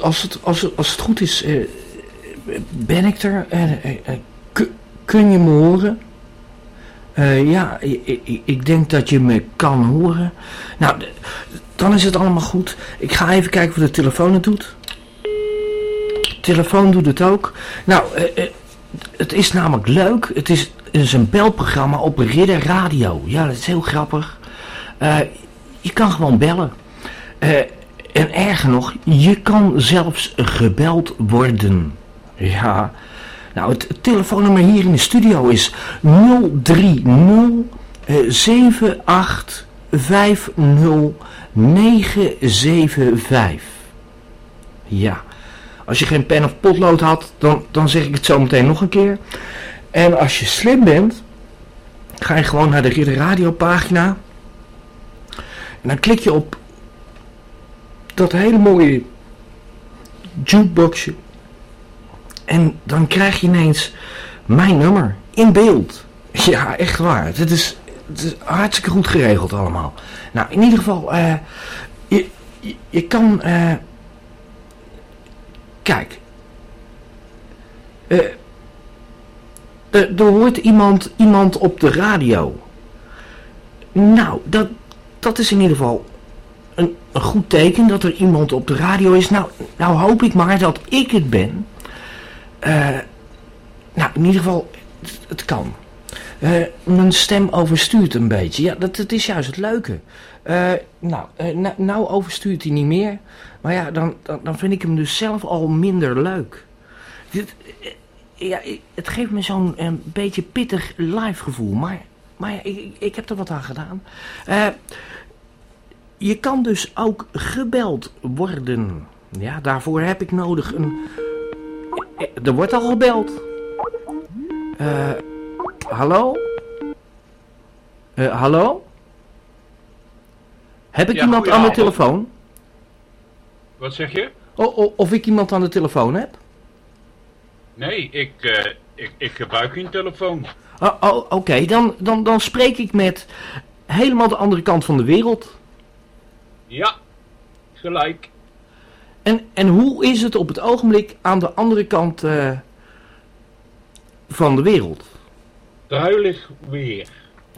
als, het- als, als, het, goed is, eh, ben ik er. Eh, eh, kun- je me horen? Ja, ik, denk dat je me kan horen. Nou, dan is het allemaal goed. Ik ga even kijken of de telefoon het doet. telefoon doet het ook. Nou, het is namelijk leuk. Het is, het is een belprogramma op Ridder Radio. Ja, dat is heel grappig. Je kan gewoon bellen. En erger nog, je kan zelfs gebeld worden. Ja. Nou, het telefoonnummer hier in de studio is 030 eh, 78 50 975. Ja. Als je geen pen of potlood had, dan, dan zeg ik het zo meteen nog een keer. En als je slim bent, ga je gewoon naar de Ridder Radio pagina. En dan klik je op dat hele mooie jukeboxje. En dan krijg je ineens mijn nummer in beeld. Ja, echt waar. Het is, hartstikke goed geregeld allemaal. Nou, in ieder geval, eh, je, je, kan... eh, kijk. Eh, er hoort iemand, iemand op de radio. Nou, dat, dat is in ieder geval een, goed teken dat er iemand op de radio is. Nou, nou hoop ik maar dat ik het ben. Eh, nou, in ieder geval, het, kan. Eh, mijn stem overstuurt een beetje. Ja, dat, dat is juist het leuke. Eh, nou, nou, nou overstuurt hij niet meer. Maar ja, dan, dan, dan vind ik hem dus zelf al minder leuk. Dit, ja, het geeft me zo'n beetje pittig live gevoel. Maar, maar ik- ik heb er wat aan gedaan. Eh, je kan dus ook gebeld worden. Ja, daarvoor heb ik nodig een... Eh, Er wordt al gebeld. Eh, hallo? Eh, hallo? Heb ik Ja, iemand aan de telefoon? Wat zeg je? O- o- of ik iemand aan de telefoon heb? Nee, ik, ik, ik gebruik geen telefoon. Oh, oh, Oké, dan, dan, dan spreek ik met helemaal de andere kant van de wereld. Ja, gelijk. En, en hoe is het op het ogenblik aan de andere kant eh, van de wereld? Druilig weer.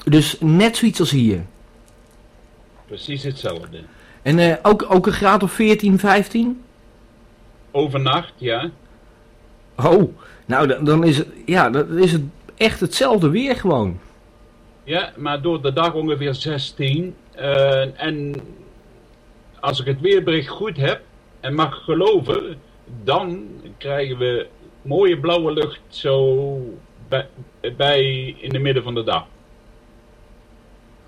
Dus net zoiets als hier. precies hetzelfde. En eh, ook, ook een graad of 14, 15? Overnacht, ja. Oh, nou dan, dan is het, ja, dan is het echt hetzelfde weer gewoon. Ja, maar door de dag ongeveer 16. Eh, en als ik het weerbericht goed heb en mag geloven, dan krijgen we mooie blauwe lucht zo bij, bij in de midden van de dag.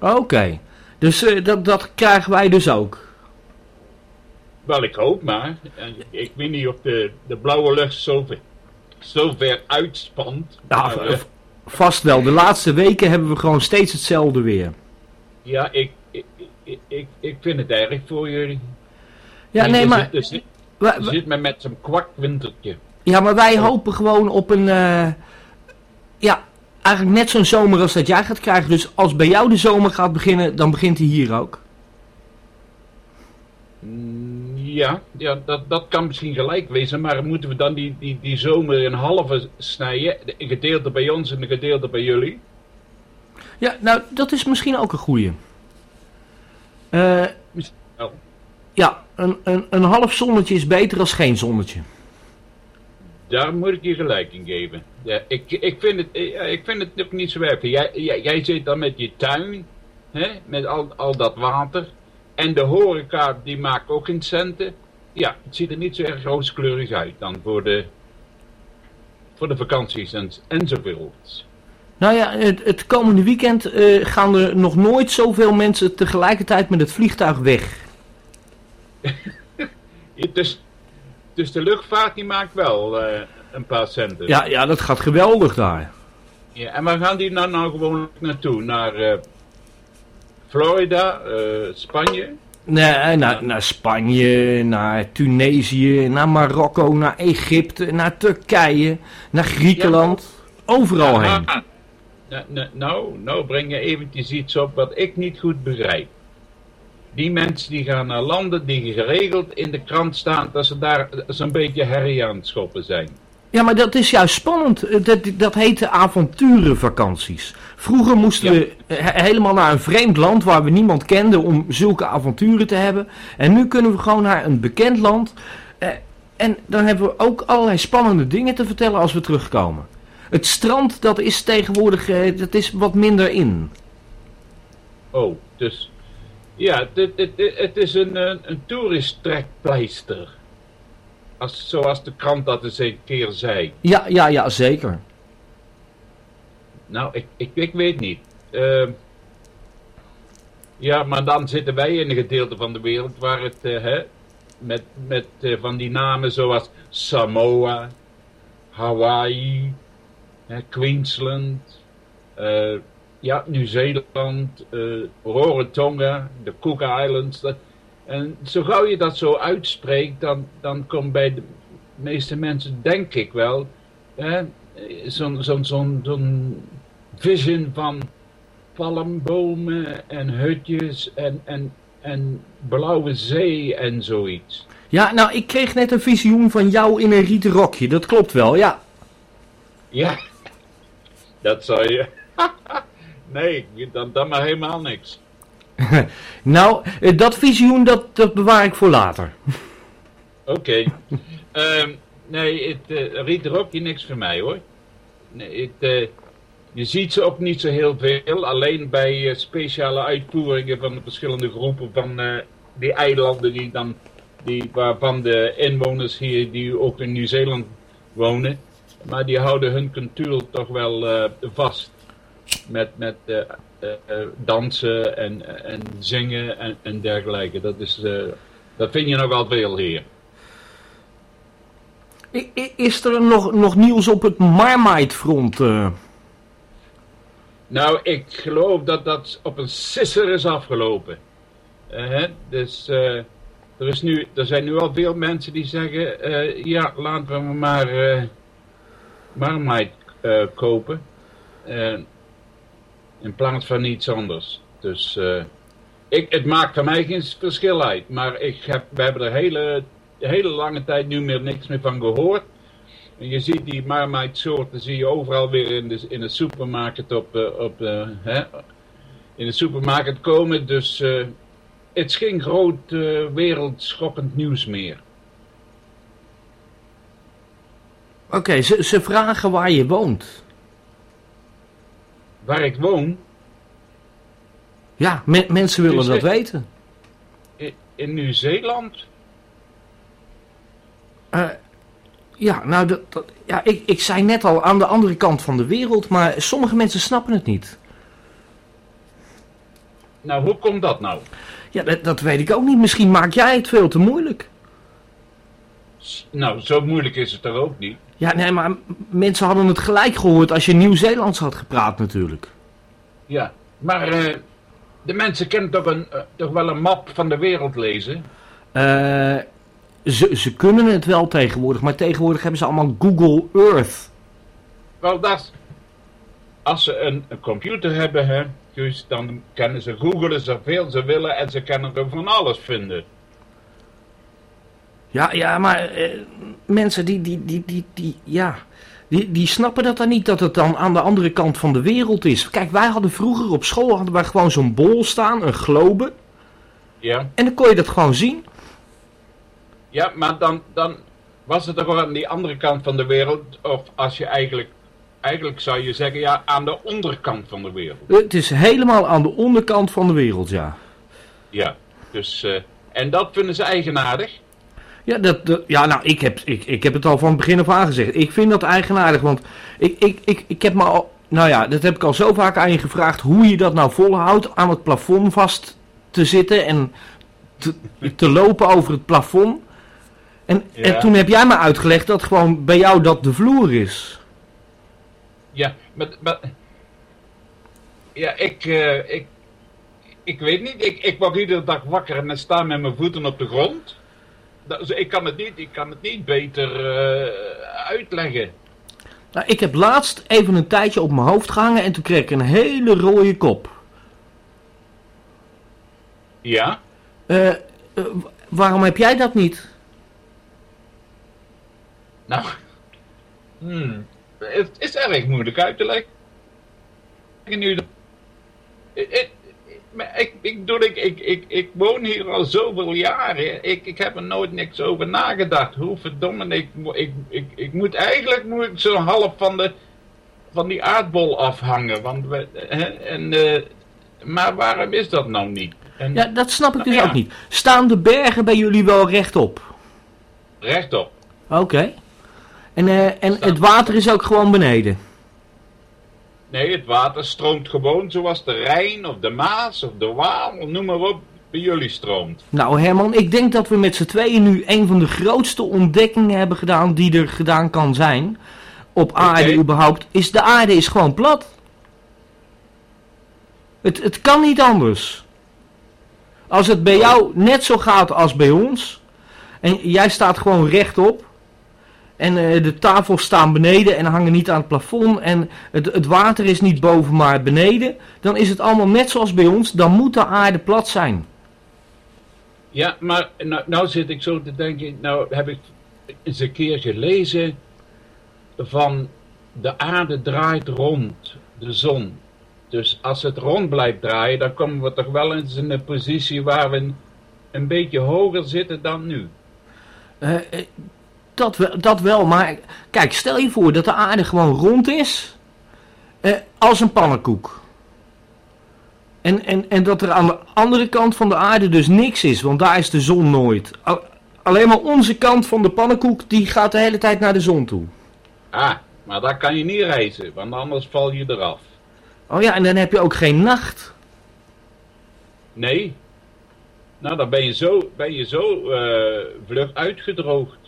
Oké, dus eh, dat, dat krijgen wij dus ook. Wel, ik hoop maar. En Ik weet niet of de, de blauwe lucht zo ver, zo ver uitspant. Maar, v- vast wel. De laatste weken hebben we gewoon steeds hetzelfde weer. ja ik, ik, ik, vind het erg voor jullie. Ja, nee, maar, Zit, er zit, er met zo'n kwakwintertje. ja, maar wij hopen gewoon op een... eh, ja, eigenlijk net zo'n zomer als dat jij gaat krijgen. Dus als bij jou de zomer gaat beginnen, dan begint hij hier ook. Mm, Ja, ja dat, dat kan misschien gelijk wezen, maar moeten we dan die, die, die zomer in halve snijden? Een gedeelte bij ons en een gedeelte bij jullie? Ja, nou, dat is misschien ook een goeie. Eh, ja, een, een, een half zonnetje is beter dan geen zonnetje. Daar moet ik je gelijk in geven. Ja, ik, ik, vind het, ja, ik vind het ook niet zo werken. Jij, jij, jij zit dan met je tuin, hè, met al, al dat water. En de horeca, die maakt ook geen centen. Ja, het ziet er niet zo erg rooskleurig uit dan voor de, voor de vakanties en, enzovoort. Nou ja, het, het komende weekend eh, gaan er nog nooit zoveel mensen tegelijkertijd met het vliegtuig weg. Dus, dus de luchtvaart die maakt wel eh, een paar centen. Ja, ja, dat gaat geweldig daar. Ja, en waar gaan die nou, nou gewoon naartoe? Naar eh, Florida, Spanje? Nee, naar, naar Spanje, naar Tunesië, naar Marokko, naar Egypte, naar Turkije, naar Griekenland. Overal heen. Nou, nou, breng je eventjes iets op wat ik niet goed begrijp. Die mensen die gaan naar landen die geregeld in de krant staan dat ze daar zo'n beetje herrie aan het schoppen zijn. Ja, maar dat is juist spannend. Eh, Dat, dat heette avonturenvakanties. Vroeger moesten Ja. we he- helemaal naar een vreemd land waar we niemand kenden om zulke avonturen te hebben. En nu kunnen we gewoon naar een bekend land. Eh, en dan hebben we ook allerlei spannende dingen te vertellen als we terugkomen. Het strand, dat is tegenwoordig eh, dat is wat minder in. Oh, dus ja, het, het, het, het is een, een, een toerist-trekpleister. Als, zoals de krant dat eens een keer zei. Ja, ja, ja, zeker. Nou, ik, ik, ik weet niet. Ehm, ja, maar dan zitten wij in een gedeelte van de wereld waar het, eh, hè, met, met eh, van die namen zoals Samoa, Hawaii, Queensland, eh, ja, Nieuw-Zeeland, eh Rarotonga, de Cook Islands. Dat, en zo gauw je dat zo uitspreekt, dan, dan komt bij de meeste mensen, denk ik wel, zo'n zo'n zo'n zo'n vision van palmbomen en hutjes en, en, en blauwe zee en zoiets. Ja, nou, ik kreeg net een visioen van jou in een rieten rokje. Dat klopt wel, ja. Ja, dat zou je... nee, dan, dan maar helemaal niks. Nou, eh, dat visioen, dat, dat bewaar ik voor later. Oké. Ehm, nee, het uh, riet er ook niks voor mij hoor. Nee, het, eh, je ziet ze ook niet zo heel veel. Alleen bij speciale uitvoeringen van de verschillende groepen van die eilanden die dan, die, waarvan de inwoners hier die ook in Nieuw-Zeeland wonen. Maar die houden hun cultuur toch wel eh, vast. Met, met eh, eh, dansen en, en zingen en, en dergelijke. Dat, is, dat vind je nogal veel hier. Is er nog, nog nieuws op het Marmite-front? Nou, ik geloof dat dat op een sisser is afgelopen. Hè? Dus er, is nu, er zijn nu al veel mensen die zeggen... ja, laten we maar Marmite eh, kopen. Eh, in plaats van iets anders. Dus eh, ik, het maakt voor mij geen verschil uit. Maar ik heb, we hebben er hele, hele lange tijd nu meer niks meer van gehoord. En je ziet die Marmite soorten zie je overal weer in de, in de supermarkt op, op hè, in de supermarkt komen. Dus het is geen groot wereldschokkend nieuws meer. Oké, ze, ze vragen waar je woont. Waar ik woon, Ja, me- mensen willen dat weten. i- in Nieuw-Zeeland. Eh, ja, nou, dat, dat- ja, ik, ik zei net al aan de andere kant van de wereld, maar sommige mensen snappen het niet. Nou, hoe komt dat nou? Ja, dat, dat weet ik ook niet. Misschien maak jij het veel te moeilijk. Nou, zo moeilijk is het er ook niet. Ja, nee, maar mensen hadden het gelijk gehoord als je Nieuw-Zeelands had gepraat natuurlijk. Ja, maar eh, de mensen kennen toch, een, eh, toch wel een map van de wereld lezen? Eh, ze, ze kunnen het wel tegenwoordig, maar tegenwoordig hebben ze allemaal Google Earth. Wel, dat, als ze een, een computer hebben, hè, dus dan kunnen ze googlen zoveel ze willen en ze kunnen er van alles vinden. Ja, ja, maar eh, mensen die, die, die, die, die, ja, die, die snappen dat dan niet, dat het dan aan de andere kant van de wereld is. Kijk, wij hadden vroeger op school hadden wij gewoon zo'n bol staan, een globe, Ja, en dan kon je dat gewoon zien. ja maar dan, dan was het toch aan die andere kant van de wereld, of als je eigenlijk, eigenlijk zou je zeggen, ja, aan de onderkant van de wereld. Het is helemaal aan de onderkant van de wereld, ja. Ja, dus, eh, en dat vinden ze eigenaardig. Ja, dat, dat- ja nou, ik heb, ik, ik heb het al van het begin af aan gezegd. Ik vind dat eigenaardig, want ik, ik, ik, ik heb me al... Nou ja, dat heb ik al zo vaak aan je gevraagd. Hoe je dat nou volhoudt aan het plafond vast te zitten en te, te lopen over het plafond. En, Ja. en toen heb jij me uitgelegd dat gewoon bij jou dat de vloer is. Ja, maar, maar ja, ik, eh, ik, ik weet niet. Ik, ik word iedere dag wakker en dan sta met mijn voeten op de grond. Dat, ik, kan het niet, ik kan het niet beter eh, uitleggen. Nou, ik heb laatst even een tijdje op mijn hoofd gehangen en toen kreeg ik een hele rode kop. Ja? Eh, eh, waarom heb jij dat niet? Nou, hmm, het is erg moeilijk uit te leggen. Nu, ik, ik, maar ik, ik, doe, ik, ik, ik, ik woon hier al zoveel jaren. Ik, ik heb er nooit niks over nagedacht. Hoe verdomme, ik, ik, ik, ik moet eigenlijk moet ik zo'n half van, de, van die aardbol afhangen. Want we, hè, en, eh, maar waarom is dat nou niet? En Ja, dat snap ik dus Ja. ook niet. Staan de bergen bij jullie wel rechtop? rechtop. Oké. En, eh, en het water is ook gewoon beneden? Nee, het water stroomt gewoon zoals de Rijn of de Maas of de Waal, noem maar op, bij jullie stroomt. Nou Herman, ik denk dat we met z'n tweeën nu een van de grootste ontdekkingen hebben gedaan die er gedaan kan zijn. Op aarde überhaupt. Is de aarde is gewoon plat. Het, het kan niet anders. Als het bij jou net zo gaat als bij ons. En jij staat gewoon rechtop. En eh, de tafels staan beneden en hangen niet aan het plafond. En het, het water is niet boven maar beneden. Dan is het allemaal net zoals bij ons. Dan moet de aarde plat zijn. Ja, maar nou, nou zit ik zo te denken, nou heb ik eens een keer gelezen van de aarde draait rond de zon. Dus als het rond blijft draaien, dan komen we toch wel eens in een positie waar we een, een beetje hoger zitten dan nu. Eh, dat, wel, dat wel, maar kijk, stel je voor dat de aarde gewoon rond is. eh, als een pannenkoek. En, en, en dat er aan de andere kant van de aarde dus niks is, want daar is de zon nooit. Al- alleen maar onze kant van de pannenkoek, die gaat de hele tijd naar de zon toe. Ah, maar daar kan je niet reizen, want anders val je eraf. Oh ja, en dan heb je ook geen nacht. Nee. Nou, dan ben je zo, ben je zo eh, vlug uitgedroogd.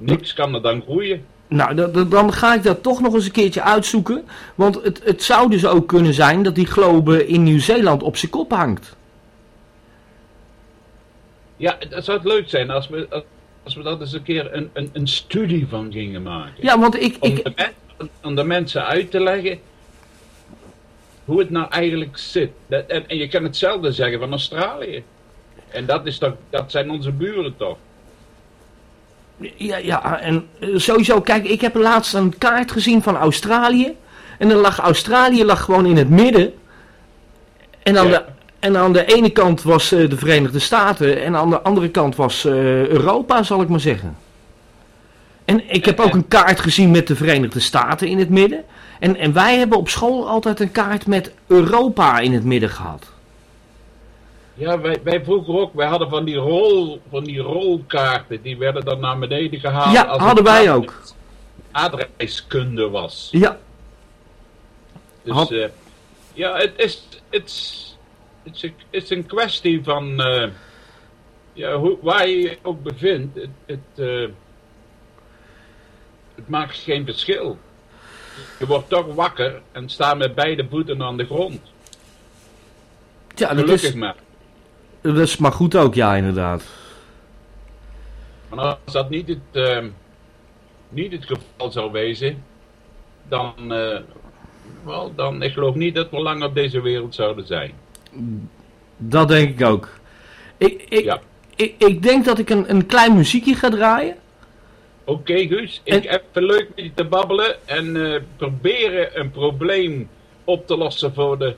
Niks kan er dan groeien. Nou, da- da- dan ga ik dat toch nog eens een keertje uitzoeken. Want het, het zou dus ook kunnen zijn dat die globe in Nieuw-Zeeland op zijn kop hangt. Ja, dat zou het leuk zijn als we, als- als we dat eens een keer een, een, een studie van gingen maken. Ja, want ik, Om, ik, de men- om de mensen uit te leggen hoe het nou eigenlijk zit. Dat, en, en je kan hetzelfde zeggen van Australië. En dat, is toch, dat zijn onze buren toch? Ja, ja, en eh, sowieso, kijk, ik heb laatst een kaart gezien van Australië. En dan lag Australië lag gewoon in het midden. En Ja. de, En aan de ene kant was eh, de Verenigde Staten en aan de andere kant was eh, Europa, zal ik maar zeggen. En ik heb ook een kaart gezien met de Verenigde Staten in het midden. En, en wij hebben op school altijd een kaart met Europa in het midden gehad. Ja, wij, wij vroeger ook. Wij hadden van die, rol, van die rolkaarten. Die werden dan naar beneden gehaald. Ja, als hadden wij adres- ook. Adreskunde was. Ja, Dus Had- eh, ja, het is, het is, het is, een- het is een kwestie van eh, ja, hoe, waar je je ook bevindt. Het, het, eh, het maakt geen verschil. Je wordt toch wakker en staat met beide voeten aan de grond. ja dat, Gelukkig is, maar. Dat is maar goed ook, ja, inderdaad. Maar als dat niet het, eh, niet het geval zou wezen, dan, eh, wel, dan ik geloof niet dat we lang op deze wereld zouden zijn. Dat denk ik ook. Ik, ik, Ja. ik, ik denk dat ik een, een klein muziekje ga draaien. Oké Guus, ik En- heb even leuk met je te babbelen en eh, proberen een probleem op te lossen voor de,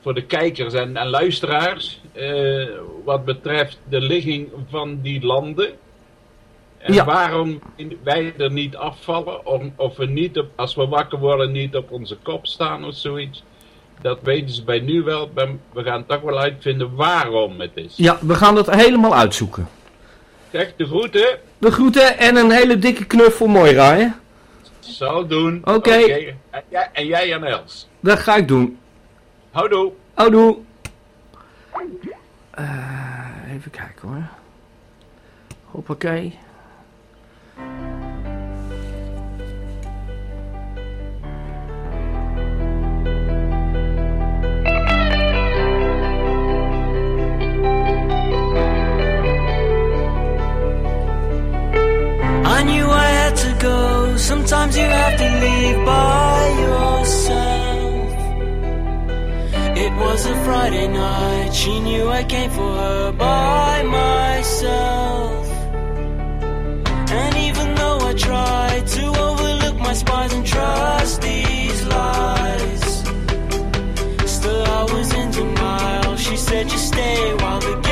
voor de kijkers en, en luisteraars. Eh, wat betreft de ligging van die landen. En Ja. waarom wij er niet afvallen, om, of we niet op, als we wakker worden niet op onze kop staan of zoiets. Dat weten ze bij nu wel. We gaan toch wel uitvinden waarom het is. Ja, we gaan dat helemaal uitzoeken. Kijk, de groeten. De groeten en een hele dikke knuffel, mooi hè? Zal doen. Oké. Jij- en jij en Els. Dat ga ik doen. Houdoe. Houdoe. Eh, even kijken hoor. Hoppakee. I knew I had to go. Sometimes you have to leave by yourself. It was a Friday night. She knew I came for her by myself. And even though I tried to overlook my spies and trust these lies, still I was in denial. She said, just stay while the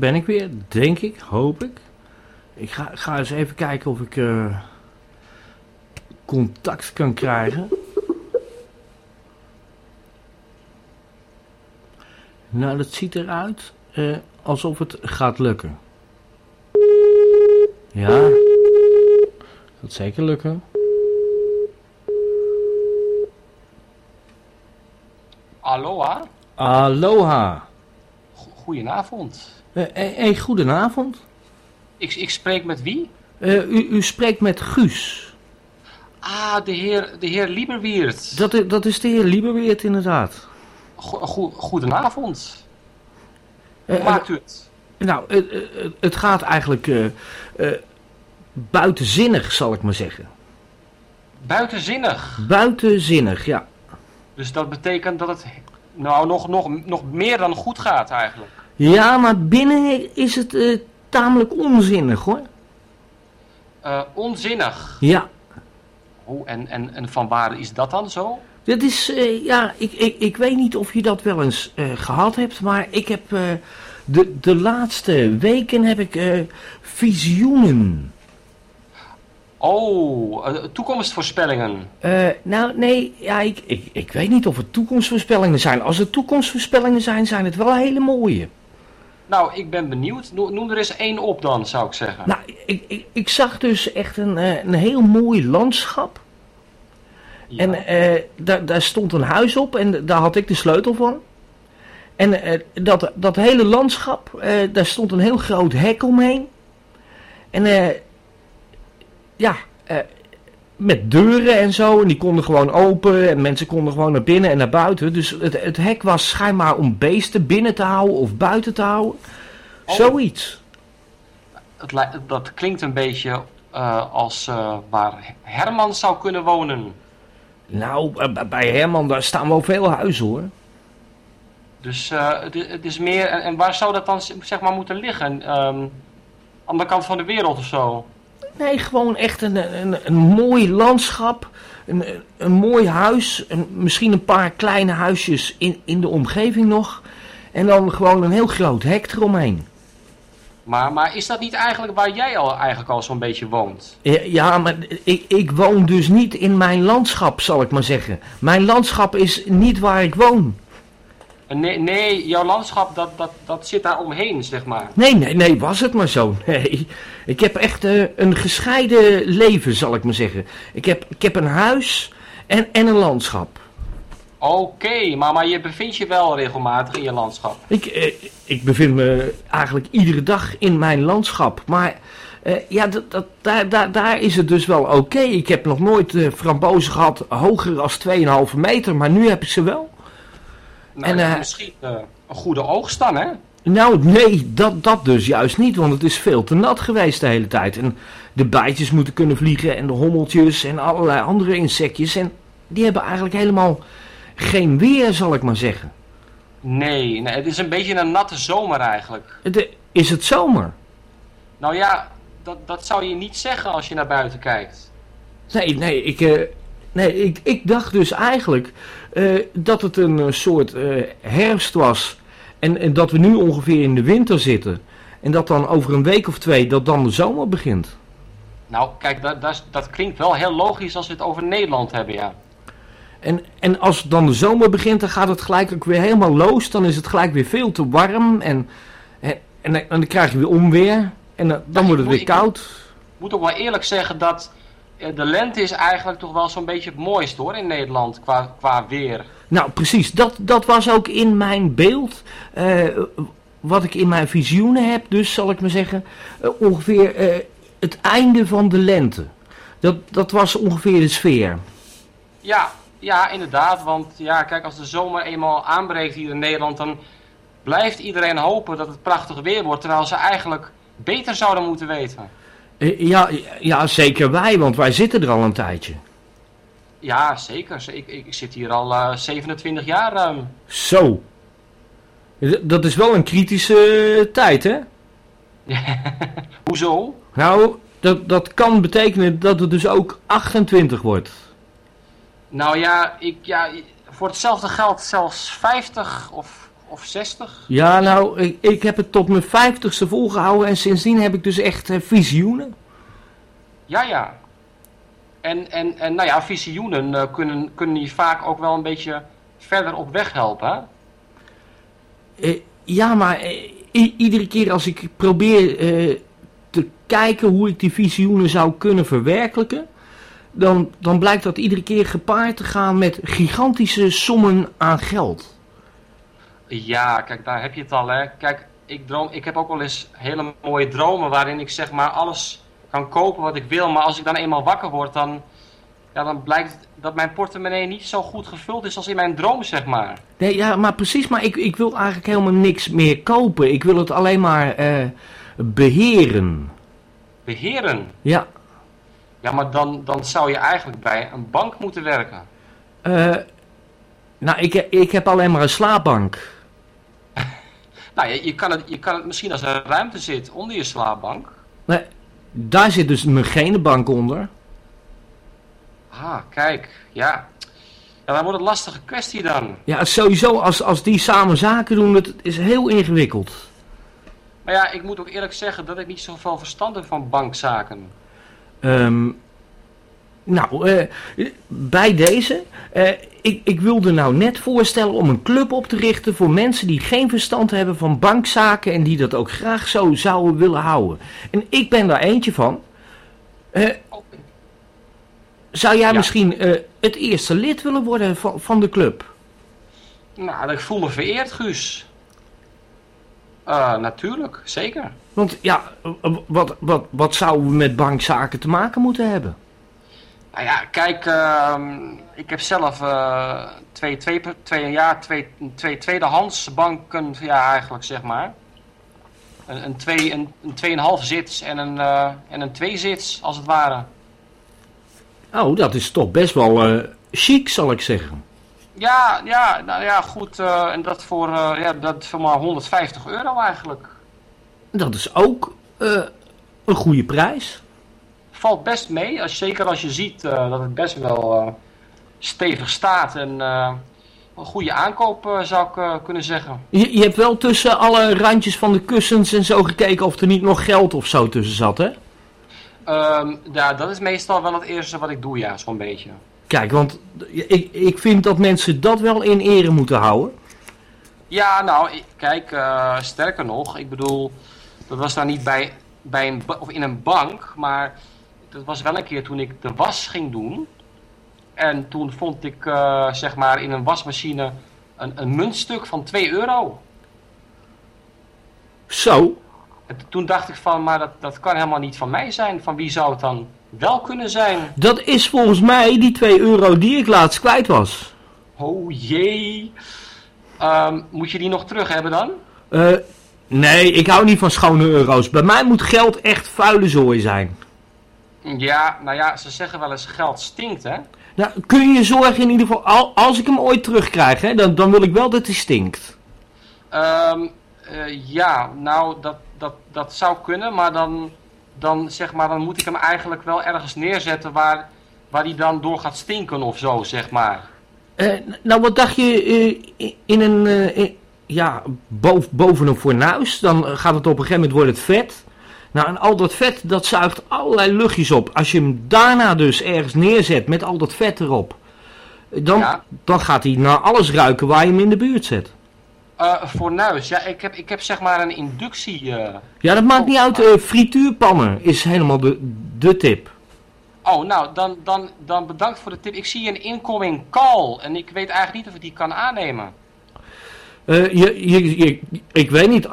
ben ik weer, denk ik, hoop ik. Ik ga, ga eens even kijken of ik eh, contact kan krijgen. Nou, dat ziet eruit eh, alsof het gaat lukken. Ja, gaat zeker lukken. Aloha, Aloha. Go- goedenavond. Eh, eh, hey, goedenavond. Ik, ik spreek met wie? Eh, u, u spreekt met Guus. Ah, de heer, de heer Lieberwiert. Dat, i- dat is de heer Lieberweert inderdaad. Go- go- goedenavond. Hoe maakt u het? Nou, het, gaat eigenlijk buitenzinnig, zal ik maar zeggen. Buitenzinnig. Buitenzinnig, ja. Dus dat betekent dat het nou nog, nog, nog meer dan goed gaat eigenlijk. Ja, maar binnen is het eh, tamelijk onzinnig, hoor. Eh, onzinnig. Ja, Hoe, en, en, en van waar is dat dan zo? dat is, eh, ja, ik, ik, ik weet niet of je dat wel eens eh, gehad hebt, maar ik heb, de, de laatste weken heb ik eh, visioenen. Oh, toekomstvoorspellingen. Nou, nee, ja, ik, ik, ik weet niet of het toekomstvoorspellingen zijn. Als het toekomstvoorspellingen zijn, zijn het wel hele mooie. Nou, ik ben benieuwd. No- Noem er eens één op dan, zou ik zeggen. Nou, ik, ik, ik zag dus echt een, eh, een heel mooi landschap. Ja. En eh, daar, daar stond een huis op en daar had ik de sleutel van. En eh, dat, dat hele landschap, eh, daar stond een heel groot hek omheen. En eh, ja, eh, met deuren en zo. En die konden gewoon open en mensen konden gewoon naar binnen en naar buiten. Dus het, het hek was schijnbaar om beesten binnen te houden of buiten te houden. Oh. Zoiets. Het dat klinkt een beetje eh, als eh, waar Herman zou kunnen wonen. Nou, eh, bij Herman, daar staan wel veel huizen hoor. Dus het, het is meer. En, en waar zou dat dan zeg maar moeten liggen? Ehm aan de kant van de wereld of zo? Nee, gewoon echt een, een, een mooi landschap. Een, een mooi huis. Een, misschien een paar kleine huisjes in, in de omgeving nog. En dan gewoon een heel groot hek eromheen. Maar, maar is dat niet eigenlijk waar jij al eigenlijk al zo'n beetje woont? Ja, Ja, maar ik, ik woon dus niet in mijn landschap, zal ik maar zeggen. Mijn landschap is niet waar ik woon. Nee, nee jouw landschap dat, dat, dat zit daar omheen, zeg maar. Nee, nee, nee, was het maar zo. Nee, ik heb echt eh, een gescheiden leven, zal ik maar zeggen. Ik heb, ik heb een huis en, en een landschap. Oké, maar, maar je bevindt je wel regelmatig in je landschap. Ik, eh, ik bevind me eigenlijk iedere dag in mijn landschap. Maar eh, ja, dat, dat, daar, daar, daar is het dus wel oké. Ik heb nog nooit eh, frambozen gehad hoger dan 2,5 meter. Maar nu heb ik ze wel. Nou, En, ja, eh, misschien eh, een goede oogst dan, hè? Nou, nee, dat, dat dus juist niet. Want het is veel te nat geweest de hele tijd. En de bijtjes moeten kunnen vliegen. En de hommeltjes en allerlei andere insectjes. En die hebben eigenlijk helemaal geen weer, zal ik maar zeggen. Nee, nee, het is een beetje een natte zomer eigenlijk. Het, eh, is het zomer? Nou ja, dat, dat zou je niet zeggen als je naar buiten kijkt. Nee, nee, ik, nee ik, ik dacht dus eigenlijk eh, dat het een eh, soort eh, herfst was. En, en dat we nu ongeveer in de winter zitten. En dat dan over een week of twee dat dan de zomer begint. Nou, kijk, dat, dat, klinkt wel heel logisch als we het over Nederland hebben, ja. En, en als dan de zomer begint, dan gaat het gelijk ook weer helemaal los. Dan is het gelijk weer veel te warm. En, en, en, dan- en dan krijg je weer onweer. En dan, dan Ja, wordt het moet- weer koud. Ik moet ook wel eerlijk zeggen dat de lente is eigenlijk toch wel zo'n beetje het mooiste hoor in Nederland qua, qua weer. Nou, precies. Dat, dat was ook in mijn beeld. eh, wat ik in mijn visioenen heb, dus zal ik maar zeggen. eh, ongeveer eh, het einde van de lente. Dat, dat was ongeveer de sfeer. Ja, ja, inderdaad. Want ja, kijk, als de zomer eenmaal aanbreekt hier in Nederland, dan blijft iedereen hopen dat het prachtig weer wordt. Terwijl ze eigenlijk beter zouden moeten weten. Eh, ja, ja, zeker wij, want wij zitten er al een tijdje. Ja, zeker. Ik, ik, zit hier al eh, 27 jaar ruim. Zo. D- Dat is wel een kritische tijd, hè? Hoezo? Nou, dat, dat kan betekenen dat het dus ook 28 wordt. Nou ja, ik, ja, voor hetzelfde geld zelfs 50 of, of 60. Ja, nou, ik, ik heb het tot mijn vijftigste volgehouden en sindsdien heb ik dus echt eh, visioenen. Ja, ja. En, en, en nou ja, visioenen eh, kunnen, kunnen je vaak ook wel een beetje verder op weg helpen. Hè? Eh, ja, maar iedere keer als ik probeer te kijken hoe ik die visioenen zou kunnen verwerkelijken, dan, dan blijkt dat iedere keer gepaard te gaan met gigantische sommen aan geld. Ja, kijk, daar heb je het al, hè. Kijk, ik, droom, ik heb ook wel eens hele mooie dromen waarin ik zeg maar alles kan kopen wat ik wil. Maar als ik dan eenmaal wakker word, dan, ja, dan blijkt dat mijn portemonnee niet zo goed gevuld is als in mijn droom, zeg maar. Nee, ja, maar precies, maar ik, ik wil eigenlijk helemaal niks meer kopen. Ik wil het alleen maar eh, beheren. Beheren. Ja, Ja, maar dan, dan zou je eigenlijk bij een bank moeten werken. eh, nou, ik, ik heb alleen maar een slaapbank. Nou, je, je, kan het, je kan het misschien als er ruimte zit onder je slaapbank. Nee, daar zit dus mijn genenbank onder. Ah, kijk, ja. Ja, dan wordt het een lastige kwestie dan. Ja, sowieso, als, als die samen zaken doen, het is heel ingewikkeld. Maar ja, ik moet ook eerlijk zeggen dat ik niet zoveel verstand heb van bankzaken. Ehm, nou, eh, bij deze, eh, ik, ik wilde nou net voorstellen om een club op te richten voor mensen die geen verstand hebben van bankzaken en die dat ook graag zo zouden willen houden. En ik ben daar eentje van. Eh, zou jij Ja. misschien het eerste lid willen worden van, van de club? Nou, ik voel me vereerd, Guus. Natuurlijk, zeker. Want ja, wat, wat, wat zouden we met bankzaken te maken moeten hebben? Nou ja, kijk, ehm, ik heb zelf eh, twee, twee, twee, ja, twee, twee tweedehands banken, ja, eigenlijk zeg maar. Een, een, twee, een, een tweeënhalf zits en een, eh, en een twee zits, als het ware. Oh, dat is toch best wel eh, chic, zal ik zeggen. Ja, ja, nou ja, goed. en dat voor, ja, dat voor maar 150 euro eigenlijk. Dat is ook een goede prijs. Valt best mee, als, zeker als je ziet eh, dat het best wel eh, stevig staat. En eh, een goede aankoop zou ik kunnen zeggen. Je, je hebt wel tussen alle randjes van de kussens en zo gekeken of er niet nog geld of zo tussen zat, hè? Ehm, ja, dat is meestal wel het eerste wat ik doe, ja, zo'n beetje. Kijk, want ik, ik vind dat mensen dat wel in ere moeten houden. Ja, nou, ik- kijk, sterker nog, ik bedoel, dat was nou niet bij, bij een, of in een bank, maar dat was wel een keer toen ik de was ging doen. En toen vond ik, eh, zeg maar, in een wasmachine een, een muntstuk van 2 euro. Zo, En toen dacht ik van, maar dat, dat kan helemaal niet van mij zijn. Van wie zou het dan wel kunnen zijn? dat is volgens mij die 2 euro die ik laatst kwijt was. Oh jee. Ehm, moet je die nog terug hebben dan? Eh, nee, ik hou niet van schone euro's. Bij mij moet geld echt vuile zooi zijn. Ja, nou ja, ze zeggen wel eens geld stinkt, hè? Nou, kun je zorgen in ieder geval, al- als ik hem ooit terugkrijg, hè, dan, dan wil ik wel dat hij stinkt. Ehm, eh, ja, nou, dat, dat, dat zou kunnen, maar dan, dan, zeg maar, dan moet ik hem eigenlijk wel ergens neerzetten waar, waar die dan door gaat stinken of zo, zeg maar. Eh, nou, wat dacht je eh, in een, in- ja, boven, boven een fornuis, dan gaat het op een gegeven moment wordt het vet. Nou, en al dat vet, dat zuigt allerlei luchtjes op. Als je hem daarna dus ergens neerzet met al dat vet erop, dan, Ja. dan gaat hij naar alles ruiken waar je hem in de buurt zet. Eh fornuis, ja, ik heb, ik heb zeg maar een inductie... eh, Ja, dat maakt niet uit. eh, frituurpannen is helemaal de, de tip. Oh, nou, dan, dan, dan bedankt voor de tip. Ik zie een incoming call en ik weet eigenlijk niet of ik die kan aannemen. Eh, je, je, je- ik weet niet,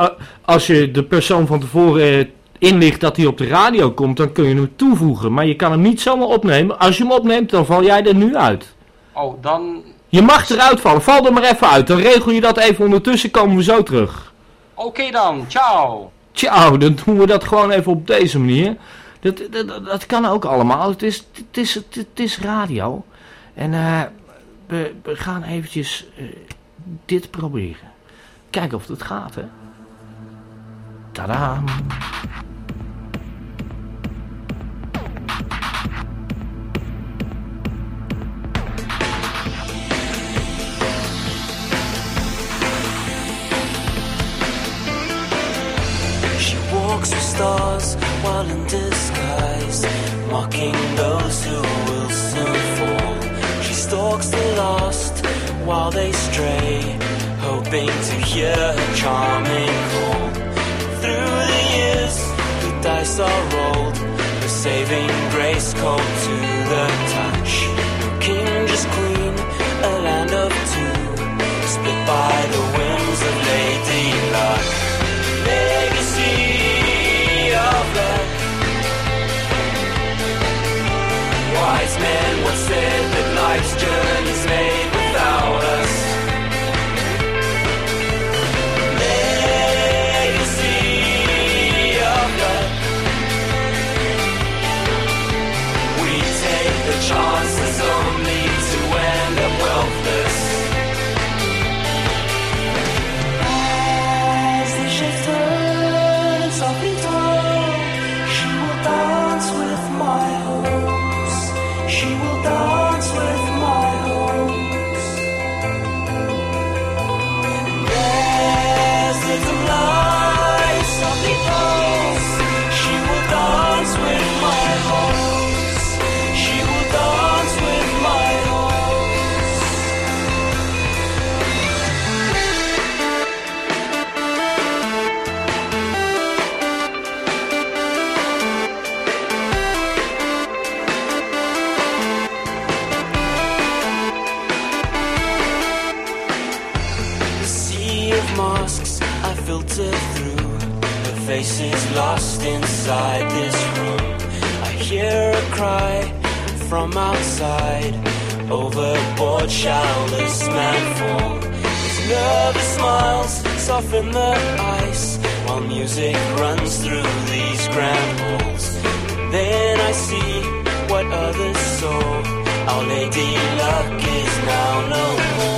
als je de persoon van tevoren inlicht dat hij op de radio komt, dan kun je hem toevoegen. Maar je kan hem niet zomaar opnemen. Als je hem opneemt, dan val jij er nu uit. Oh, dan... Je mag eruit vallen, val er maar even uit. Dan regel je dat even ondertussen, komen we zo terug. Oké dan, ciao. Ciao, dan doen we dat gewoon even op deze manier. Dat, dat, dat, kan ook allemaal. Het is, het is, het, is radio. En eh, we, we gaan eventjes eh, dit proberen. Kijken of het gaat, hè. Tadaam. stars while in disguise, mocking those who will soon fall. She stalks the lost while they stray, hoping to hear her charming call. Through the years, the dice are rolled, her saving grace cold to the touch. No king, just queen, a land of two, split by the whims inside this room. I hear a cry from outside. Overboard shall this man fall? His nervous smiles soften the ice while music runs through these grand halls. Then I see what others saw. Our Lady Luck is now no more.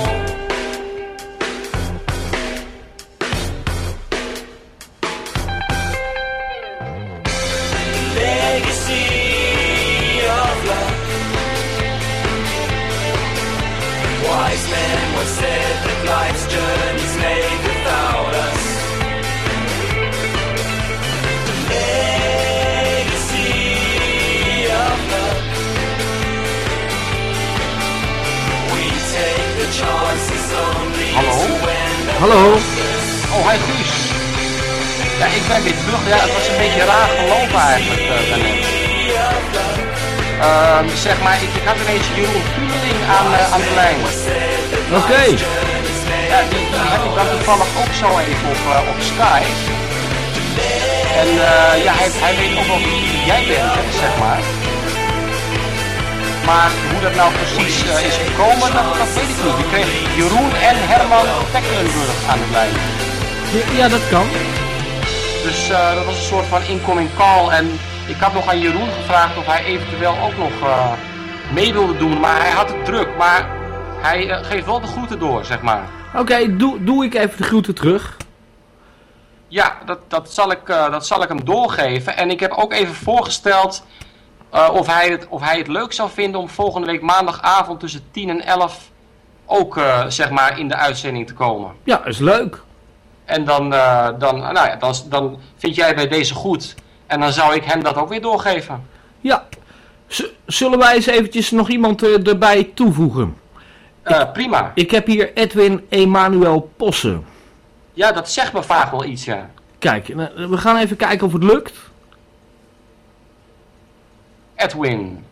Ja, ik ben weer terug. Ja, het was een beetje raar gelopen eigenlijk eh, daarnet. Ehm, zeg maar, ik, ik had ineens Jeroen Vuurling aan, eh, aan de lijn. Oké. Ja, die, die had ik dan toevallig ook zo even op, eh, op Skype. En ja, hij, hij weet ook wel wie jij bent, hè, zeg maar. Maar hoe dat nou precies is gekomen, dat, dat weet ik niet. Ik kreeg Jeroen en Herman Tecklenburg aan de lijn. Ja, dat kan. Dus eh, dat was een soort van incoming call. En ik had nog aan Jeroen gevraagd of hij eventueel ook nog eh, mee wilde doen. Maar hij had het druk. Maar hij eh, geeft wel de groeten door, zeg maar. Oké, doe, doe ik even de groeten terug. Ja, dat, dat, zal ik, dat zal ik hem doorgeven. En ik heb ook even voorgesteld of, hij het, of hij het leuk zou vinden om volgende week maandagavond tussen 10 en 11 ook zeg maar in de uitzending te komen. Ja, is leuk. En dan, eh, dan, nou ja, dan, dan vind jij bij deze goed. En dan zou ik hem dat ook weer doorgeven. Ja. Z- zullen wij eens eventjes nog iemand eh, erbij toevoegen? Eh, prima. Ik heb hier Edwin Emanuel Posse. Ja, dat zegt me vaak wel iets, ja. Kijk, eh, we gaan even kijken of het lukt. Edwin.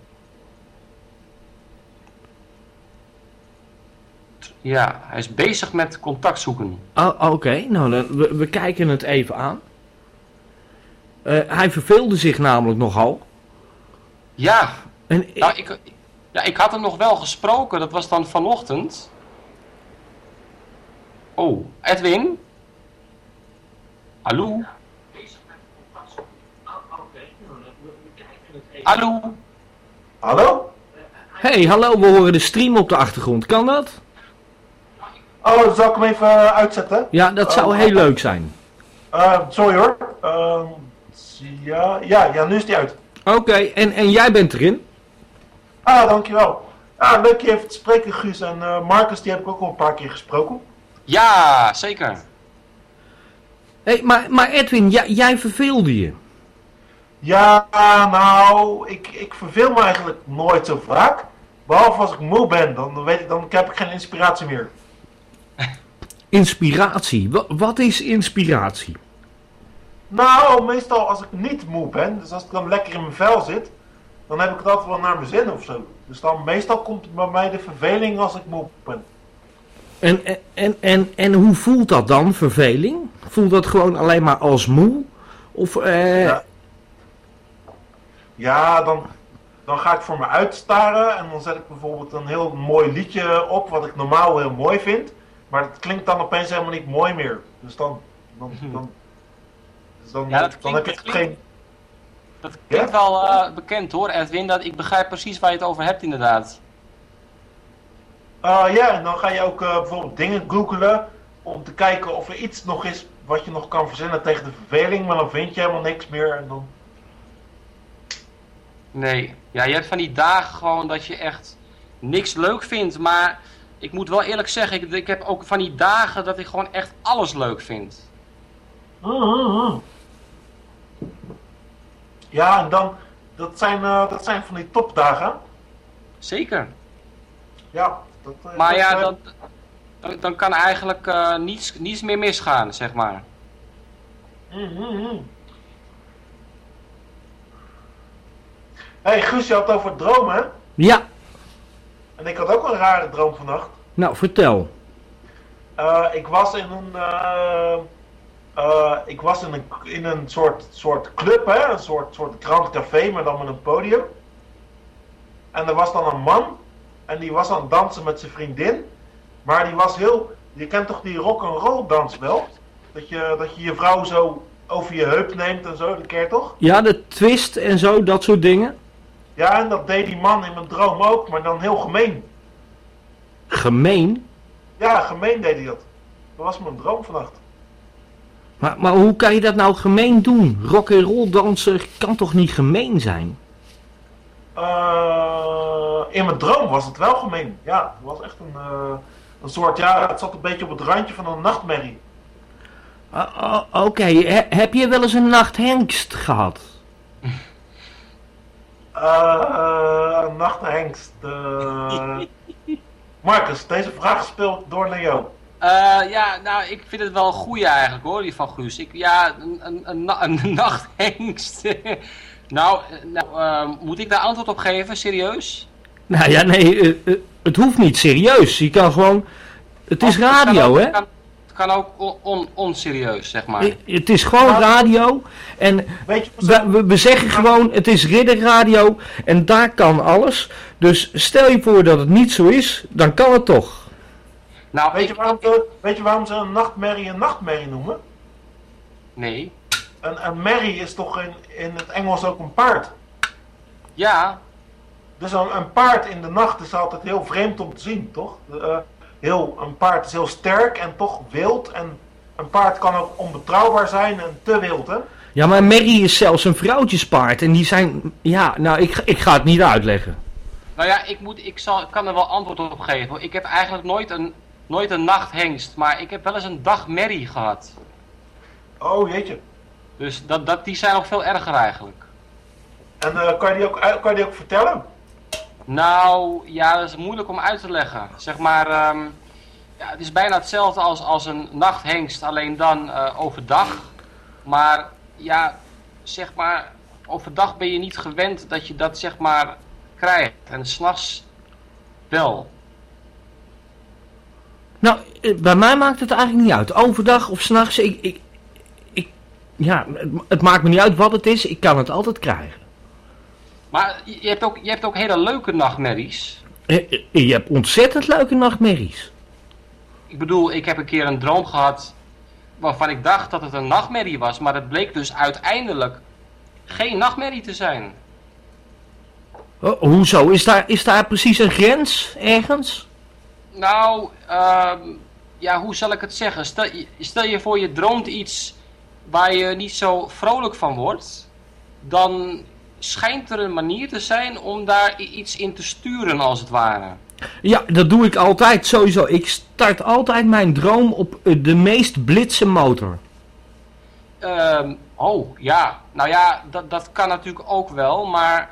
Ja, hij is bezig met contact zoeken. Oh, Oké, nou, dan, we, we kijken het even aan. Eh, hij verveelde zich namelijk nogal. Ja, En, nou, ik, ja, ik had hem nog wel gesproken. Dat was dan vanochtend. Oh, Edwin? Hallo? Hallo? Hallo? hey, hallo, we horen de stream op de achtergrond. Kan dat? Oh, zal ik hem even eh, uitzetten? Ja, dat zou Oh, heel leuk zijn. Eh, sorry hoor. Ehm, ja, ja, ja, nu is die uit. Oké, en, en jij bent erin? Ah, dankjewel. Ah, leuk je even te spreken, Guus. En eh, Marcus, die heb ik ook al een paar keer gesproken. Ja, zeker. hey, maar, maar Edwin, jij, jij verveelde je. Ja, nou, ik, ik verveel me eigenlijk nooit zo vaak. Behalve als ik moe ben, dan, weet ik, dan heb ik geen inspiratie meer. Inspiratie. Wa- wat is inspiratie? Nou, meestal als ik niet moe ben, dus als ik dan lekker in mijn vel zit, dan heb ik het altijd wel naar mijn zin of zo. Dus dan meestal komt bij mij de verveling als ik moe ben. En, en- en, en, en hoe voelt dat dan, verveling? Voelt dat gewoon alleen maar als moe? Of, eh, Ja. Ja, dan, dan ga ik voor me uitstaren en dan zet ik bijvoorbeeld een heel mooi liedje op, wat ik normaal heel mooi vind. Maar dat klinkt dan opeens helemaal niet mooi meer. Dus dan, dan, dan, dus dan, Ja, dat dan heb je geen... Dat klinkt wel eh, bekend hoor, Edwin. Dat ik begrijp precies waar je het over hebt inderdaad. Ah, ja, en dan ga je ook eh, bijvoorbeeld dingen googelen om te kijken of er iets nog is wat je nog kan verzinnen tegen de verveling, maar dan vind je helemaal niks meer en dan... Nee. Ja, je hebt van die dagen gewoon dat je echt niks leuk vindt. Maar ik moet wel eerlijk zeggen, ik, ik heb ook van die dagen dat ik gewoon echt alles leuk vind. Mhm. Ja, en dan, dat zijn, eh, dat zijn van die topdagen. Zeker. Ja, dat, eh, Maar dat ja, zijn- dan, dan, dan kan eigenlijk eh, niets, niets meer misgaan, zeg maar. Mhm. hey, Guus, je had het over dromen, hè? ja, En ik had ook een rare droom vannacht. nou vertel. Eh, ik was in een, eh, eh, ik was in een, in een soort, soort club, hè? een soort, soort grand café, maar dan met een podium. En er was dan een man, en die was aan het dansen met zijn vriendin. Maar die was heel, je kent toch die rock and roll dans wel? Dat je, dat je je vrouw zo over je heup neemt en zo, dat ken je toch? Ja, de twist en zo, dat soort dingen. Ja, en dat deed die man in mijn droom ook, maar dan heel gemeen. Gemeen. Ja, gemeen deed hij dat. Dat was mijn droom vannacht. Maar, maar hoe kan je dat nou gemeen doen? Rock and roll danser kan toch niet gemeen zijn? Eh, in mijn droom was het wel gemeen. Ja, het was echt een, eh, een soort, ja, het zat een beetje op het randje van een nachtmerrie. Ah, ah, Oké, he- heb je wel eens een nachthengst gehad? Eh, een nachthengst. eh. Marcus, deze vraag speelt door naar jou. Eh, ja, nou, ik vind het wel een goeie eigenlijk hoor, die van Guus. Ik, ja, een, een, een, na- een nachthengst. nou, eh, nou eh, moet ik daar antwoord op geven, serieus? Nou ja, nee, eh, eh, het hoeft niet serieus. Je kan gewoon... Het is kan radio, hè? Het kan, ook on, on- onserieus, zeg maar. Het is gewoon radio. En Weet je, we, we, we zeggen gewoon, het is ridderradio. En daar kan alles. Dus stel je voor dat het niet zo is, dan kan het toch. nou, weet, je waarom, ze- weet je waarom ze een nachtmerrie een nachtmerrie noemen? nee. Een, een merrie is toch in, in het Engels ook een paard? Ja, Dus een, een paard in de nacht is altijd heel vreemd om te zien, toch? Eh, heel, een paard is heel sterk en toch wild. En een paard kan ook onbetrouwbaar zijn en te wild, hè? Ja, maar Mary is zelfs een vrouwtjespaard. En die zijn... Ja, nou, ik, ga- ik ga het niet uitleggen. nou ja, ik, moet, ik, zal, ik kan er wel antwoord op geven. Ik heb eigenlijk nooit een, nooit een nachthengst, maar ik heb wel eens een dagmerrie gehad. Oh, jeetje. Dus dat, dat, die zijn nog veel erger eigenlijk. En eh, kan, je die ook, kan je die ook vertellen? Nou, ja, dat is moeilijk om uit te leggen. Zeg maar, ehm, ja, het is bijna hetzelfde als, als een nachthengst, alleen dan eh, overdag. Maar ja, zeg maar, overdag ben je niet gewend dat je dat zeg maar krijgt. En s'nachts wel. Nou, eh, bij mij maakt het eigenlijk niet uit. Overdag of s'nachts. Ik, ik, ik, ja, het, het maakt me niet uit wat het is. Ik kan het altijd krijgen. Maar je je hebt ook, je hebt ook hele leuke nachtmerries. Eh, eh, Je hebt ontzettend leuke nachtmerries. Ik bedoel, ik heb een keer een droom gehad waarvan ik dacht dat het een nachtmerrie was. Maar het bleek dus uiteindelijk geen nachtmerrie te zijn. Oh, hoezo? Is daar, is daar precies een grens ergens? Nou, ehm, ja, hoe zal ik het zeggen? Stel, je- stel je voor je droomt iets waar je niet zo vrolijk van wordt, dan schijnt er een manier te zijn om daar iets in te sturen, als het ware. Ja, dat doe ik altijd sowieso. Ik start altijd mijn droom op eh, de meest blitse motor. Ehm, Oh, ja. Nou ja, dat, dat kan natuurlijk ook wel, maar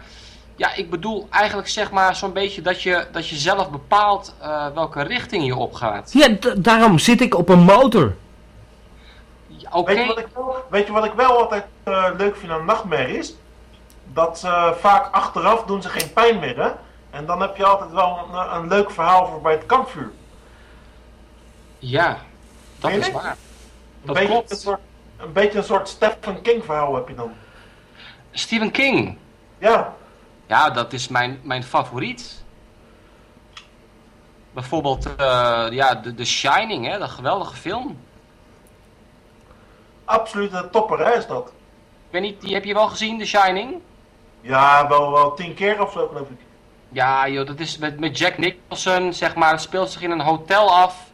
ja, ik bedoel eigenlijk zeg maar zo'n beetje dat je, dat je zelf bepaalt eh, welke richting je opgaat. Ja, d- daarom zit ik op een motor. Ja, Oké, Weet, je wat ik wel, weet je wat ik wel altijd eh, leuk vind aan nachtmerries? Dat ze vaak achteraf doen ze geen pijn meer, hè? En dan heb je altijd wel een, een leuk verhaal voor bij het kampvuur. ja, dat is waar. Een Dat beetje, klopt. Een, soort, een beetje een soort Stephen King verhaal heb je dan. Stephen King, Ja, ja, dat is mijn, mijn favoriet. Bijvoorbeeld, eh, ja, The, The Shining, hè, dat geweldige film. absoluut een topper, hè, is dat? Ik weet niet, die heb je wel gezien, The Shining? Ja, wel, wel tien keer of zo, geloof ik. Ja, joh, dat is met, met Jack Nicholson, zeg maar. Het speelt zich in een hotel af.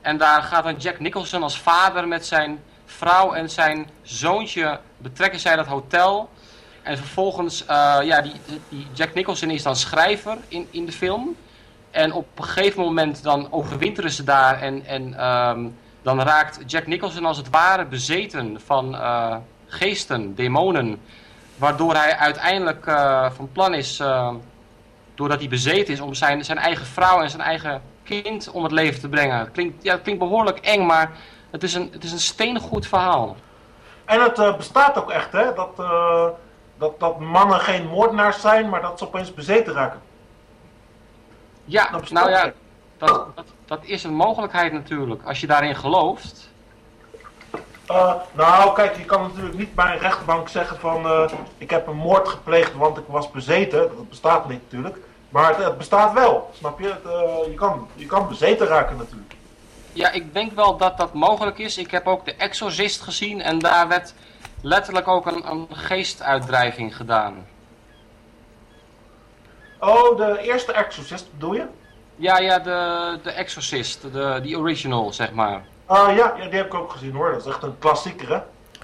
En daar gaat dan Jack Nicholson als vader met zijn vrouw en zijn zoontje betrekken zij dat hotel. En vervolgens, eh, ja, die, die Jack Nicholson is dan schrijver in, in de film. En op een gegeven moment dan overwinteren ze daar en, en ehm, dan raakt Jack Nicholson als het ware bezeten van eh, geesten, demonen. Waardoor hij uiteindelijk eh, van plan is, eh, doordat hij bezeten is, om zijn, zijn eigen vrouw en zijn eigen kind om het leven te brengen. Het klinkt, ja, het klinkt behoorlijk eng, maar het is een, het is een steengoed verhaal. En het eh, bestaat ook echt, hè? Dat, dat, dat mannen geen moordenaars zijn, maar dat ze opeens bezeten raken. Ja, nou ja, dat, dat is een mogelijkheid natuurlijk, als je daarin gelooft. Eh, nou, kijk, je kan natuurlijk niet bij een rechtbank zeggen van... eh, ik heb een moord gepleegd, want ik was bezeten. Dat bestaat niet natuurlijk. Maar het, het bestaat wel, snap je? Het, eh, je, kan, je kan bezeten raken natuurlijk. Ja, ik denk wel dat dat mogelijk is. Ik heb ook de Exorcist gezien en daar werd letterlijk ook een, een geestuitdrijving gedaan. Oh, de eerste Exorcist bedoel je? Ja, ja, de, de Exorcist, de, die original, zeg maar. Ah ja, ja, die heb ik ook gezien hoor. Dat is echt een klassieker, hè?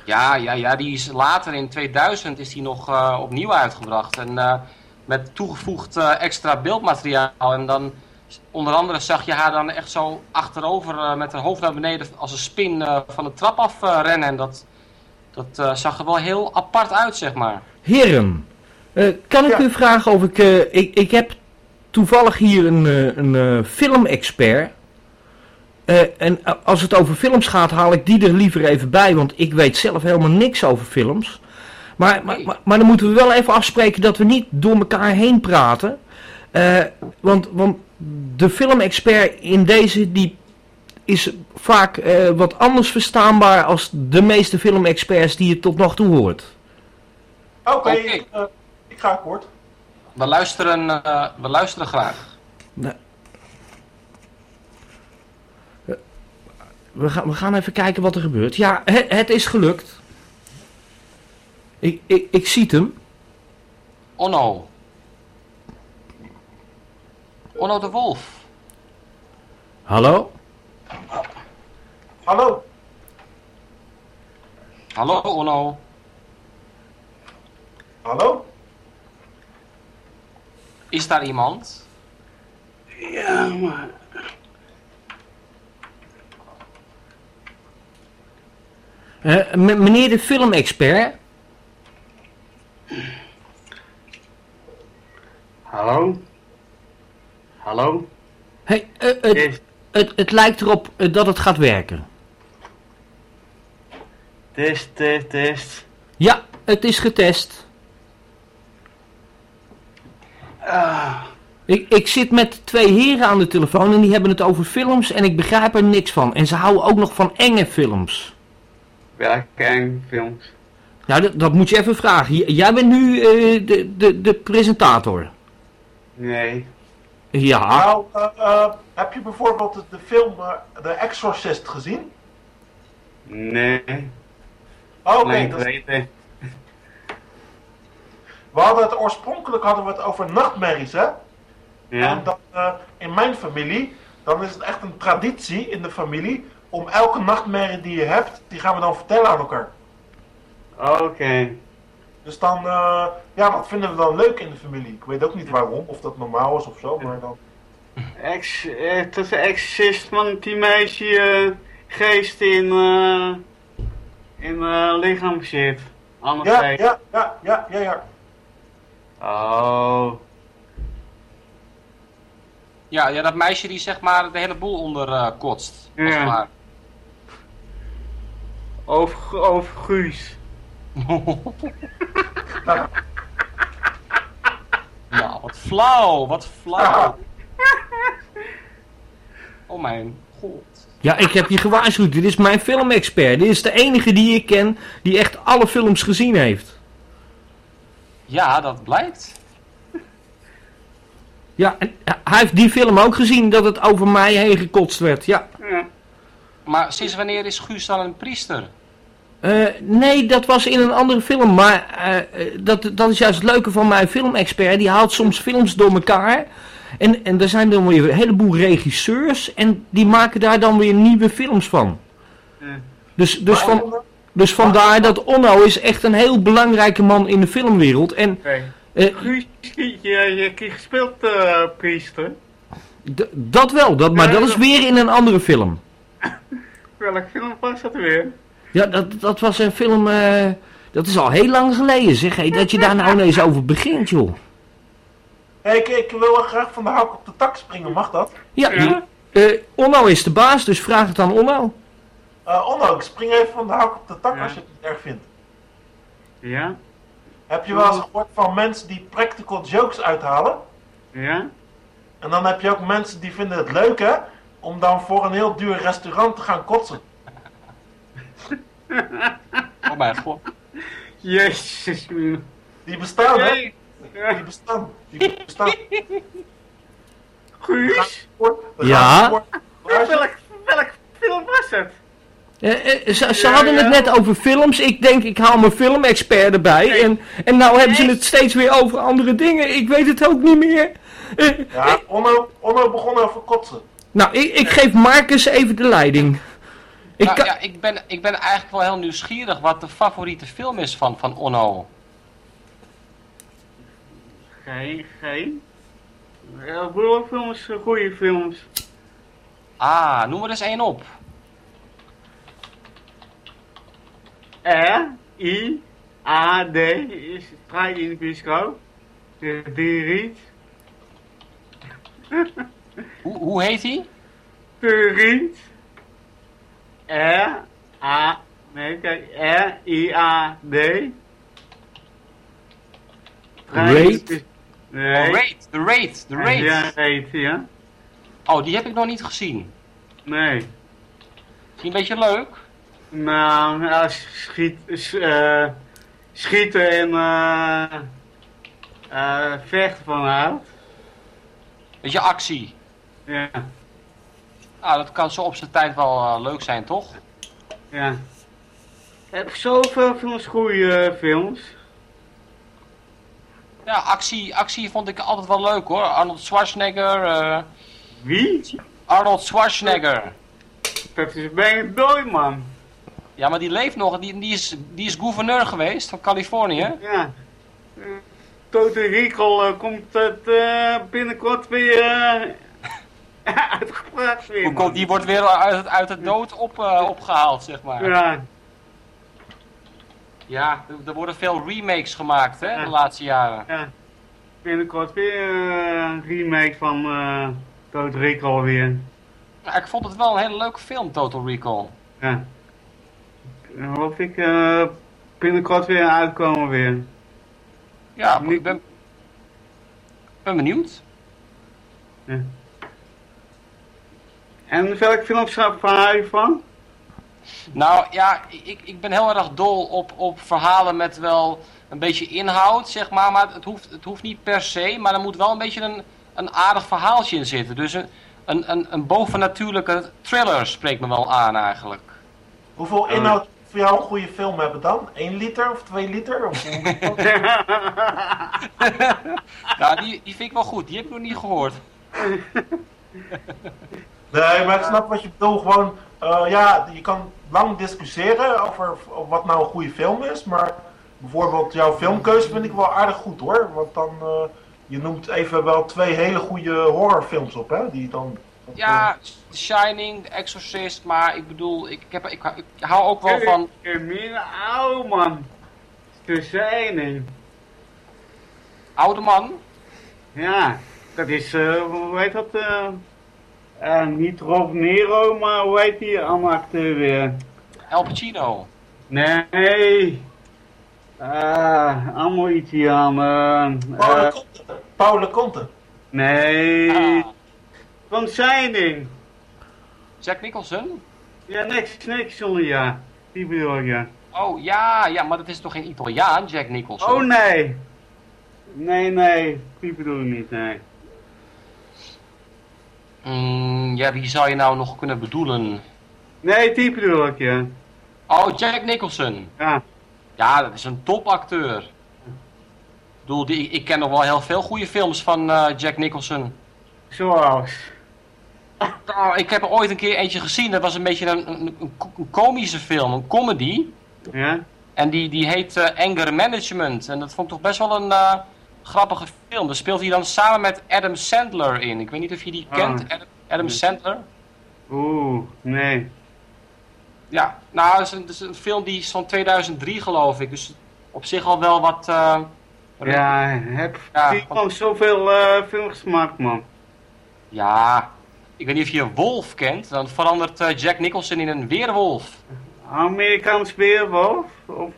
Ja, ja, ja, die is later in 2000 is die nog eh, opnieuw uitgebracht. En eh, met toegevoegd eh, extra beeldmateriaal. En dan onder andere zag je haar dan echt zo achterover eh, met haar hoofd naar beneden als een spin eh, van de trap af eh, rennen. En dat, dat eh, zag er wel heel apart uit, zeg maar. Heren, eh, kan ik Ja. u vragen of ik, eh, ik... Ik heb toevallig hier een, eh, een eh, filmexpert. Eh, en als het over films gaat, haal ik die er liever even bij. Want ik weet zelf helemaal niks over films. Maar, maar, maar, maar dan moeten we wel even afspreken dat we niet door elkaar heen praten. Eh, want, want de filmexpert in deze, die is vaak eh, wat anders verstaanbaar als de meeste filmexperts die je tot nog toe hoort. Oké, ik, ik ga akkoord. We luisteren, eh, we luisteren graag. We gaan, we gaan even kijken wat er gebeurt. Ja, het, het is gelukt. Ik, ik, ik zie hem. Onno. Onno de Wolf. Hallo? Hallo? Hallo Onno. Hallo? Is daar iemand? Ja, maar Meneer de filmexpert. hallo? Hallo? Hey, eh, het, het, het lijkt erop eh, dat het gaat werken. test, test, test. Ja, het is getest. Ah, Ik, ik zit met twee heren aan de telefoon en die hebben het over films en ik begrijp er niks van. En ze houden ook nog van enge films. Welke enge films? Nou, dat, dat moet je even vragen. J- Jij bent nu eh, de, de, de presentator. Nee. Ja. Nou, eh, eh, heb je bijvoorbeeld de, de film The Exorcist gezien? Nee. Oh, Oké, nee, dat- weten. we hadden het oorspronkelijk hadden we het over nachtmerries, hè? En Ja? dat, eh, in mijn familie, dan is het echt een traditie in de familie om elke nachtmerrie die je hebt, die gaan we dan vertellen aan elkaar. Oké. Dus dan, eh, ja, dat vinden we dan leuk in de familie. Ik weet ook niet waarom, of dat normaal is of zo, maar dan... Ex, eh, het is de exorcist van die meisje eh, geest in... eh in lichaam zit. Anders Ja, zei- ja, ja, ja, ja, ja. Oh. Ja, ja, dat meisje die zeg maar de hele boel onder eh, kotst. Ja. ware. Over, over Guus. Nou, wat flauw, wat flauw. Oh mijn god. Ja, ik heb je gewaarschuwd. Dit is mijn filmexpert. Dit is de enige die ik ken die echt alle films gezien heeft. Ja, dat blijkt. Ja, en hij heeft die film ook gezien dat het over mij heen gekotst werd. Ja. Ja. Maar sinds wanneer is Guus dan een priester? Eh, nee, dat was in een andere film. Maar eh, eh, dat, dat is juist het leuke van mijn filmexpert. Die haalt soms films door elkaar. En, en er zijn dan weer een heleboel regisseurs. En die maken daar dan weer nieuwe films van. Dus, dus, Maar- van, dus vandaar dat Onno is echt een heel belangrijke man in de filmwereld. En eh, Guus, je, je gespeeld, eh, priester. dat wel, dat, maar dat is weer in een andere film. Welk film was dat weer? Ja, dat, dat was een film... eh, dat is al heel lang geleden, zeg. Hé, dat je daar nou ineens over begint, joh. Hey, ik, ik wil wel graag van de hak op de tak springen, mag dat? Ja, Ja. eh, Onno is de baas, dus vraag het aan Onno. Eh Onno, ik spring even van de hak op de tak Ja. als je het niet erg vindt. Ja? Heb je wel eens gehoord van mensen die practical jokes uithalen? Ja? En dan heb je ook mensen die vinden het leuk, hè? Om dan voor een heel duur restaurant te gaan kotsen. Oh mijn god. Jezus. Die bestaan, hè? Die bestaan. Die bestaan. Guus? Ja? Welk, welk film was het? Eh, eh, ze ze Ja, hadden het net over films. Ik denk, ik haal mijn filmexpert erbij. Nee. En, en nou hebben ze het steeds weer over andere dingen. Ik weet het ook niet meer. Eh, Ja, Onno, Onno begon over kotsen. Nou, ik, ik geef Marcus even de leiding. Ik Nou, kan- ja, ik, ben, ik ben eigenlijk wel heel nieuwsgierig wat de favoriete film is van, van Onno. Geen, geen. Ja, films, goede films. Ah, noem er eens één op. R, I, A, D is strijd in de bioscoop. De die riet. Hoe, hoe heet hij? De riet. R, A, nee, kijk, R, I, A, D. Raid? Nee. Oh, Raid, de Raid, de Raid. Ja, Raid, ja. Oh, die heb ik nog niet gezien. Nee. Is die een beetje leuk? Nou, je schiet, eh, schieten en eh eh, vechten van houdt. Beetje actie. Ja, Nou, dat kan zo op zijn tijd wel eh, leuk zijn, toch? ja. Ik heb zoveel films, goede eh, films. Ja, actie, actie vond ik altijd wel leuk hoor. Arnold Schwarzenegger. eh, Wie? Arnold Schwarzenegger. Dat is bijna dood, man. Ja, maar die leeft nog. Die, die, is, die is gouverneur geweest van Californië. Ja. Total Recall komt het eh, binnenkort weer weer. Hoe Die wordt weer uit, het- uit de dood op, eh, opgehaald, zeg maar. Ja, Ja, er, worden veel remakes gemaakt, hè, Ja. de laatste jaren. ja. Binnenkort weer eh, een remake van eh Total Recall weer. Ja, ik vond het wel een hele leuke film, Total Recall. Ja. Hoop ik binnenkort weer uitkomen weer. Ja, ik ben, ben benieuwd. En welke films hou je van? Nou ja, ik, ik ben heel erg dol op, op verhalen met wel een beetje inhoud, zeg maar. Maar het hoeft, het hoeft niet per se, maar er moet wel een beetje een, een aardig verhaaltje in zitten. Dus een, een, een, een bovennatuurlijke thriller spreekt me wel aan eigenlijk. Hoeveel inhoud voor jou een goede film hebben dan? 1 liter of 2 liter? Of, Nou, die, die vind ik wel goed. Die heb ik nog niet gehoord. nee, maar ik snap wat je bedoelt. Gewoon, eh, ja, je kan lang discussiëren over wat nou een goede film is. Maar bijvoorbeeld jouw filmkeuze vind ik wel aardig goed hoor. Want dan, eh, je noemt even wel twee hele goede horrorfilms op, hè? Die dan Ja, The Shining, The Exorcist, maar ik bedoel, ik, heb, ik, ik hou ook wel van... Hermine, oude man. De Shining. Oude man? Ja, dat is, eh, hoe heet dat? eh eh, niet Rob Nero, maar hoe heet die andere acteur weer? El Pacino. Nee. Ah, allemaal Italiaan. Paul eh, Conte. Paul Conte. nee. Ah, Van Shining. Jack Nicholson? Ja, niks, niks ja. Die bedoel ik, ja. Oh, ja, ja, maar dat is toch geen Italiaan, Jack Nicholson? Oh nee. Nee, nee. Die bedoel ik niet, nee. Mm, ja, wie zou je nou nog kunnen bedoelen? Nee, die bedoel ik, ja. Oh, Jack Nicholson. Ja. Ja, dat is een topacteur. Ik bedoel, die, ik ken nog wel heel veel goede films van eh, Jack Nicholson. Zoals. Nou, ik heb er ooit een keer eentje gezien. Dat was een beetje een, een, komische film, een comedy. Ja. En die, die heet eh, Anger Management. En dat vond ik toch best wel een eh, grappige film. Daar speelt hij dan samen met Adam Sandler in. Ik weet niet of je die Ah. kent, Adam, Adam Sandler. Oeh, nee. Ja, nou, het is een, het is een film die is van 2003 geloof ik. Dus op zich al wel wat... eh, Ja, heb Ja, man zoveel eh films gemaakt, man. Ja, ik weet niet of je Wolf kent. Dan verandert eh, Jack Nicholson in een weerwolf. Amerikaans weerwolf? Of,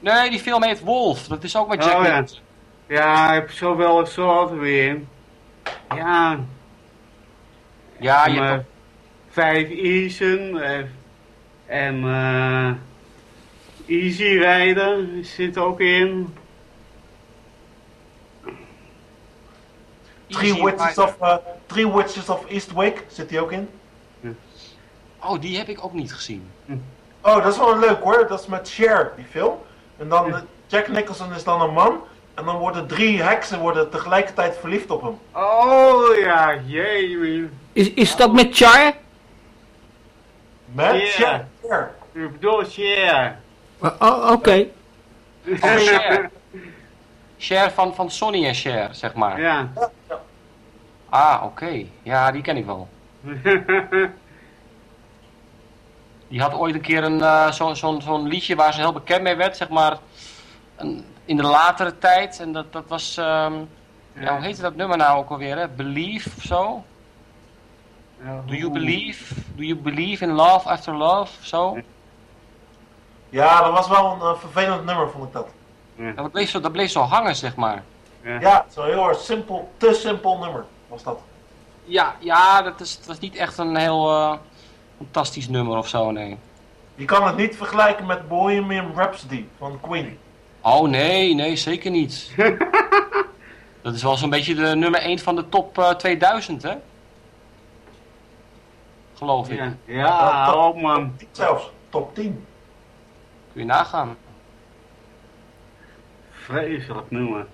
Nee, die film heet Wolf. Dat is ook met Jack Oh. Nicholson. Ja, ik heb zowel soort weer. Ja, Ja, je hebt eh, Vijf Eason eh, en eh Easy Rider zit ook in. Three Witches of, uh, Three Witches of Eastwick zit die ook in. Oh, die heb ik ook niet gezien. Oh, dat is wel leuk hoor. Dat is met Cher, die film. En dan, Jack Nicholson is dan een man. En dan worden drie heksen worden tegelijkertijd verliefd op hem. Oh ja, jee, Is, is dat met Char? Met. Cher. ik bedoel Cher. Oh, oh, Oké. Oh, Cher. Cher van, van Sonny en Cher, zeg maar. Ja. Ah, oké. Ja, die ken ik wel. Die had ooit een keer een, eh, zo'n zo'n zo'n liedje waar ze heel bekend mee werd, zeg maar, een- in de latere tijd. En dat, dat was, ehm, ja, hoe heette dat nummer nou ook alweer, hè? Believe of zo? Do you believe? Do you believe in love after love? of Zo? Ja, dat was wel een eh, vervelend nummer, vond ik dat. Ja, Dat bleef, zo, dat bleef zo hangen, zeg maar. Ja, zo'n heel erg simpel, te simpel nummer was dat. Ja, ja dat, is, dat is niet echt een heel eh, fantastisch nummer of zo, nee. Je kan het niet vergelijken met Bohemian Rhapsody van Queen. Oh nee, nee, zeker niet. dat is wel zo'n beetje de nummer 1 van de top eh, 2000, hè? Geloof ik. Ja, ja oh man. Niet zelfs, top 10. Kun je nagaan. Vreselijk nummer.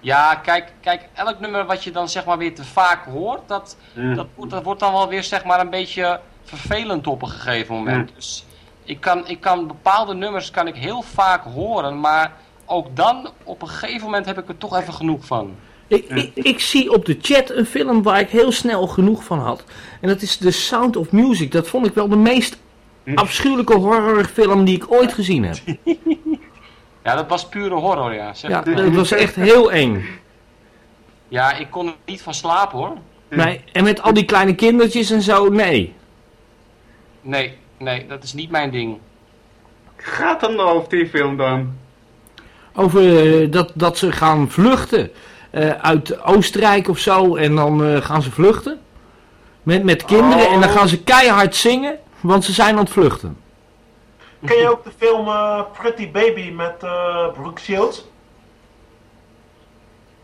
Ja, kijk, kijk, elk nummer wat je dan zeg maar weer te vaak hoort, dat, Ja. dat, wordt, dat wordt dan wel weer zeg maar een beetje vervelend op een gegeven moment. Ja. Dus ik kan, ik kan bepaalde nummers kan ik heel vaak horen, maar ook dan op een gegeven moment heb ik er toch even genoeg van. Ik, ik, ik zie op de chat een film waar ik heel snel genoeg van had. En dat is The Sound of Music. Dat vond ik wel de meest afschuwelijke horrorfilm die ik ooit gezien heb. Ja, dat was pure horror, ja. Zeg Ja, het dat was echt heel eng. ja, ik kon er niet van slapen hoor. Nee, en met al die kleine kindertjes en zo, nee. Nee, nee, dat is niet mijn ding. Gaat dan over die film dan? Over eh, dat, dat ze gaan vluchten eh, uit Oostenrijk of zo. En dan eh, gaan ze vluchten. Met, met kinderen. En dan gaan ze keihard zingen. Want ze zijn aan het vluchten. Ken je ook de film Pretty Baby met eh, Brooke Shields?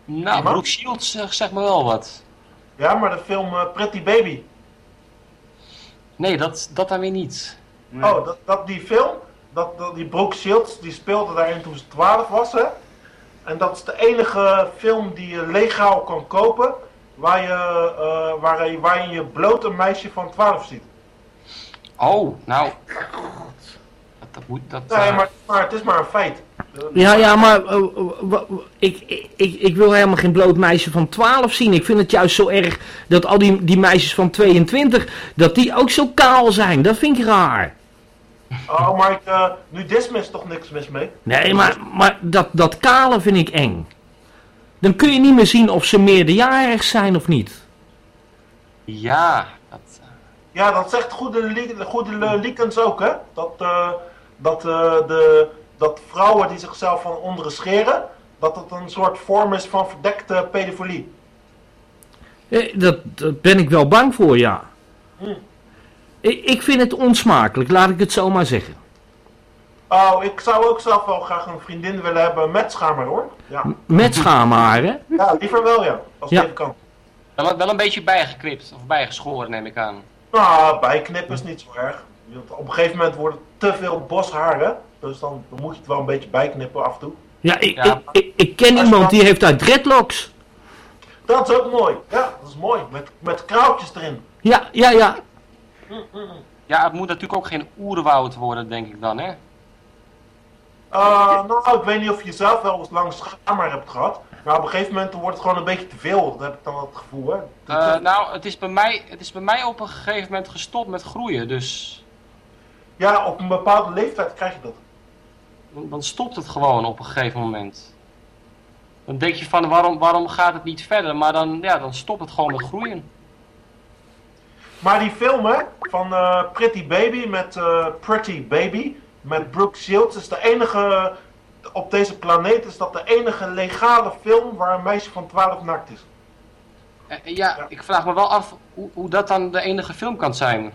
Nou, Brooke Shields eh, zegt me wel wat. Ja, maar de film Pretty Baby. Nee, dat, dat dan weer niet. Nee. Oh, dat, dat die film, dat, dat, die Brooke Shields, die speelde daarin toen ze 12 was, hè? En dat is de enige film die je legaal kan kopen, waar je, eh, waar, je- waar je je bloot een meisje van 12 ziet. Oh, nou. Dat, dat moet, dat, Nee, eh, maar, maar het is maar een feit. Ja, ja, maar eh, ik, ik, ik, wil helemaal geen bloot meisje van 12 zien. Ik vind het juist zo erg dat al die, die meisjes van 22, dat die ook zo kaal zijn. Dat vind ik raar. Oh, maar ik, eh, nudisme is toch niks mis mee? Nee, maar, maar dat, dat kale vind ik eng. Dan kun je niet meer zien of ze meerderjarig zijn of niet. Ja, dat, Ja, dat zegt goede, goede Likens ook, hè? Dat, eh, dat, eh, de, dat vrouwen die zichzelf van onderen scheren, dat het een soort vorm is van verdekte pedofilie. Eh, Dat, dat ben ik wel bang voor, ja. Hm. Ik, ik vind het onsmakelijk, laat ik het zo maar zeggen. Oh, ik zou ook zelf wel graag een vriendin willen hebben met schaamhaar, hoor. Ja, Met schaamharen. ja liever wel, ja. Als Ja. het even kan. wel, wel een beetje bijgeknipt of bijgeschoren neem ik aan. Nou, bijknippen is niet zo erg. Want Op een gegeven moment wordt het te veel boshaar, hè? Dus dan, dan moet je het wel een beetje bijknippen af en toe. Ja, ik, Ja. Ik, ik, ik ken iemand die heeft uit dreadlocks. Dat is ook mooi. Ja, dat is mooi. Met, met kraaltjes erin. Ja, ja, ja. Ja, het moet natuurlijk ook geen oerwoud worden, denk ik dan, hè? Eh, nou, ik weet niet of je zelf wel eens lang schaamhaar hebt gehad. Maar op een gegeven moment wordt het gewoon een beetje te veel. Dat heb ik dan het gevoel, hè. Eh, nou, het is, bij mij, het is bij mij op een gegeven moment gestopt met groeien, dus Ja, op een bepaalde leeftijd krijg je dat. dan, dan stopt het gewoon op een gegeven moment. Dan denk je van, waarom, waarom gaat het niet verder? Maar dan, ja, dan stopt het gewoon met groeien. Maar die film, hè, van eh, Pretty Baby met eh, Pretty Baby, met Brooke Shields, is de enige, op deze planeet is dat de enige legale film waar een meisje van 12 nakt is. Eh, eh, ja, ik vraag me wel af hoe, hoe dat dan de enige film kan zijn.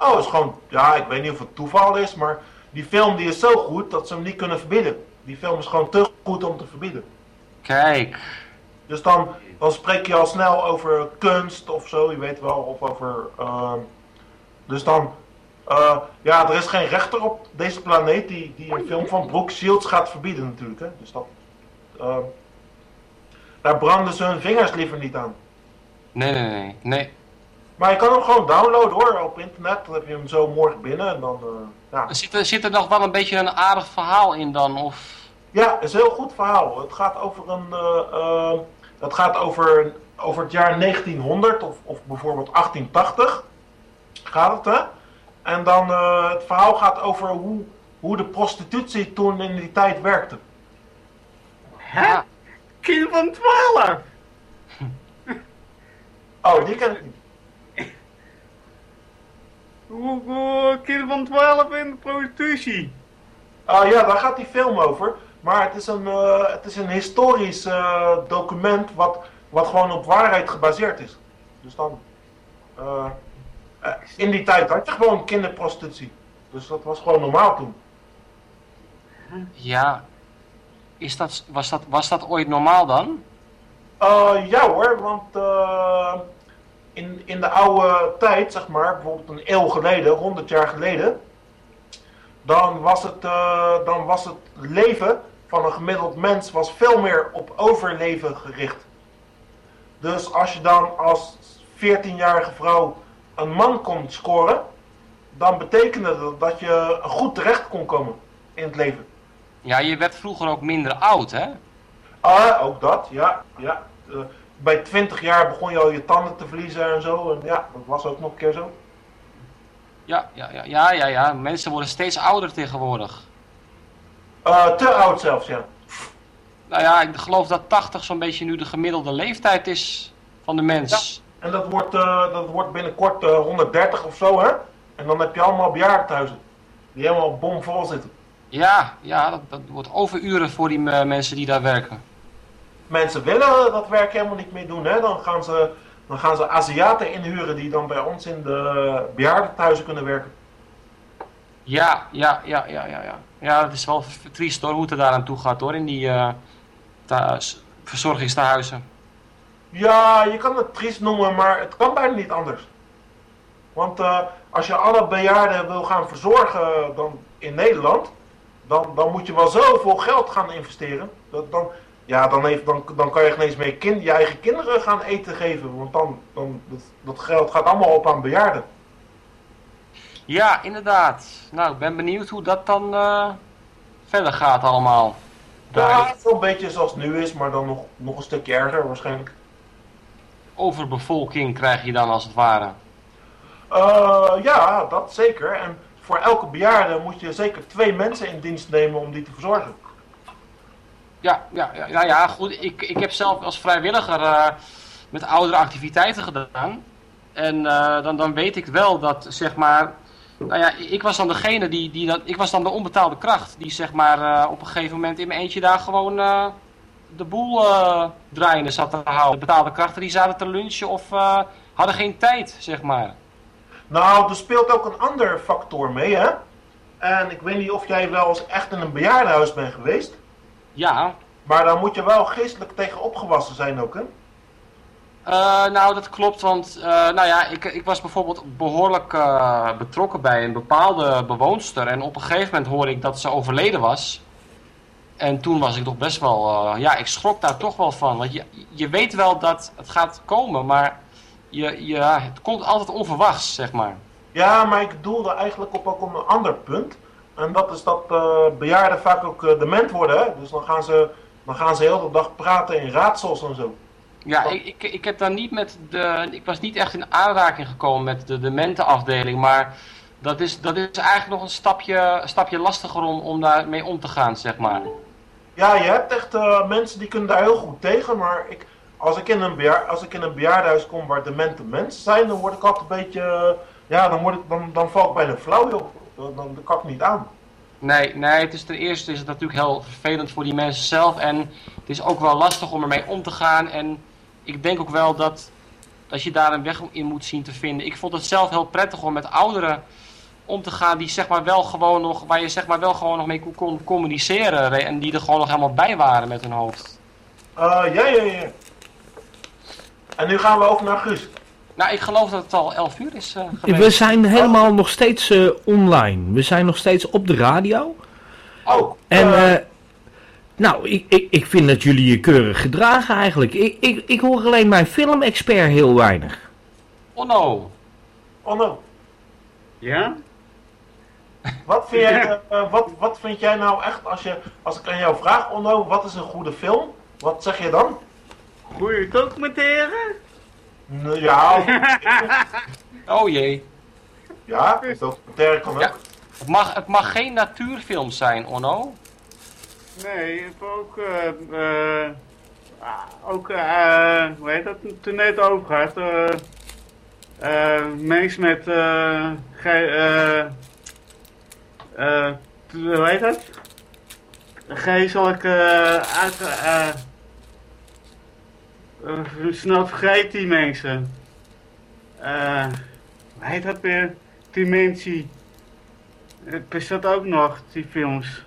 Oh, is gewoon, ja, ik weet niet of het toeval is, maar die film die is zo goed dat ze hem niet kunnen verbieden. Die film is gewoon te goed om te verbieden. Kijk, Dus dan, dan spreek je al snel over kunst of zo, je weet wel, of over. ehm, dus dan, eh, ja, er is geen rechter op deze planeet die, die een film van Brooke Shields gaat verbieden, natuurlijk. Hè? Dus dat. ehm, daar branden ze hun vingers liever niet aan. nee, nee, nee, nee. Maar je kan hem gewoon downloaden hoor, op internet. Dan heb je hem zo morgen binnen en dan, eh, ja. Zit er, zit er nog wel een beetje een aardig verhaal in dan? Of... Ja, het is een heel goed verhaal. Het gaat over een. eh, eh, het gaat over, over het jaar 1900 of, of bijvoorbeeld 1880. Gaat het, hè? En dan eh, het verhaal gaat over hoe, hoe de prostitutie toen in die tijd werkte. Hè? Kind van 12! Oh, die ken ik niet. Hoe, hoe kind van 12 in de prostitutie? Ah ja, daar gaat die film over. Maar het is een, eh, het is een historisch eh, document wat, wat gewoon op waarheid gebaseerd is. Dus dan. eh, eh, in die tijd had je gewoon kinderprostitutie. Dus dat was gewoon normaal toen. Ja, is dat, was, dat, was dat ooit normaal dan? Eh, ja hoor, want eh, in, in de oude tijd, zeg maar, bijvoorbeeld een eeuw geleden, 100 jaar geleden, dan was het, eh, dan was het leven van een gemiddeld mens was veel meer op overleven gericht. Dus als je dan als 14-jarige vrouw een man kon scoren, dan betekende dat dat je goed terecht kon komen in het leven. Ja, je werd vroeger ook minder oud, hè? Ah, ook dat, ja. ja. Eh, bij 20 jaar begon je al je tanden te verliezen en zo. En ja, dat was ook nog een keer zo. Ja, ja, ja, ja, ja, ja. Mensen worden steeds ouder tegenwoordig. Eh, te oud zelfs, ja. Nou ja, ik geloof dat 80 zo'n beetje nu de gemiddelde leeftijd is van de mens. En dat wordt, eh, dat wordt binnenkort eh, 130 of zo, hè. En dan heb je allemaal bejaardentehuizen. Die helemaal bomvol zitten. Ja, ja, dat, dat wordt overuren voor die mensen die daar werken. Mensen willen dat werk helemaal niet meer doen, hè. Dan gaan ze, dan gaan ze Aziaten inhuren die dan bij ons in de bejaardentehuizen kunnen werken. Ja, ja, ja, ja, ja, ja. Ja, het is wel triest hoor, hoe het er daar aan toe gaat hoor, in die thuis, verzorgingstehuizen. Ja, je kan het triest noemen, maar het kan bijna niet anders. Want eh, als je alle bejaarden wil gaan verzorgen dan in Nederland, dan, dan moet je wel zoveel geld gaan investeren. Dat, dan, ja, dan, heeft, dan, dan kan je geen eens meer kind, je eigen kinderen gaan eten geven. Want dan, dan dat, dat geld gaat allemaal op aan bejaarden. Ja, inderdaad. Nou, ik ben benieuwd hoe dat dan eh, verder gaat allemaal. Ja, zo'n beetje zoals het nu is, maar dan nog, nog een stukje erger waarschijnlijk. overbevolking krijg je dan als het ware. Eh, ja, dat zeker. En voor elke bejaarde moet je zeker twee mensen in dienst nemen om die te verzorgen. Ja, ja, ja, ja, ja goed. Ik, ik heb zelf als vrijwilliger eh, met oudere activiteiten gedaan. En eh, dan, dan weet ik wel dat, zeg maar... Nou ja, ik was dan degene die, die dat... Ik was dan de onbetaalde kracht. Die, zeg maar, eh, op een gegeven moment in mijn eentje daar gewoon de boel draaiende zat te houden. De betaalde krachten die zaten te lunchen of hadden geen tijd, zeg maar. Nou, er speelt ook een ander factor mee, hè? En ik weet niet of jij wel eens echt in een bejaardenhuis bent geweest. Ja, Maar dan moet je wel geestelijk tegen opgewassen zijn ook, hè? Eh, nou, dat klopt, want eh, nou ja, ik, ik was bijvoorbeeld behoorlijk eh, betrokken bij een bepaalde bewoonster. En op een gegeven moment hoorde ik dat ze overleden was. En toen was ik toch best wel, ja, ik schrok daar toch wel van. Want je, je weet wel dat het gaat komen, maar je, je, het komt altijd onverwachts, zeg maar. Ja, maar ik doelde eigenlijk op ook op een ander punt. En dat is dat eh, bejaarden vaak ook eh, dement worden, hè? Dus dan gaan ze, dan gaan ze heel de dag praten in raadsels en zo. Ja, ik, ik, ik heb daar niet met de. Ik was niet echt in aanraking gekomen met de dementenafdeling, maar dat is, dat is eigenlijk nog een stapje, stapje lastiger om, om daarmee om te gaan, zeg maar. Ja, je hebt echt eh, mensen die kunnen daar heel goed tegen, maar ik, als, ik in een als ik in een bejaardenhuis kom waar demente mensen zijn, dan word ik altijd een beetje, ja, dan, word ik, dan, dan val ik bijna flauw, joh. Dan, dan kan ik niet aan. Nee, nee, het is ten eerste is het natuurlijk heel vervelend voor die mensen zelf en het is ook wel lastig om ermee om te gaan en ik denk ook wel dat, dat je daar een weg in moet zien te vinden. Ik vond het zelf heel prettig om met ouderen om te gaan die zeg maar wel gewoon nog, waar je zeg maar wel gewoon nog mee kon- communiceren re- en die er gewoon nog helemaal bij waren met hun hoofd. Eh, ja, ja, ja. En nu gaan we over naar Guus. Nou, ik geloof dat het al 11 uur is eh, geweest. We zijn helemaal nog steeds eh, online. We zijn nog steeds op de radio. Oh, En eh, nou, ik, ik, ik vind dat jullie je keurig gedragen eigenlijk. Ik, ik, ik hoor alleen mijn filmexpert heel weinig. Oh no. oh no. Ja? Wat vind, jij, eh, wat, wat vind jij nou echt, als, je, als ik aan jou vraag, Onno, wat is een goede film? Wat zeg je dan? Goeie documentaire? Nou, ja, Oh jee. ja, documentaire kan ook. Ja. Het mag, het mag geen natuurfilm zijn, Onno. Nee, ik heb ook, eh, eh, ah, ook, eh, hoe heet dat, toen net over gehad, eh, eh, mensen met, eh, ge, eh, eh, hoe heet dat? Geestelijke, uh, uit, eh, eh, snel vergeet die mensen. Eh, hoe heet dat weer? Dimensie. Het bestaat ook nog, die films.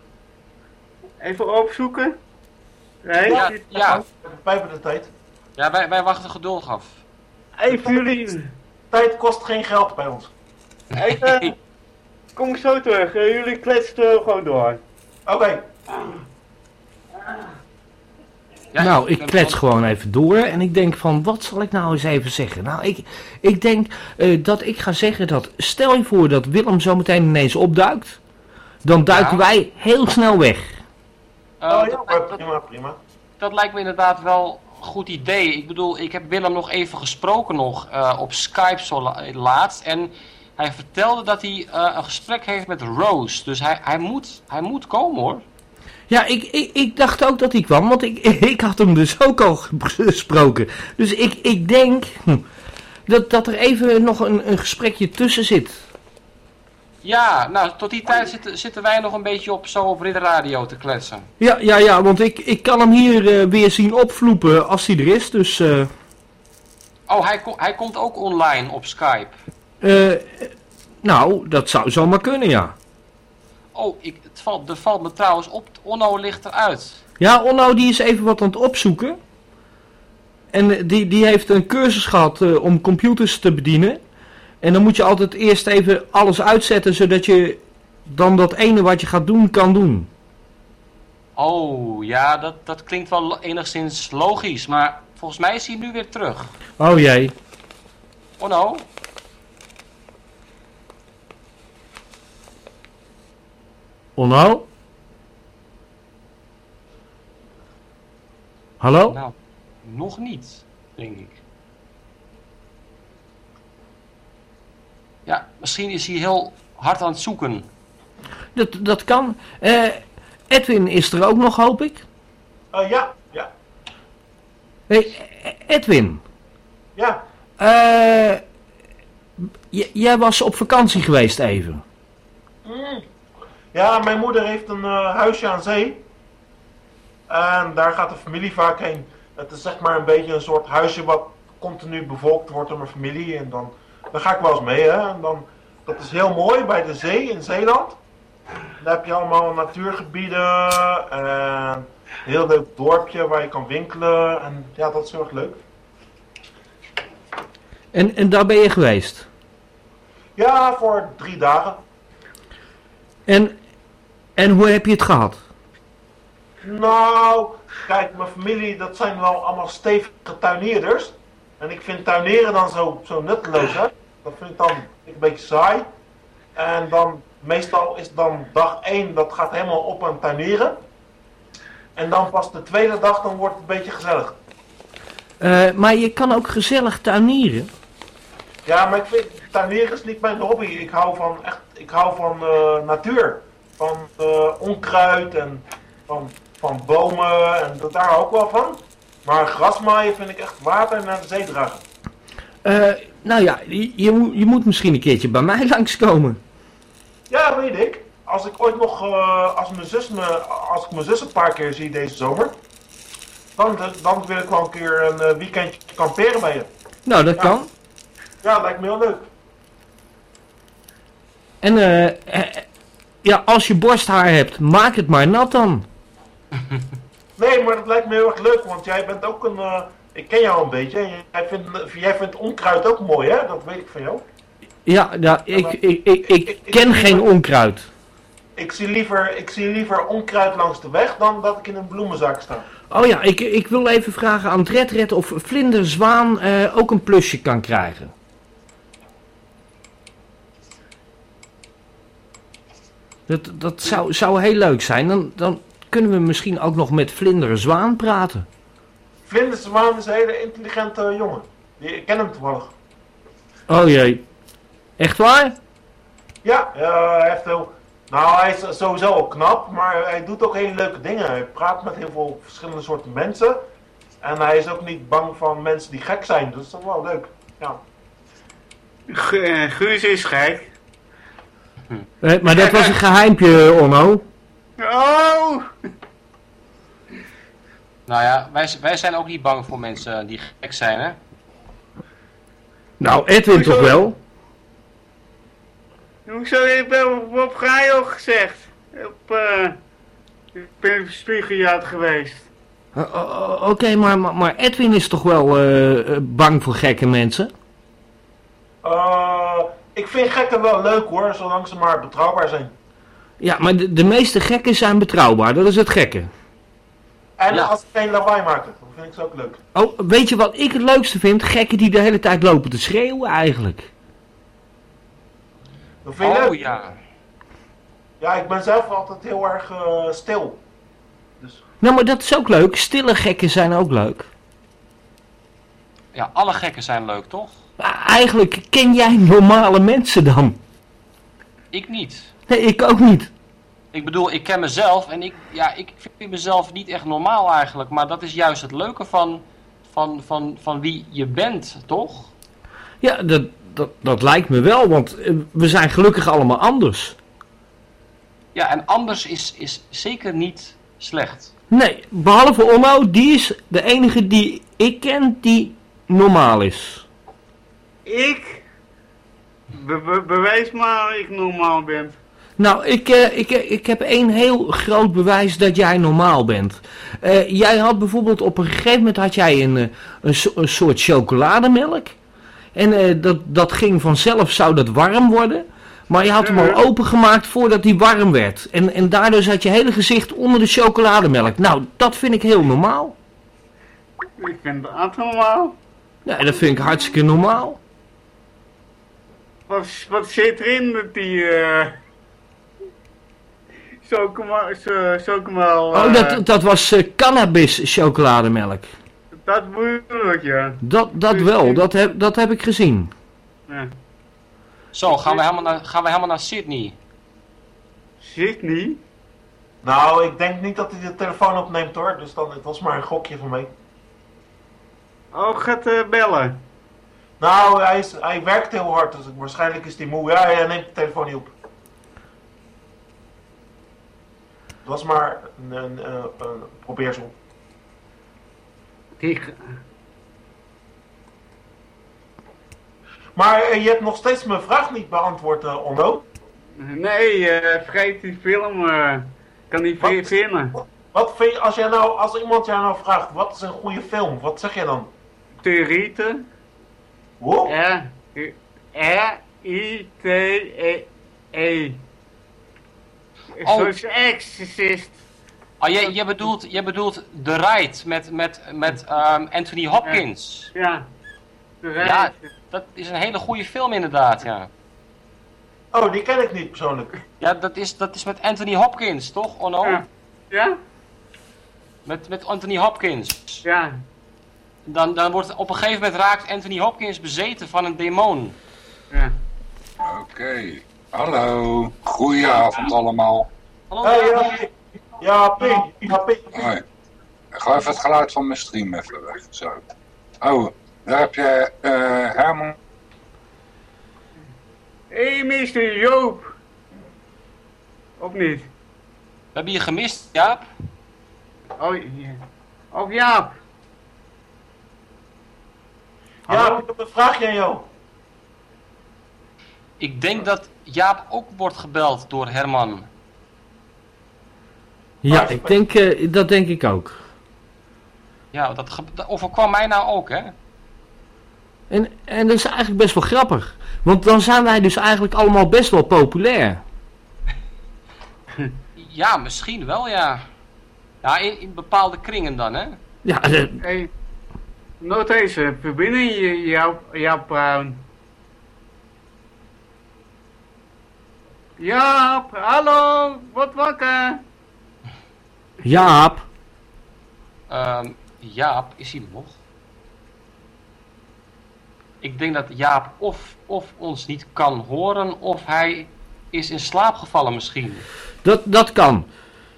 Even opzoeken. Nee, Ja, ja. Wij hebben de tijd. Ja, wij, wij wachten geduldig af. Even jullie. Tijd kost geen geld bij ons. Even, kom ik zo terug. Eh, jullie kletsen gewoon door. Oké, Ja, nou, ik klets gewoon even door en ik denk van, wat zal ik nou eens even zeggen? Nou, ik, ik denk eh, dat ik ga zeggen dat, stel je voor dat Willem zometeen ineens opduikt. Dan duiken Ja. wij heel snel weg. Eh, oh, dat, ja, maar dat- prima, prima. dat lijkt me inderdaad wel een goed idee. Ik bedoel, ik heb Willem nog even gesproken nog eh, op Skype zo la- laatst. En hij vertelde dat hij eh, een gesprek heeft met Rose. Dus hij, hij, moet, hij moet komen hoor. Ja, ik, ik, ik dacht ook dat hij kwam, want ik, ik had hem dus ook al gesproken. Dus ik, ik denk hm, dat, dat er even nog een, een gesprekje tussen zit. Ja, nou, tot die tijd zitten, zitten wij nog een beetje op, zo op Ridder Radio te kletsen. Ja, ja, ja, want ik, ik kan hem hier eh, weer zien opvloepen als hij er is. Dus, eh, Oh, hij, ko- hij komt ook online op Skype. eh, nou, dat zou zomaar kunnen, ja. Oh, ik, valt, er valt me trouwens op, Onno ligt eruit. Ja, Onno die is even wat aan het opzoeken. En eh, die, die heeft een cursus gehad eh, om computers te bedienen. En dan moet je altijd eerst even alles uitzetten, zodat je dan dat ene wat je gaat doen, kan doen. Oh, ja, dat, dat klinkt wel enigszins logisch, maar volgens mij is hij nu weer terug. Oh jee. Onno? Onno? Hallo? Nou, nog niet, denk ik. Ja, misschien is hij heel hard aan het zoeken. Dat, dat kan. Eh, Edwin is er ook nog, hoop ik? Uh, ja, ja. Hey, Edwin. Ja. Eh, jij was op vakantie geweest even. Mm. Ja, mijn moeder heeft een eh, huisje aan zee. En daar gaat de familie vaak heen. Het is zeg maar een beetje een soort huisje wat continu bevolkt wordt door mijn familie. En dan, dan ga ik wel eens mee. Hè? En dan, dat is heel mooi bij de zee in Zeeland. Daar heb je allemaal natuurgebieden. En een heel leuk dorpje waar je kan winkelen. En ja, dat is heel erg leuk. En, en daar ben je geweest. Ja, voor drie dagen. En, en hoe heb je het gehad? Nou, kijk, mijn familie, dat zijn wel allemaal stevige tuinierders. En ik vind tuineren dan zo, zo nutteloos, hè. Dat vind ik dan een beetje saai. En dan, meestal is dan dag 1, dat gaat helemaal op aan tuinieren. En dan pas de tweede dag, dan wordt het een beetje gezellig. Eh, maar je kan ook gezellig tuinieren. Ja, maar ik vind, tuinieren is niet mijn hobby. Ik hou van, echt, ik hou van eh, natuur. Van eh, onkruid en van, van bomen. En dat, daar ik wel van. Maar grasmaaien vind ik echt water naar de zee dragen. Eh, nou ja, je, je, moet- je moet misschien een keertje bij mij langskomen. Ja, weet ik. Als ik ooit nog, eh, als, mijn zus me, als ik mijn zus een paar keer zie deze zomer, dan, dan wil ik wel een keer een weekendje kamperen bij je. Nou, dat Ja. kan. Ja, lijkt me heel leuk. En eh, eh, ja, als je borsthaar hebt, maak het maar nat dan. Nee, maar dat lijkt me heel erg leuk, want jij bent ook een, eh, ik ken jou een beetje, jij vindt, jij vindt onkruid ook mooi, hè? Dat weet ik van jou. Ja, ja ik, ik, ik, ik ken geen onkruid. Ik zie, liever, ik zie liever onkruid langs de weg dan dat ik in een bloemenzak sta. Oh ja, ik, ik wil even vragen aan Dred Red of Vlinder Zwaan eh, ook een plusje kan krijgen. Dat, dat zou, zou heel leuk zijn. Dan, dan kunnen we misschien ook nog met Vlinder Zwaan praten. Vlinderswaan is een hele intelligente jongen. Die- Ik ken hem toevallig. Oh jee. Echt waar? Ja, eh, hij heeft heel... Nou, hij is sowieso al knap, maar hij doet ook hele leuke dingen. Hij praat met heel veel verschillende soorten mensen. En hij is ook niet bang van mensen die gek zijn, dus dat is wel leuk. Ja. Gu- eh, Guus is gek. Maar dat was een geheimpje, Onno. Oh! Nou ja, wij, wij zijn ook niet bang voor mensen die gek zijn, hè? Nou, Edwin toch wel? Hoezo heb op, op radio gezegd? Op, eh... ik ben op spiegeljacht geweest. Oh, Oké, maar, maar, maar Edwin is toch wel eh, eh, bang voor gekke mensen? Eh, ik vind gekken wel leuk hoor, zolang ze maar betrouwbaar zijn. Ja, maar de, de meeste gekken zijn betrouwbaar. Dat is het gekke. En Ja. als ze geen lawaai maken, dan vind ik ze ook leuk. Oh, weet je wat ik het leukste vind? Gekken die de hele tijd lopen te schreeuwen eigenlijk. Dat vind je Oh leuk. ja. Ja, ik ben zelf altijd heel erg eh, stil. Dus Nou, maar dat is ook leuk. Stille gekken zijn ook leuk. Ja, alle gekken zijn leuk, toch? Maar eigenlijk ken jij normale mensen dan? Ik niet. Nee, ik ook niet. Ik bedoel, ik ken mezelf en ik, ja, ik vind mezelf niet echt normaal eigenlijk. Maar dat is juist het leuke van, van, van, van wie je bent, toch? Ja, dat, dat, dat lijkt me wel, want eh, we zijn gelukkig allemaal anders. Ja, en anders is, is zeker niet slecht. Nee, behalve Onno, die is de enige die ik ken die normaal is. Ik? Be be- bewijs maar dat ik normaal ben. Nou, ik, eh, ik, eh, ik heb één heel groot bewijs dat jij normaal bent. Eh, jij had bijvoorbeeld op een gegeven moment had jij een, eh, een, so- een soort chocolademelk. En eh, dat, dat ging vanzelf, zou dat warm worden. Maar je had hem al opengemaakt voordat hij warm werd. En, en daardoor zat je hele gezicht onder de chocolademelk. Nou, dat vind ik heel normaal. Ik vind het normaal. Ja, dat vind ik hartstikke normaal. Wat, wat zit erin dat die... eh chocomel. chocomel Oh, eh, dat, dat was eh, cannabis chocolademelk. dat bedoel ik, ja. Dat, dat wel, dat heb, dat heb ik gezien. ja. Zo, gaan we helemaal naar, gaan we helemaal naar Sydney. Sydney? Nou, ik denk niet dat hij de telefoon opneemt hoor. Dus dan, het was maar een gokje van mij. Oh, gaat eh, bellen. Nou, hij, is, hij werkt heel hard, dus waarschijnlijk is hij moe. Ja, hij neemt de telefoon niet op. Het was maar een, een, eh, een probeersel. Die, Maar eh, je hebt nog steeds mijn vraag niet beantwoord, eh, Onno. nee, eh, vergeet die film. eh kan niet Wat? vinden. Wat vind je, als, jij nou, als iemand jou nou vraagt, wat is een goede film? Wat zeg je dan? Theorieten. Wow? R. R-I-T-E-E. Oh. Zoals Exorcist. Oh, jij, jij, bedoelt, jij bedoelt The Ride met, met, met ehm, Anthony Hopkins. Ja. De Ja, dat is een hele goede film inderdaad, ja. Oh, die ken ik niet persoonlijk. Ja, dat is, dat is met Anthony Hopkins, toch, Onno? Ja. Ja? Met, met Anthony Hopkins. Ja. Dan, dan wordt op een gegeven moment raakt Anthony Hopkins bezeten van een demon. Ja. Oké. Hallo. Goedenavond allemaal. Hallo? Hey, ja, P. Ja. Hoi. Ik ga even het geluid van mijn stream even weg. Zo. Oh, daar heb je eh Herman. Hé, hey, meester Joop. Of niet? We hebben je gemist, Jaap. Oh, ja. Of Jaap. Ja, ik heb een vraagje aan jou. Ik denk dat Jaap ook wordt gebeld door Herman. Ja, ik denk, eh, dat denk ik ook. Ja, dat, dat overkwam mij nou ook, hè? En, en dat is eigenlijk best wel grappig. Want dan zijn wij dus eigenlijk allemaal best wel populair. Ja, misschien wel, ja. Ja, in, in bepaalde kringen dan, hè? Ja, eh, Hey. Nood deze, verbinden je Jaap, Jaap Bruin. Jaap, hallo, wat wakker. Jaap. Ehm, Jaap, is hij nog? Ik denk dat Jaap of, of ons niet kan horen, of hij is in slaap gevallen misschien. Dat, dat kan.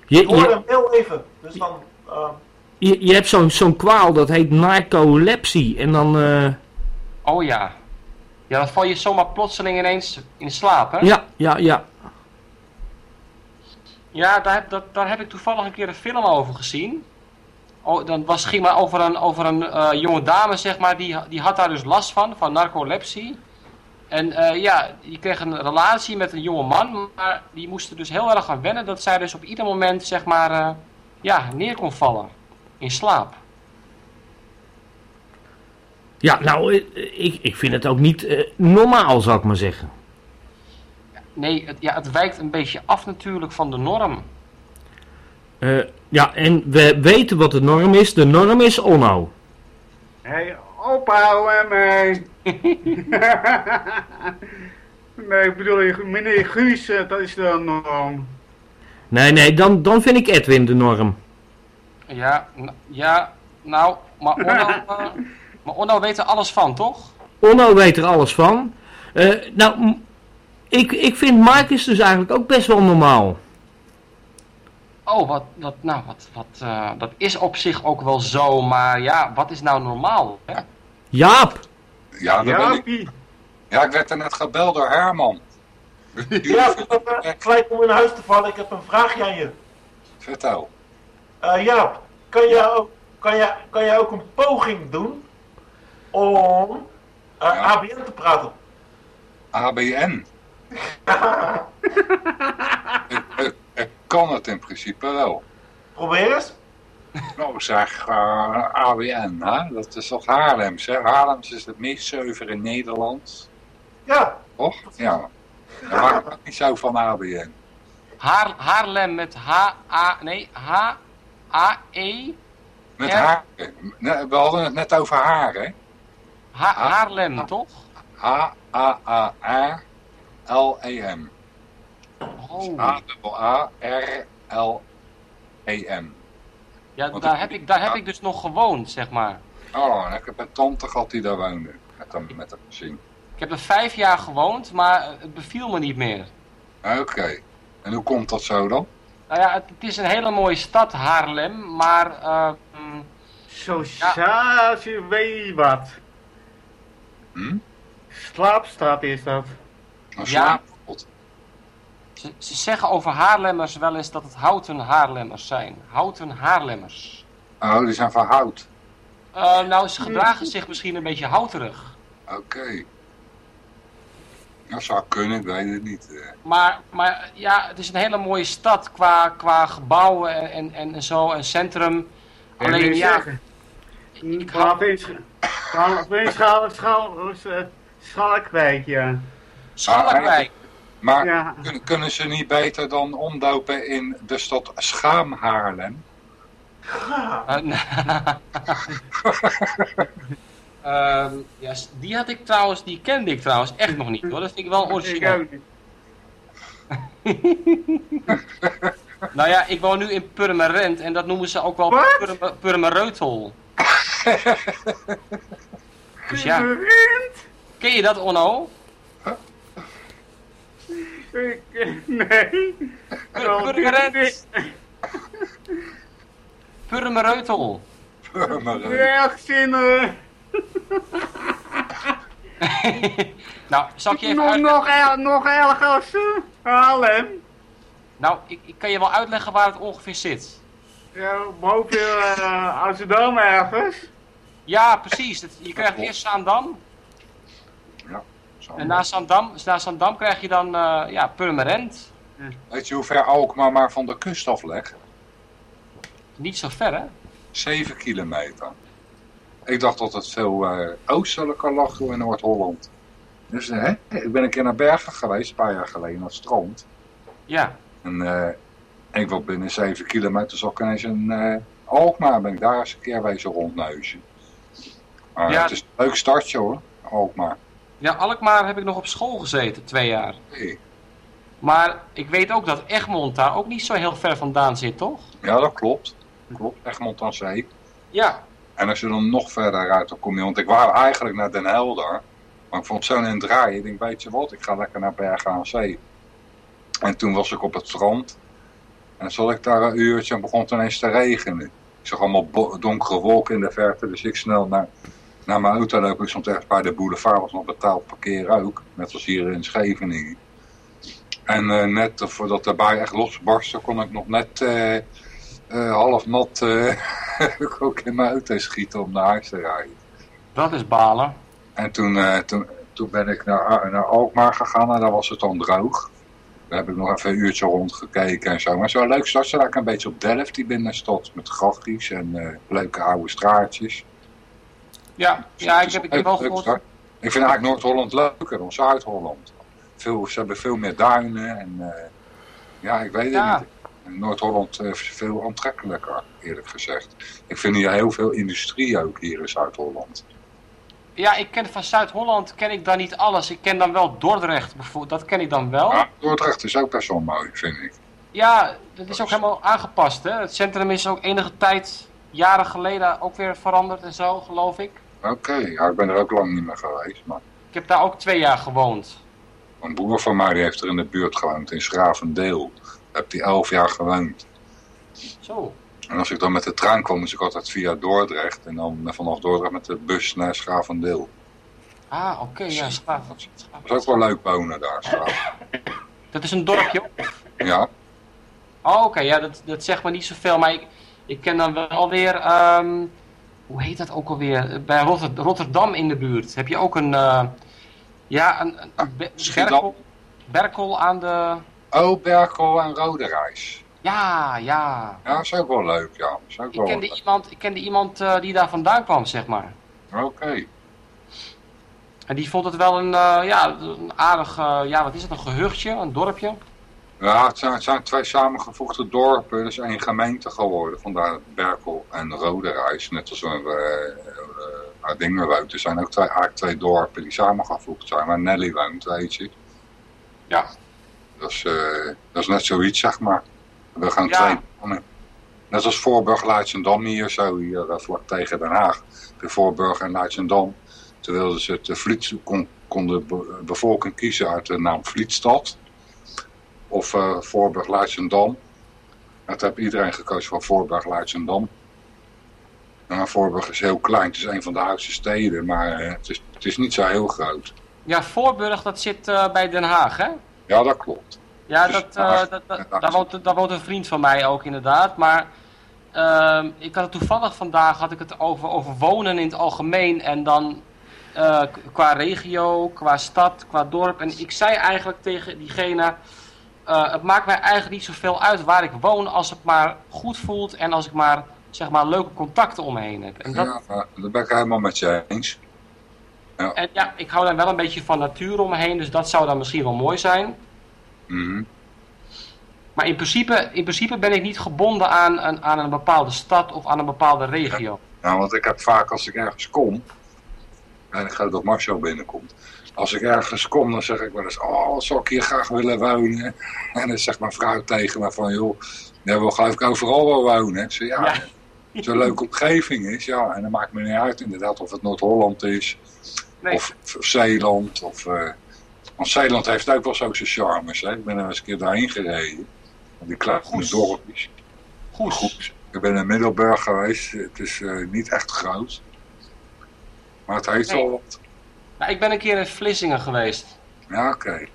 Je, Ik hoorde je, hem heel even. Dus dan... eh, je, je hebt zo'n zo'n kwaal, dat heet narcolepsie. En dan, eh, Oh ja. Ja, dan val je zomaar plotseling ineens in slaap, hè? ja, ja, ja. Ja, daar, dat, daar heb ik toevallig een keer een film over gezien. Oh, dan was, ging maar over een, over een eh, jonge dame, zeg maar, die, die had daar dus last van, van narcolepsie. En eh, ja, die kreeg een relatie met een jonge man, maar die moest er dus heel erg aan wennen dat zij dus op ieder moment, zeg maar, ja, neer kon vallen. In slaap. Ja, nou, eh, ik, ik vind het ook niet eh, normaal, zou ik maar zeggen. Nee, het, ja, het wijkt een beetje af natuurlijk van de norm. Eh, ja, en we weten wat de norm is. De norm is onno. Hé, hey, ophouden hem, mee. nee, ik bedoel, meneer Guus, dat is de norm. Nee, nee, dan, dan vind ik Edwin de norm. Ja, ja, nou, maar Onno, eh, maar Onno weet er alles van, toch? Onno weet er alles van. Eh, nou, ik, ik vind Marcus dus eigenlijk ook best wel normaal. Oh, wat, wat, nou, wat, wat, eh, dat is op zich ook wel zo, maar ja, wat is nou normaal? Hè? Jaap, Ja, ben ik. Jaapie. Ja, ik werd er net gebeld door Herman. ja, uh, gelijk om in huis te vallen. Ik heb een vraagje aan je. Vertel. Eh, Jaap, kan jij, ook, kan, jij, kan jij ook een poging doen om eh, Ja. ABN te praten? ABN. ik, ik, ik kan het in principe wel. Probeer eens. Nou zeg, eh, ABN, hè? dat is toch Haarlems, hè? Haarlems is het meest zuiver in Nederland, Ja, toch? Ja. Daar maakt het niet zo van ABN. Haar, Haarlem met H-A, nee, H-A-E, Met haar. We hadden het net over haar, hè? Ha Haarlem, toch? H-A-A-R-L-E-M. Oh, A-A-R-L-E-M. ja, want daar heb, ik, daar heb ik dus nog gewoond, zeg maar. Oh, en ik heb een tante gehad die daar woonde. Met hem, met. Ik heb er vijf jaar gewoond, maar eh, het beviel me niet meer. Oké. En hoe komt dat zo dan? Nou ja, het, het is een hele mooie stad, Haarlem, maar... Sociaal, als je weet wat. Hm? Slaapstad is dat. Ja. ze, ze zeggen over Haarlemmers wel eens dat het houten Haarlemmers zijn. Houten Haarlemmers. Oh, die zijn van hout. Eh, nou, ze gedragen zich misschien een beetje houterig. Oké. Dat zou kunnen, ik weet het niet. eh. Maar, maar ja, het is een hele mooie stad qua, qua gebouwen en, en, en zo, en centrum. Alleen ja, ik schaal, schaal, eh, Schalkwijk, ja. Schalkwijk. Maar Ja. kunnen, kunnen ze niet beter dan omdopen in de stad Schaam Haarlem? Ehm, ja, s- die had ik trouwens, die kende ik trouwens echt nog niet hoor. Dat vind ik wel origineel. Nou ja, ik woon nu in Purmerend en dat noemen ze ook wel? Purmer, Purmereutel. Dus ja, ken je dat Onno? Ik, nee. Pur- Purmerend. Purmereutel. Maar, nou, zal ik je even nog, nog, er, nog erger als eh, Haarlem. Nou, ik, ik kan je wel uitleggen waar het ongeveer zit. Ja, boven uh, Amsterdam ergens. Ja, precies. Het- je krijgt eerst Zaandam. zo. En na Zaandam, na Zaandam krijg je dan eh, ja, Purmerend. Weet je hoe ver Alkmaar maar van de kust af ligt? Niet zo ver, hè? 7 kilometer. Ik dacht dat het veel eh oostelijker lag in Noord-Holland. Dus hè, ik ben een keer naar Bergen geweest, een paar jaar geleden, naar het strand. Ja. En eh, ik wil binnen 7 kilometer zag ik ineens een eh, Alkmaar. Ben ik daar eens een keer wezen rondneuzen. Maar Ja. het is een leuk startje hoor, Alkmaar. Ja, Alkmaar heb ik nog op school gezeten, twee jaar. Hey. Maar ik weet ook dat Egmond daar ook niet zo heel ver vandaan zit, toch? Ja, dat klopt. Klopt, Egmond aan Zee. Ja. En als je dan nog verder uit, dan kom je... Want ik wou eigenlijk naar Den Helder. Maar ik vond zo'n draaien. Ik denk, weet je wat, ik ga lekker naar Bergen aan Zee. En toen was ik op het strand. En zat ik daar een uurtje en begon het ineens te regenen. Ik zag allemaal donkere wolken in de verte. Dus ik snel naar, naar mijn auto lopen. Ik stond echt bij de boulevard. was nog betaald parkeren ook. Net als hier in Scheveningen. En eh, net voordat de echt losbarstte, kon ik nog net eh, eh, half nat eh, ook in mijn auto schieten om naar huis te rijden. Dat is balen. En toen, eh, toen, toen ben ik naar, naar Alkmaar gegaan en daar was het dan droog. Daar heb ik nog even een uurtje rondgekeken en zo. Maar zo leuk stad, ze lijkt een beetje op Delft, die binnenstad. Met grachtjes en eh, leuke oude straatjes. Ja, ja ik heb, ik heb wel gehoord. Ik vind eigenlijk Noord-Holland leuker dan Zuid-Holland. Ze hebben veel meer duinen en eh, ja, ik weet het Ja. niet. Noord-Holland is veel aantrekkelijker, eerlijk gezegd. Ik vind hier heel veel industrie ook hier in Zuid-Holland. Ja, ik ken van Zuid-Holland ken ik dan niet alles. Ik ken dan wel Dordrecht bijvoorbeeld. Dat ken ik dan wel. Maar Dordrecht is ook best wel mooi, vind ik. Ja, dat is ook helemaal aangepast. Hè? Het centrum is ook enige tijd, jaren geleden, ook weer veranderd en zo, geloof ik. Oké, ja, ik ben er ook lang niet meer geweest. Maar Ik heb daar ook twee jaar gewoond. een broer van mij die heeft er in de buurt gewoond, in Schravendeel. Heb hij elf jaar gewoond. Zo. En als ik dan met de trein kwam, moest ik altijd via Dordrecht. En dan vanaf Dordrecht met de bus naar Schravendeel. Ah, oké, ja, Schaaf. Dat is ook wel leuk wonen daar. Dat is een dorpje. Ja, Oh, oké, ja, dat, dat zegt me niet zoveel, maar ik, ik ken dan wel weer, ehm, hoe heet dat ook alweer? Bij Rotter- Rotterdam in de buurt heb je ook een, eh, ja, een, een, Berkel aan de, Oh, Berkel en Rode Reis. ja, ja. Ja, dat is ook wel leuk, ja. Dat is ook Ik wel kende leuk. iemand, ik kende iemand eh, die daar vandaan kwam, zeg maar. Oké. En die vond het wel een, eh, ja, een aardig, eh, ja, wat is het, een gehuchtje, een dorpje? Ja, het zijn, het zijn twee samengevoegde dorpen. Is één gemeente geworden. Vandaar Berkel en Rode Reis. Net als we dingen woont. Er zijn ook twee, eigenlijk twee dorpen die samengevoegd zijn. Waar Nelly woont, weet je. Ja. Dat is, eh, dat is net zoiets, zeg maar. We gaan Ja. twee. Net als Voorburg, Leidschendam hier zo, hier eh, vlak tegen Den Haag. De Voorburg en Leidschendam. Toen wilden ze het de Vliet, kon, kon de be- bevolking kiezen uit de naam Vlietstad. Of eh Voorburg, Leidschendam. En toen heb iedereen gekozen voor Voorburg, Leidschendam. Nou, Voorburg is heel klein, het is een van de oudste steden, maar eh, het, is, het is niet zo heel groot. Ja, Voorburg, dat zit eh, bij Den Haag, hè? Ja, dat klopt. Ja, Dus dat, daar- eh, dat, dat- daar, woont, daar woont een vriend van mij ook inderdaad. Maar ehm, ik had het toevallig vandaag had ik het over, over wonen in het algemeen. En dan eh, qua regio, qua stad, qua dorp. En ik zei eigenlijk tegen diegene... eh, het maakt mij eigenlijk niet zoveel uit waar ik woon als het maar goed voelt. En als ik maar, zeg maar, leuke contacten om me heen heb. En, dat, Ja, dat ben ik helemaal met je eens. En ja, ik hou dan wel een beetje van natuur om me heen. Dus dat zou dan misschien wel mooi zijn. Mhm. Maar in principe, in principe ben ik niet gebonden aan, een- aan een bepaalde stad of aan een bepaalde regio. Nou, want ik heb vaak als ik ergens kom, en ik geloof dat Marcel binnenkomt. Als ik ergens kom, dan zeg ik wel eens, oh, zou ik hier graag willen wonen? En dan zegt mijn vrouw tegen me van, joh, jij wil geloof ik overal wel wonen. Ik zeg, ja, Ja. een leuke omgeving is, ja. En dan maakt me niet uit inderdaad of het Noord-Holland is, Nee. of, of Zeeland. Of, eh, want Zeeland heeft ook wel zo zijn charmes, hè. Ik ben er eens een keer daarheen gereden. Die kleine dorpjes. Goed. Goed. Ik ben in Middelburg geweest. Het is eh, niet echt groot. Maar het heeft Nee. wel wat. Nou, ik ben een keer in Vlissingen geweest. Ja, oké.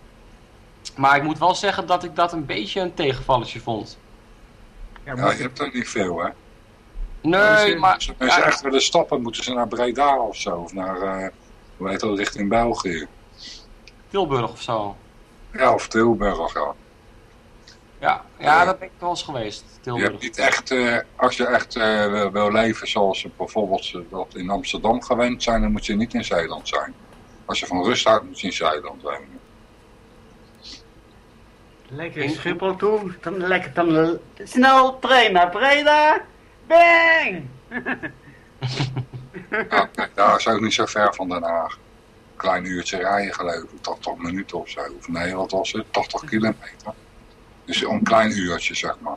Maar ik moet wel zeggen dat ik dat een beetje een tegenvalletje vond. Ja, Ja, maar- je hebt er niet veel, hè. Nee, maar... Als mensen ja, echt willen stappen, moeten ze naar Breda of zo. Of naar, eh hoe heet dat, richting België. Tilburg of zo. Ja, of Tilburg, ja. Ja, ja Ja. dat ben ik wel eens geweest. Je Tilburg. hebt niet echt, eh, als je echt eh, wil, leven zoals ze bijvoorbeeld dat in Amsterdam gewend zijn, dan moet je niet in Zeeland zijn. Als je van rust houdt, moet je in Zeeland wonen. Lekker in Schiphol toe, dan lekker dan snel trein naar Breda. Bang! Ja, kijk, daar is ook niet zo ver van Den Haag. Een klein uurtje rijden geloof ik, 80 minuten of zo. Of nee, wat was het? 80 kilometer. Dus een klein uurtje, zeg maar.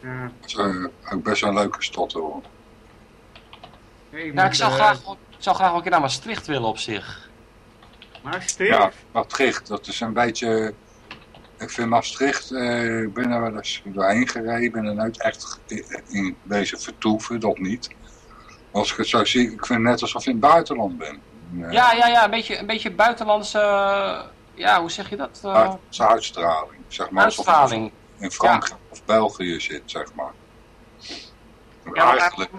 Ja, Dat is eh, ook best een leuke stad hoor. ik, Ja, ik zou eh, graag, ik zou graag een keer naar Maastricht willen op zich. Maastricht? Ja, Maastricht, dat is een beetje... Ik vind Maastricht, eh, ik ben er wel eens doorheen gereden. Ik ben er nooit echt in, in deze vertoeven, dat niet. Als ik het zo zie, ik vind het net alsof ik in het buitenland ben. Ja, ja, ja, een beetje, een beetje buitenlandse... ja, hoe zeg je dat? Eh, buitenlandse uitstraling. Zeg maar, je uitstraling. in Frankrijk of België zit, zeg maar. Ja, maar Eigenlijk,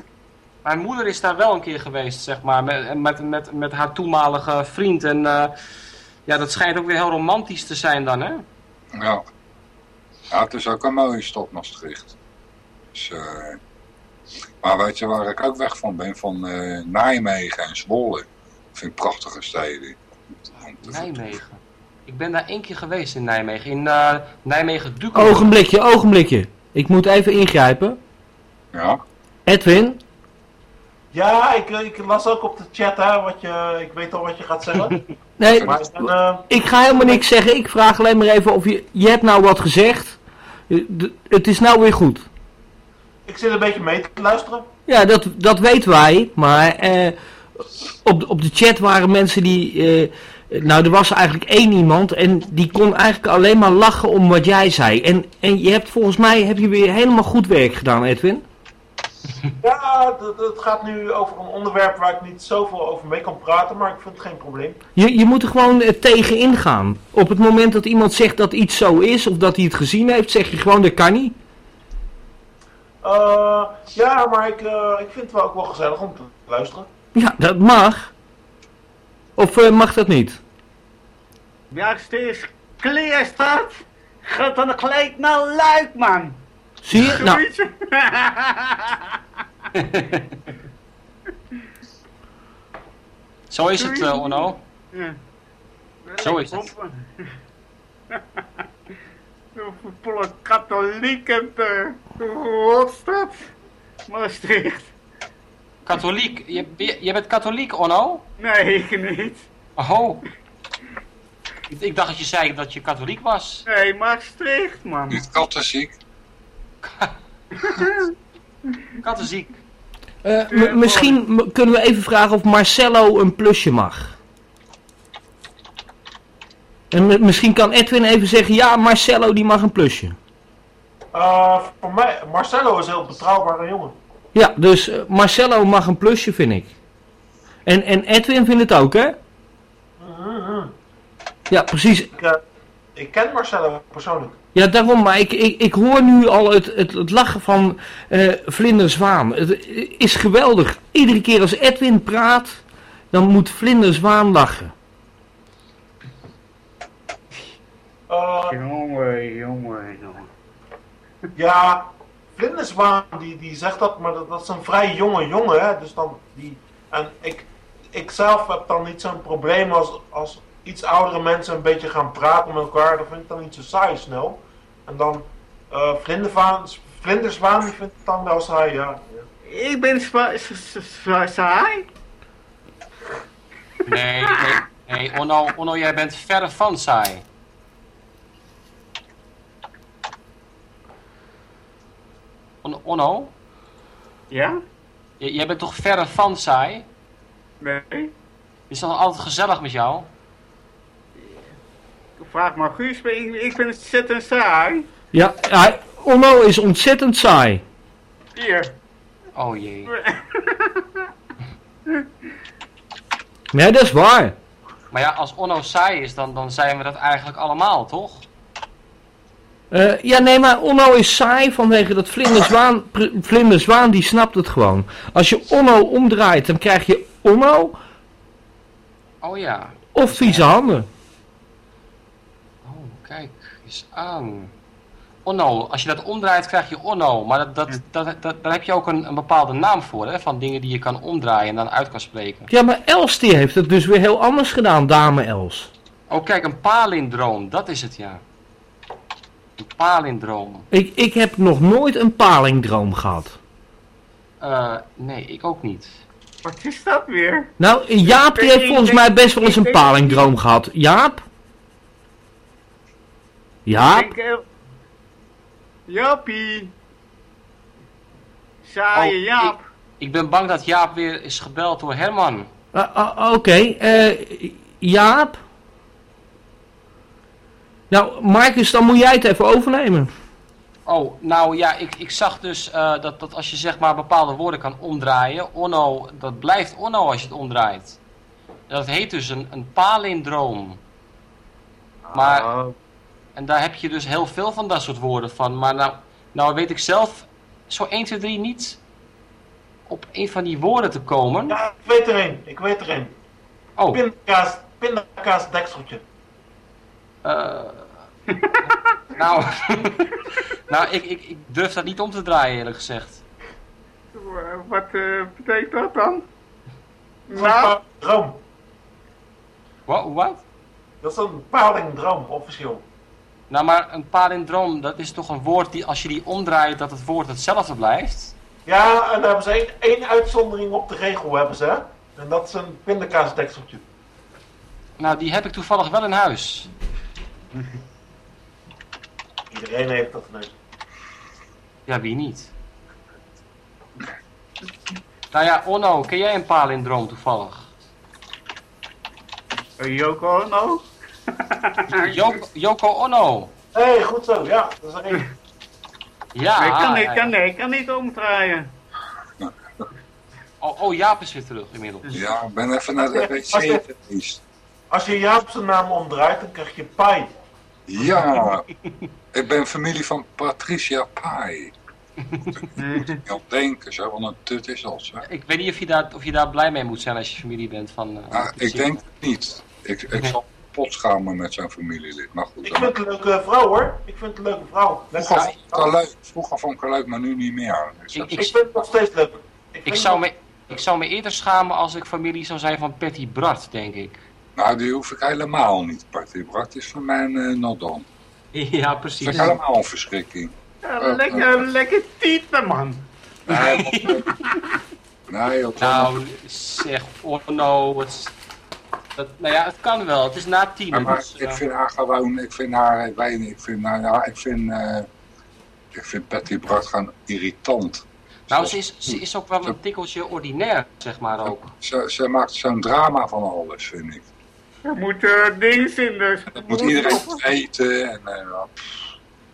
Mijn moeder is daar wel een keer geweest, zeg maar, met, met, met, met haar toenmalige vriend. En eh, ja, dat schijnt ook weer heel romantisch te zijn dan, hè? ja. Ja, het is ook een mooie stad, Maastricht. Dus, eh, maar weet je waar ik ook weg van ben? Van eh, Nijmegen en Zwolle. Dat vind ik prachtige steden. Nijmegen. Ik ben daar één keer geweest in Nijmegen. In eh nijmegen Dukel. Ogenblikje, ogenblikje. Ik moet even ingrijpen. Ja, Edwin, Ja, ik, ik las ook op de chat, hè, wat je, ik weet al wat je gaat zeggen. nee, Maar ik eh, ik ga helemaal niks zeggen. Ik vraag alleen maar even of je... Je hebt nou wat gezegd. Het is nou weer goed. Ik zit een beetje mee te luisteren. Ja, dat, dat weten wij. Maar eh, op, de- op de chat waren mensen die... eh, nou, er was eigenlijk één iemand en die kon eigenlijk alleen maar lachen om wat jij zei. En, en je hebt volgens mij heb je weer helemaal goed werk gedaan, Edwin. Ja, het- het gaat nu over een onderwerp waar ik niet zoveel over mee kan praten, maar ik vind het geen probleem. Je, je moet er gewoon eh, tegen ingaan. Op het moment dat iemand zegt dat iets zo is of dat hij het gezien heeft, zeg je gewoon dat kan niet. Eh, ja, maar ik, eh, ik vind het wel ook wel gezellig om te luisteren. Ja, dat mag. Of eh, mag dat niet? Ja, steeds clear staat. Gaat dan gelijk naar Luik, man. Zie je? Nou. Zo is het, Onno. Ja. Zo is het. Volle katholiek en uh, Rotstad. Maastricht. Katholiek. Je, je, je bent katholiek, Onno? Nee, ik niet. Oh. Ik, dacht dat je zei dat je katholiek was. Nee, Maastricht, man. Niet. Kattenziek. Eh, m- misschien kunnen we even vragen of Marcello een plusje mag. En m- misschien kan Edwin even zeggen, ja, Marcello die mag een plusje. Eh, voor mij, Marcelo is een heel betrouwbare jongen. Ja, dus eh, Marcello mag een plusje, vind ik. En, en Edwin vindt het ook, hè? Mhm. Ja, precies. Ik, eh, ik ken Marcelo persoonlijk. Ja, daarom, maar ik, ik, ik hoor nu al het, het, het lachen van eh Vlinder Zwaan. Het is geweldig. Iedere keer als Edwin praat, dan moet Vlinder Zwaan lachen. Eh, Jongen, jongen, jongen. ja, Vlinderswaan die, die zegt dat, maar dat, dat is een vrij jonge jongen. Hè? Dus dan die, en ik, ik zelf heb dan niet zo'n probleem als, als iets oudere mensen een beetje gaan praten met elkaar. Dat vind ik dan niet zo saai snel. En dan eh Vlinderwaan, Vlinderswaan, die vindt het dan wel saai, ja. Ik ben saai. Nee, nee, nee Onno, Onno, jij bent verre van saai. On- Onno, Ja? j- jij bent toch verre van saai? Nee. Is dat altijd gezellig met jou? Vraag maar Guus, maar ik, ik ben ontzettend saai. Ja, hij, Onno is ontzettend saai. Hier. Oh jee. Nee, dat is waar. Maar ja, als Onno saai is, dan, dan zijn we dat eigenlijk allemaal, toch? Eh, ja, nee, maar Onno is saai vanwege dat Vlinderzwaan. Vlinderzwaan die snapt het gewoon. Als je Onno omdraait, dan krijg je Onno Oh ja. of vieze handen. Oh, kijk eens aan. Onno, als je dat omdraait krijg je Onno. Maar dat, dat, dat, dat, daar heb je ook een, een bepaalde naam voor, hè? Van dingen die je kan omdraaien en dan uit kan spreken. Ja, maar Els die heeft het dus weer heel anders gedaan, dame Els. Oh, kijk, een palindroom. Dat is het, ja. Een palindroom. Ik, ik heb nog nooit een palingdroom gehad. Eh, nee, ik ook niet. Wat is dat weer? Nou, Jaap die heeft volgens mij best wel eens een palingdroom gehad. Jaap? Jaap? Eh, Jaapie. Saaie Oh, Jaap. Ik ben bang dat Jaap weer is gebeld door Herman. Ah, ah, Oké, eh, Jaap? Nou, Marcus, dan moet jij het even overnemen. Oh, nou ja, ik, ik zag dus eh, dat, dat als je zeg maar bepaalde woorden kan omdraaien, onno, dat blijft onno als je het omdraait. Dat heet dus een, een palindroom. Maar, Oh, en daar heb je dus heel veel van dat soort woorden van. Maar nou, nou weet ik zelf zo 1, 2, 3 niet op een van die woorden te komen. Ja, ik weet er een. Ik weet er een. Oh, Pindakaas, pindakaas dekseltje. eh nou, nou ik, ik, ik durf dat niet om te draaien eerlijk gezegd. wat eh, betekent dat dan? Een Nou, palindroom. Wat? wat? Dat is een palindroom, officieel. Nou, maar een palindroom, dat is toch een woord die als je die omdraait, dat het woord hetzelfde blijft? Ja, en daar hebben ze één, één uitzondering op de regel, hebben ze. hè. En dat is een pindakaasdekseltje. Nou, die heb ik toevallig wel in huis. Iedereen heeft dat nee. Ja, wie niet? Nou ja, Onno, ken jij een palindroom toevallig? Joko Ono? Joko, Yoko Onno. Hé, hey, goed zo, ja, dat is er één. Ja. nee, kan niet, kan, kan niet omdraaien. Oh, oh, Jaap is weer terug inmiddels. Ja, ik ben even naar de wc Als je- geweest. Als je Jaap zijn naam omdraait, dan krijg je Pai. Ja, ik ben familie van Patricia Pai. Moet ik niet op denken, zo, want een tut is al zo. Ik weet niet of je, daar, of je daar blij mee moet zijn als je familie bent van... eh, Ah, ik denk het niet. Ik, ik zal pot schamen met zo'n familielid, maar goed. Ik vind het een leuke vrouw hoor. Ik vind het een leuke vrouw. Vroeger vond ik het leuk, vroeger vond ik het leuk, maar nu niet meer. Dus Ik- Ik vind het nog steeds leuk. Ik zou, het- me, ik zou me eerder schamen als ik familie zou zijn van Patty Bart, denk ik. Nou, die hoef ik helemaal niet. Party Brak is van mijn uh, Nodon. Ja, Dat precies. vind ik helemaal een verschrikking. Ja, lekker, lekker tieten, man. Nee, nee Nou, zeg, oh no, wat... Dat, nou ja, het kan wel. Het is na tien. Maar dus, ik eh, vind haar gewoon, ik vind haar, ik weet niet, ik vind, nou ja, ik vind, eh, ik vind Patty Bart gewoon irritant. nou, ze is, ze is ook wel een tikkeltje ordinair, zeg maar ook. Ze, ze maakt zo'n drama van alles, vind ik. Er moet eh dingen in dus. Dat moet iedereen weten en eh,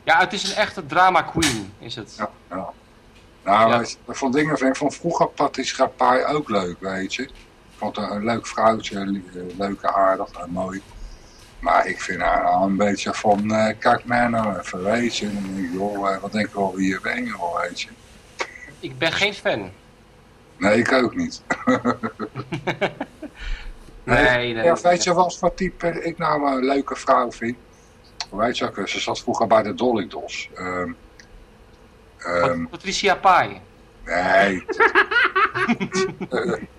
ja, het is een echte drama queen, is het. ja, ja. Nou, Ja. je, van dingen vind ik van vroeger Patty Schapaai ook leuk, weet je. Ik vond haar een leuk vrouwtje, eh, leuk en aardig en mooi. Maar ik vind haar nou een beetje van, eh, kijk mij nou even, weet je. En dan denk ik, joh, wat denk ik wel wie je bent, joh, weet je. Ik ben geen fan. Nee, ik ook niet. Nee, nee. Ja, weet je wat voor type ik nou een leuke vrouw vind? Weet je ze zat vroeger bij de Dolly Dos. Ehm ehm, Patricia Pai. nee.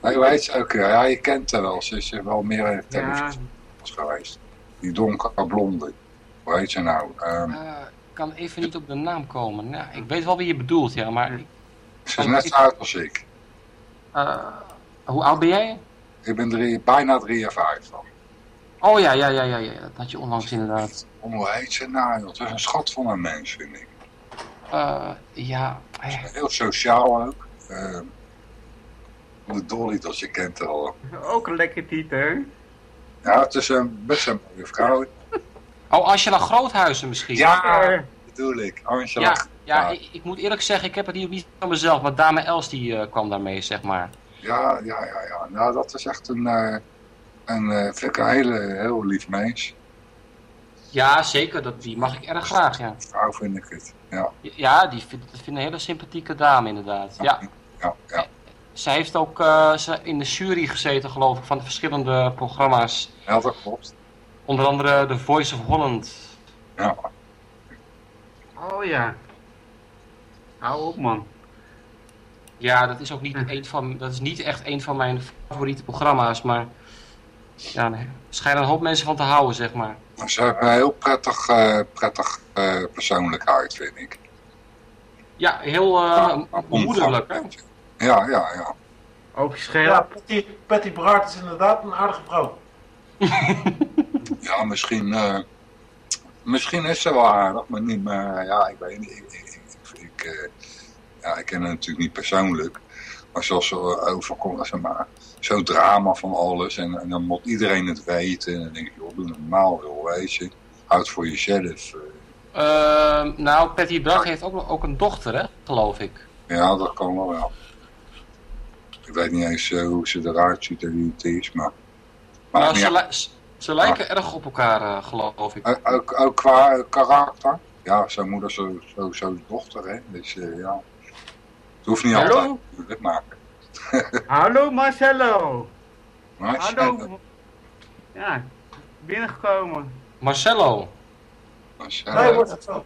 nee, weet je ook, ja, je kent haar wel. Ze is wel meer in de Ja, televisie geweest. Die donkere blonde. Hoe heet ze nou? Eh, Ik kan even niet op de naam komen. Nou, ik weet wel wie je bedoelt, ja, maar... ik- ze is net zo oud als ik. eh, hoe oud ben jij? Ik ben drie, bijna 53. Oh ja, ja, ja, ja, ja, dat had je onlangs inderdaad. Hoe heet ze nou? joh? Het is een schat van een mens, vind ik. Eh, ja, eh, Heel sociaal ook. Ehm, de Dolly Dos, je kent haar al. ook een lekker titel. Ja, het is een best een mooie vrouw. Oh, Angela Groothuizen misschien? Ja, Eh, bedoel ik. Angela. ja, ja Ja. ik, ik moet eerlijk zeggen, ik heb het hier niet van mezelf, maar Dame Els die eh, kwam daarmee, zeg maar. Ja, ja, ja, ja. Nou, dat is echt een, eh, een eh, vind ik een hele, heel lief mens. Ja, zeker, dat, die mag ik erg graag, ja. Vrouw vind ik het. Ja, Ja, die vind, dat vind ik een hele sympathieke dame inderdaad. Ja, ja, ja. ze heeft ook eh, ze in de jury gezeten, geloof ik, van de verschillende programma's. Ja, dat klopt. Onder andere The Voice of Holland. Ja. oh ja. Hou op man. Ja, dat is ook niet, een van, dat is niet echt een van mijn favoriete programma's, maar ja, nee, er schijnen een hoop mensen van te houden, zeg maar. Ze hebben een heel prettig, eh, prettig eh, persoonlijkheid, vind ik. Ja, heel eh moederlijk, hè? Ja, ja, ja. Oogje scherp. Ja, Patty, Patty Bart is inderdaad een aardige vrouw. Ja, misschien, eh, misschien is ze wel aardig, maar niet meer, ja, ik weet niet. Ik, ik, ik, ik, eh, ja, ik ken haar natuurlijk niet persoonlijk. Maar zoals ze overkomt, zeg maar, zo'n drama van alles. En, en dan moet iedereen het weten. En dan denk ik, joh, doe normaal, joh, weet je. Houd voor jezelf. eh. Ehm, nou, Patty Brag heeft ook, ook een dochter, hè, geloof ik. ja, dat kan wel wel. Ik weet niet eens eh, hoe ze eruit ziet en wie het is, maar... maar Nou, ze, li- ze- ze lijken erg op elkaar, eh, geloof ik. ook, ook, qua karakter. Ja, zijn moeder zo, zo, zo dochter, hè. Dus ja, hoeft niet Hallo? altijd natuurlijk, maar... Hallo Marcello. maar Hallo. Ja, binnengekomen. Marcello. als, Nee, wordt het zo.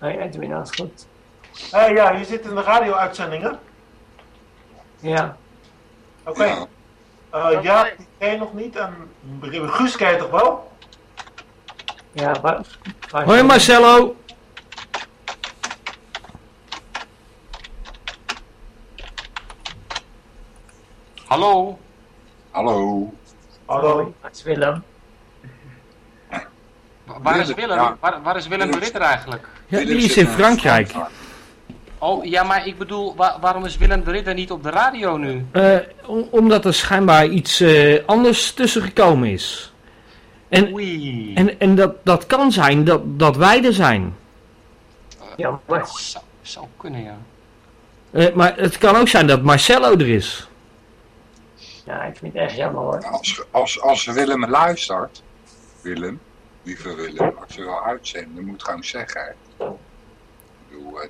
Nee, Edwin, dat is goed. Hé, ja, je zit in de radio-uitzendingen. Ja, Oké. Ja. Eh, ja, die ken je nog niet. En Guus ken je toch wel? ja, waar, waar Hoi Marcello. Hallo. Hallo. Hallo. Het is Willem. Wa- Waar is Willem, ja. Waar, waar is Willem de Ritter eigenlijk? Ja, die is in Frankrijk. Oh, ja, maar ik bedoel, wa- waarom is Willem de Ritter niet op de radio nu? Eh, om- omdat er schijnbaar iets eh, anders tussen gekomen is. En, Oei. en, en dat, dat kan zijn dat, dat wij er zijn. Ja, maar Zou, zou kunnen, ja. Eh, maar het kan ook zijn dat Marcello er is. Ja, ik vind het echt jammer hoor. Als, als, als Willem luistert, Willem, lieve Willem, als je wil uitzenden, moet gewoon zeggen. Ik bedoel,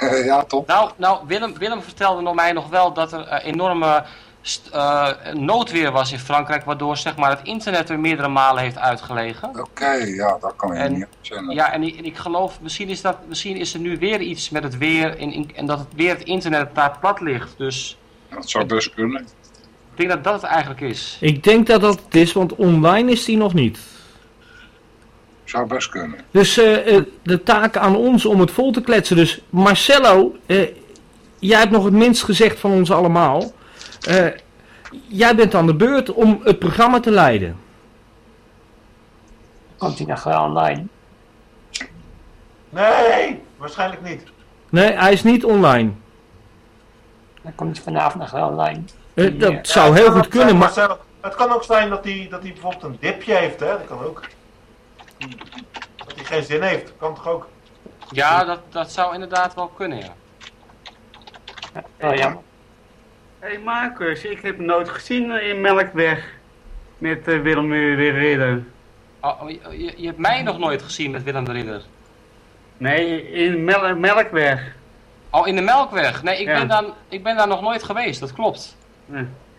eh, ja, toch? Nou, nou Willem, Willem vertelde nog mij nog wel dat er eh, enorme st- eh, noodweer was in Frankrijk, waardoor zeg maar, het internet er meerdere malen heeft uitgelegen. Oké, ja, dat kan je En- niet uitzenden. Ja, en ik, en ik geloof, misschien is, dat, misschien is er nu weer iets met het weer en, en dat het weer het internet daar plat ligt. Dus Dat zou best kunnen. Ik denk dat dat het eigenlijk is. Ik denk dat dat het is, want online is die nog niet. Zou best kunnen. Dus eh, eh, de taak aan ons om het vol te kletsen. Dus Marcello, eh, jij hebt nog het minst gezegd van ons allemaal. Eh, jij bent aan de beurt om het programma te leiden. Komt hij nog wel online? Nee, waarschijnlijk niet. Nee, hij is niet online. Dan komt hij vanavond nog wel online. Eh, dat Ja. zou heel het goed kunnen, zijn, maar... Het kan ook zijn dat hij, dat hij bijvoorbeeld een dipje heeft, hè? Dat kan ook. Dat hij geen zin heeft, kan toch ook? Ja, dat, dat zou inderdaad wel kunnen, ja. Ja, wel jammer. Hé hey Marcus, ik heb nooit gezien eh, in Melkweg. Met eh, Willem de Ridder. Oh, oh, je, hebt mij nog nooit gezien met Willem de Ridder. Nee, in Mel Melkweg. Oh, in de Melkweg. Nee, ik, Ja. ben, daar, ik ben daar nog nooit geweest, dat klopt.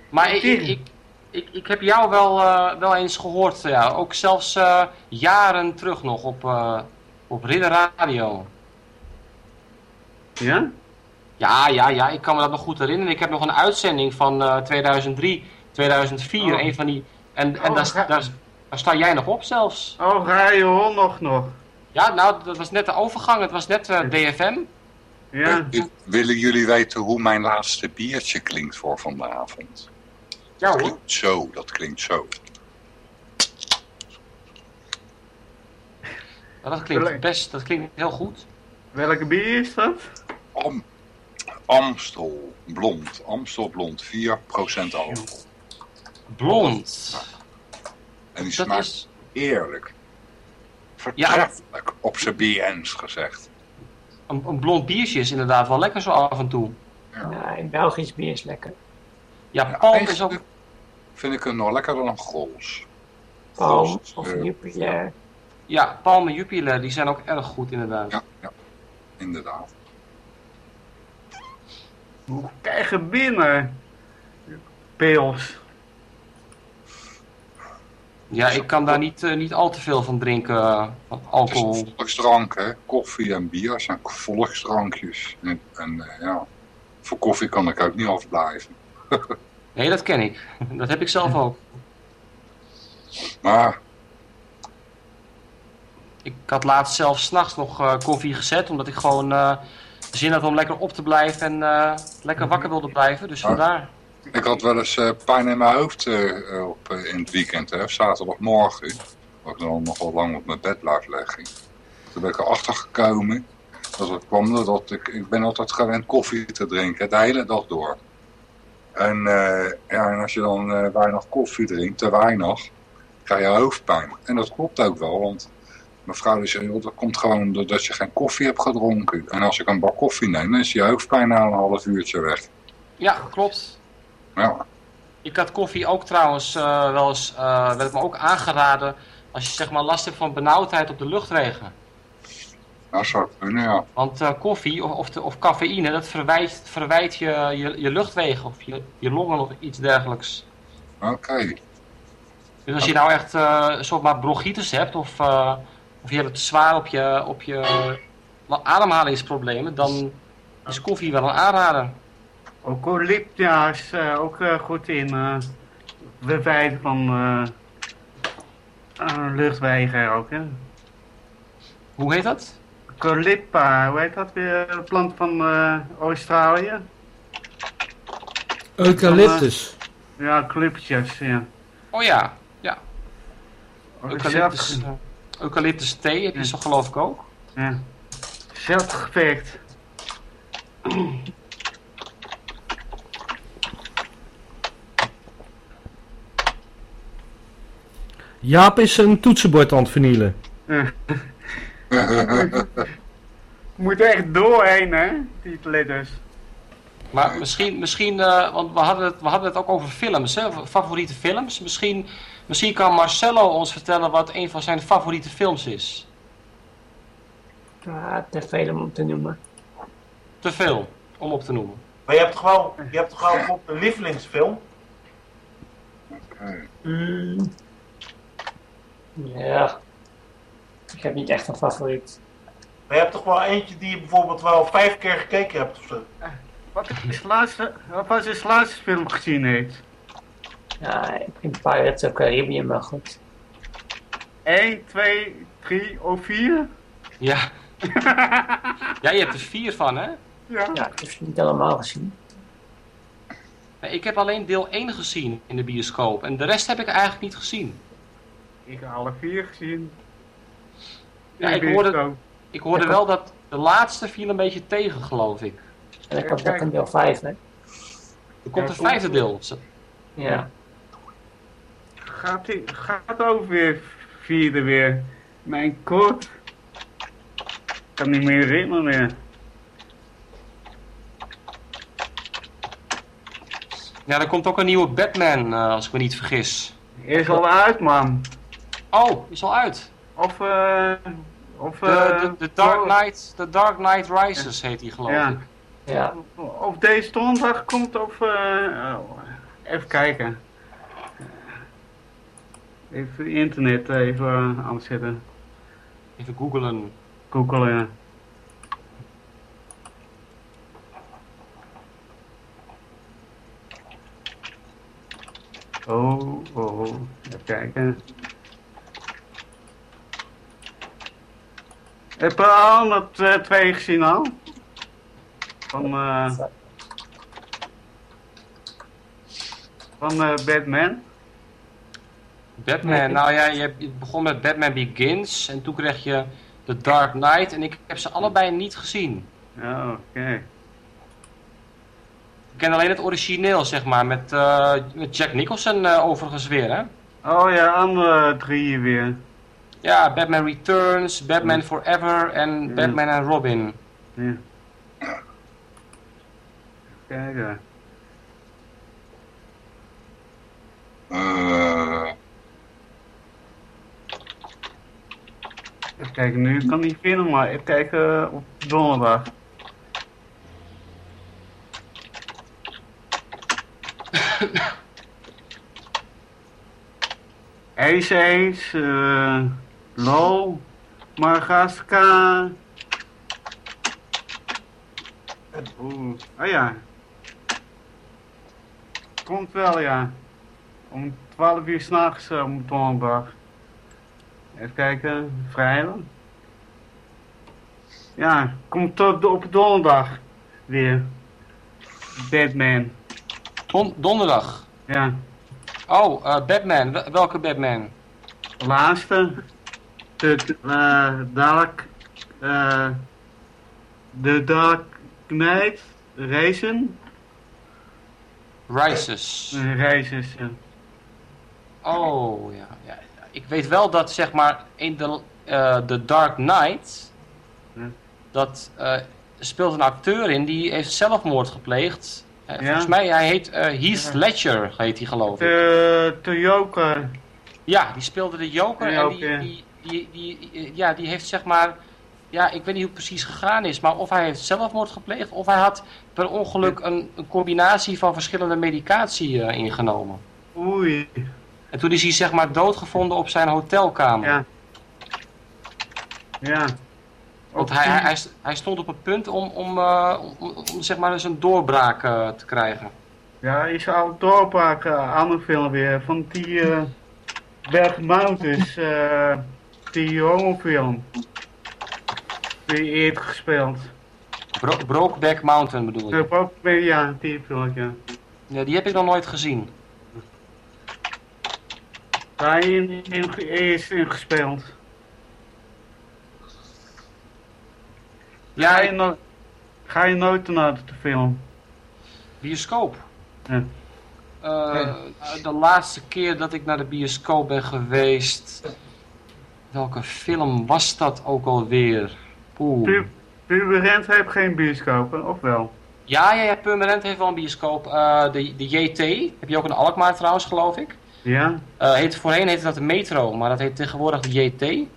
Maar ik, ik, ik, ik, heb jou wel, eh, wel eens gehoord, ja. Ook zelfs eh, jaren terug nog op, eh, op Ridder Radio. Ja? Ja, ja, ja, ik kan me dat nog goed herinneren. Ik heb nog een uitzending van eh, 2003, 2004, Oh. een van die... En, en Oh, daar, daar, daar sta jij nog op zelfs. Oh, Radio nog nog. Ja, nou, dat was net de overgang. Het was net eh, DFM. Ja. Willen jullie weten hoe mijn laatste biertje klinkt voor vanavond? Ja Dat hoor. klinkt zo, dat klinkt zo. Nou, dat klinkt best, dat klinkt heel goed. Welke bier is dat? Am Amstel blond, Amstel blond, 4% alcohol. Blond. En die Dat smaakt is... eerlijk. Vertreffelijk, op zijn BN's gezegd. Een, een blond biertje is inderdaad wel lekker zo af en toe. Ja, in Belgisch bier is lekker. Ja, Ja, palm is ook... Vind ik hem nog lekkerder dan Grols. Palm of eh, Jupiler. Ja, palm en Jupiler, die zijn ook erg goed inderdaad. Ja, ja, inderdaad. Je binnen? Pils. Ja, ik kan daar niet, eh, niet al te veel van drinken, eh, van Het is alcohol. volksdrank, hè. Koffie en bier zijn volksdrankjes. En, en eh, ja, voor koffie kan ik ook niet afblijven. Nee, dat ken ik. Dat heb ik zelf ook. Maar Ik had laatst zelf s'nachts nog koffie gezet, omdat ik gewoon zin had om lekker op te blijven en lekker wakker wilde blijven. Dus vandaar. Ik had wel eens eh, pijn in mijn hoofd eh, op, eh, in het weekend, hè. Zaterdagmorgen. Waar ik dan nog wel lang op mijn bed blijf liggen. Toen ben ik erachter gekomen. Dat het kwam doordat ik, ik ben altijd gewend koffie te drinken, de hele dag door. En, ja, en als je dan weinig koffie drinkt, te weinig, krijg je hoofdpijn. En dat klopt ook wel, want mevrouw zei, joh, dat komt gewoon doordat je geen koffie hebt gedronken. En als ik een bak koffie neem, dan is je hoofdpijn na een half uurtje weg. Ja, klopt. Ja, Ik had koffie ook trouwens eh, wel eens, eh, werd me ook aangeraden als je zeg maar last hebt van benauwdheid op de luchtwegen. zou kunnen, ja. Want eh, koffie of, of, de, of cafeïne, dat verwijt, verwijt je, je, je luchtwegen of je, je longen of iets dergelijks. Oké. Dus als je nou echt eh zomaar bronchitis hebt of, of je hebt het zwaar op je, op je ademhalingsproblemen, dan is koffie wel een aanrader. Eucalyptia is eh, ook eh, goed in eh bewijzen van eh eh, luchtwegen ook, hè. Hoe heet dat? Eucalypta, hoe heet dat weer? Een plant van eh, Australië? Eucalyptus. Ja, eucalyptus, ja. Oh ja, ja. Ook Eucalyptus, eucalyptus thee heb je zo geloof ik ook. Ja. Zelfgevecht. Jaap is een toetsenbord aan het vernielen. Moet echt doorheen, hè? Die letters. Maar misschien, misschien eh, want we hadden, het, we hadden het ook over films, hè? favoriete films. Misschien, misschien kan Marcello ons vertellen wat een van zijn favoriete films is. Te veel om te noemen. Te veel, om op te noemen. Maar je hebt toch wel, je hebt toch wel een lievelingsfilm? Mm. Ja. Ik heb niet echt een favoriet. Maar je hebt toch wel eentje die je bijvoorbeeld wel vijf keer gekeken hebt of zo? Wat is de laatste, wat was de laatste film gezien heeft? Ja, ik vind Pirates of Caribbean wel goed. 1, 2, 3 of 4? Ja. ja, je hebt er vier van, hè? Ja. Ja, ik heb ze niet allemaal gezien. Nee, ik heb alleen deel 1 gezien in de bioscoop. En de rest heb ik eigenlijk niet gezien. Ik heb alle vier gezien. Ja, ik hoorde-. Ik hoorde wel dat de laatste viel een beetje tegen, geloof ik. En dan komt ook een deel 5, hè? Er komt Ja, een vijfde deel. Ja. Gaat, gaat ook weer vierde weer. Mijn god. Ik kan niet meer herinneren meer. Ja, er komt ook een nieuwe Batman, eh, als ik me niet vergis. Is al uit, man. Oh, is al uit. Of, eh... Of, De, eh, de, de Dark oh, Knight, de Dark Knight Rises heet die, geloof Ja. ik. Ja. Of deze donderdag komt of... eh, oh, even kijken. Even internet even uh, aan het zetten. Even googelen. Googelen. Oh, oh, even kijken. Heb je al dat eh, twee gezien al? Van, eh van eh, Batman? Batman, nou ja, je, begon met Batman Begins en toen kreeg je The Dark Knight en ik heb ze allebei niet gezien. Ja, oké. Ik ken alleen het origineel, zeg maar, met, met Jack Nicholson eh, overigens weer, hè? Oh ja, andere drieën weer. Ja, Batman Returns, Batman Forever en Ja. Batman en Robin. Ja. Kijken. Eh, Even kijken, nu kan niet vinden, maar even kijken eh, op donderdag. Ace Ace, eh LOL, Margaska. Oeh, oh ja. Komt wel, ja. Om 12 uur s'nachts uh, op donderdag. Even kijken, vrijdag. Ja, komt tot op donderdag weer. Batman. Don- donderdag. Ja, Oh, eh, Batman. Wel- welke Batman? laatste. De eh Dark. eh de Dark Knight. Racen. Rises. Eh, Races, ja. Oh, ja, ja. Ik weet wel dat, zeg maar, in de, eh The Dark Knight... Ja. Dat eh, speelt een acteur in die heeft zelfmoord gepleegd. Eh, Ja. Volgens mij, hij heet eh, Heath. Ledger, heet hij geloof ik. De, de Joker. Ja, die speelde de Joker De en die, die, die, eh, ja, die heeft zeg maar... Ja, ik weet niet hoe het precies gegaan is, maar of hij heeft zelfmoord gepleegd... of hij had per ongeluk een, een combinatie van verschillende medicatie eh, ingenomen. Oei. En toen is hij zeg maar doodgevonden op zijn hotelkamer. Ja. Ja. Want hij, hij, hij st- hij stond op het punt om, om, eh, om, om zeg maar eens een doorbraak te krijgen. Ja, je zou doorbraak aan de film weer. Van die Berg Mountains. Die horrorfilm. Die eerder gespeeld. Bro Brokeback Mountain bedoel Ik ik. heb ook weer, ja, die film, ja. Ja, die heb ik nog nooit gezien. Daar in, in, gespeeld. Ja, Ga je, ik- no ga je nooit naar de film? bioscoop. Ja. Eh, De laatste keer dat ik naar de bioscoop ben geweest... Welke film was dat ook alweer? Oeh. Pu Purmerend heeft geen bioscoop, hè? of wel? Ja, ja, ja, Permanent heeft wel een bioscoop. Eh, de, de JT, heb je ook in Alkmaar trouwens, geloof ik. Ja? Eh, heet, voorheen heette dat de Metro, maar dat heet tegenwoordig de JT.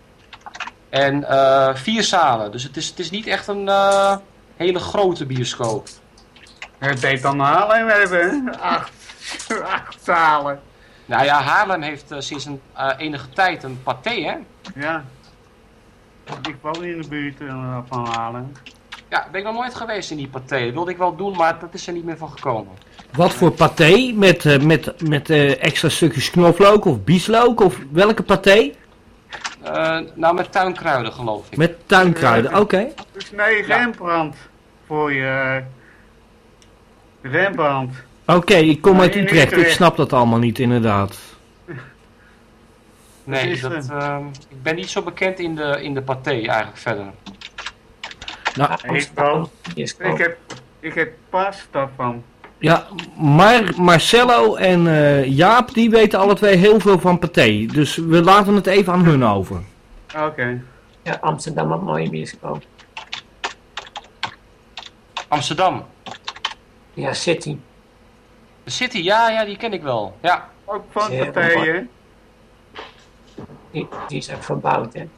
En eh, vier zalen, dus het is, het is niet echt een hele grote bioscoop. Het deed dan Haarlem hebben, hè? Acht, acht zalen. Nou ja, Haarlem heeft eh, sinds een, eh, enige tijd een paté, hè? Ja. Ik woon in de buurt eh, van Haarlem. Ja, ben ik nog nooit geweest in die paté. Dat wilde ik wel doen, maar dat is er niet meer van gekomen. Wat voor paté? Met, eh, met, met eh, extra stukjes knoflook of bieslook? Of welke paté? Eh, nou, met tuinkruiden, geloof ik. Met tuinkruiden, oké. Dus nee, Ja. Rembrandt voor je. Rembrandt. Oké, ik kom Nee, uit Utrecht. Ik snap dat allemaal niet, inderdaad. Nee, dat, ehm, ik ben niet zo bekend in de, in de paté eigenlijk verder. Nou, bioscoop. Ik heb, ik heb pasta van. ja, maar Marcello en eh, Jaap, die weten alle twee heel veel van paté. Dus we laten het even aan hun over. Oké. Ja, Amsterdam een mooie bioscoop. Amsterdam. Ja, City. De City, ja, ja, die ken ik wel. Ja, Ook van partijen. Die, die is ook verbouwd, hè.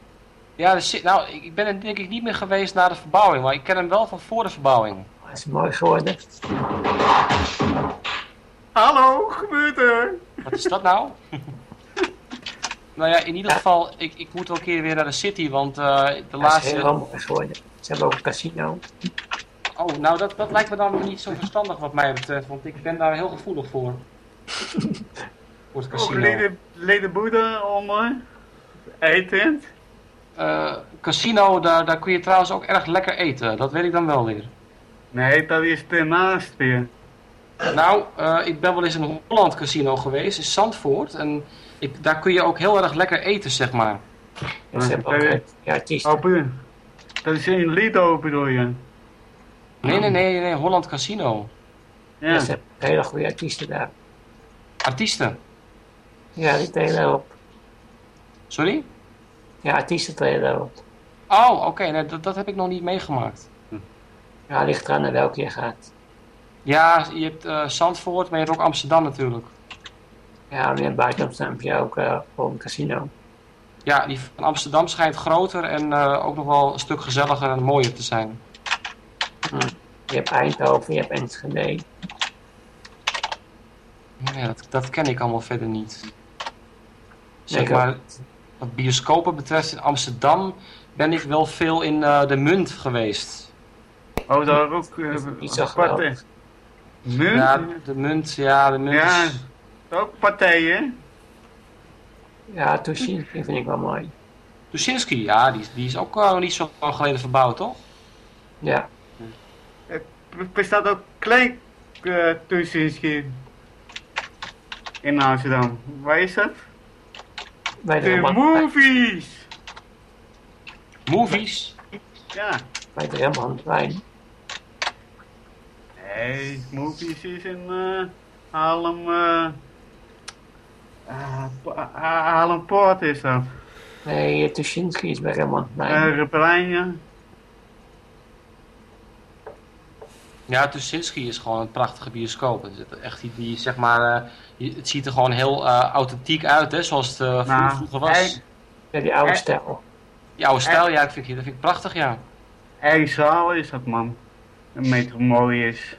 ja de nou, ik ben er denk ik niet meer geweest na de verbouwing, maar ik ken hem wel van voor de verbouwing. Dat is mooi geworden. Hallo, gebeurt er? Wat is dat nou? nou ja, in ieder geval, ik, ik moet wel een keer weer naar de City, want eh, de Dat is laatste... heel mooi geworden. Ze hebben ook een casino. Oh, nou dat, dat lijkt me dan niet zo verstandig wat mij betreft, want ik ben daar heel gevoelig voor. voor het Ook casino. leden, onder. Eten. Eh, casino, daar, daar kun je trouwens ook erg lekker eten, dat weet ik dan wel weer. Nee, dat is ernaast weer. Nou, eh, ik ben wel eens in een Holland casino geweest, in Zandvoort. En ik, daar kun je ook heel erg lekker eten, zeg maar. Ze hebben ook ja. Oh, dat is in Lido bedoel je? Nee, nee, nee, nee, Holland Casino. Ja. Ja. Ze hebben hele goede artiesten daar. Artiesten. Ja, die treden op. Sorry? Ja, artiesten treden op. Oh, oké, nee, dat, dat heb ik nog niet meegemaakt. Ja, ligt eraan naar welke je gaat. Ja, je hebt eh, Zandvoort, maar je hebt ook Amsterdam natuurlijk. Ja, en in buiten Amsterdam heb je ook eh, gewoon een casino. Ja, die van Amsterdam schijnt groter en eh, ook nog wel een stuk gezelliger en mooier te zijn. Je hebt Eindhoven, je hebt Enschede. Ja, dat, dat ken ik allemaal verder niet. Zeg maar, wat bioscopen betreft in Amsterdam ben ik wel veel in eh, de Munt geweest. Oh, daar ook uh, aparte. Munt? Ja, de Munt, ja, de Munt Ja, is- ook partijen. Ja, Tuschinski vind ik wel mooi. Tuschinski, ja, die, die is ook eh, niet zo lang geleden verbouwd, toch? Ja, bestaat ook klein uh, Tuschinski in Amsterdam. Waar is dat? bij de, De movies! Movies. Ja. bij de Rembrandtplein. Nee, movies is in uh, eh ah, Pa- ah, Haarlem Poort is dat. Nee, Tuschinski is bij Rembrandtplein. Uh, Replein, ja. Ja, Tuschinski is gewoon een prachtige bioscoop. Het, is echt die, die zeg maar, eh, het ziet er gewoon heel eh, authentiek uit, hè, zoals het eh, Nou, vroeger was. ja, die oude stijl. Die oude stijl, ja, dat vind, ik, dat vind ik prachtig, ja. IJzaal is dat, man. Een meter mooi is.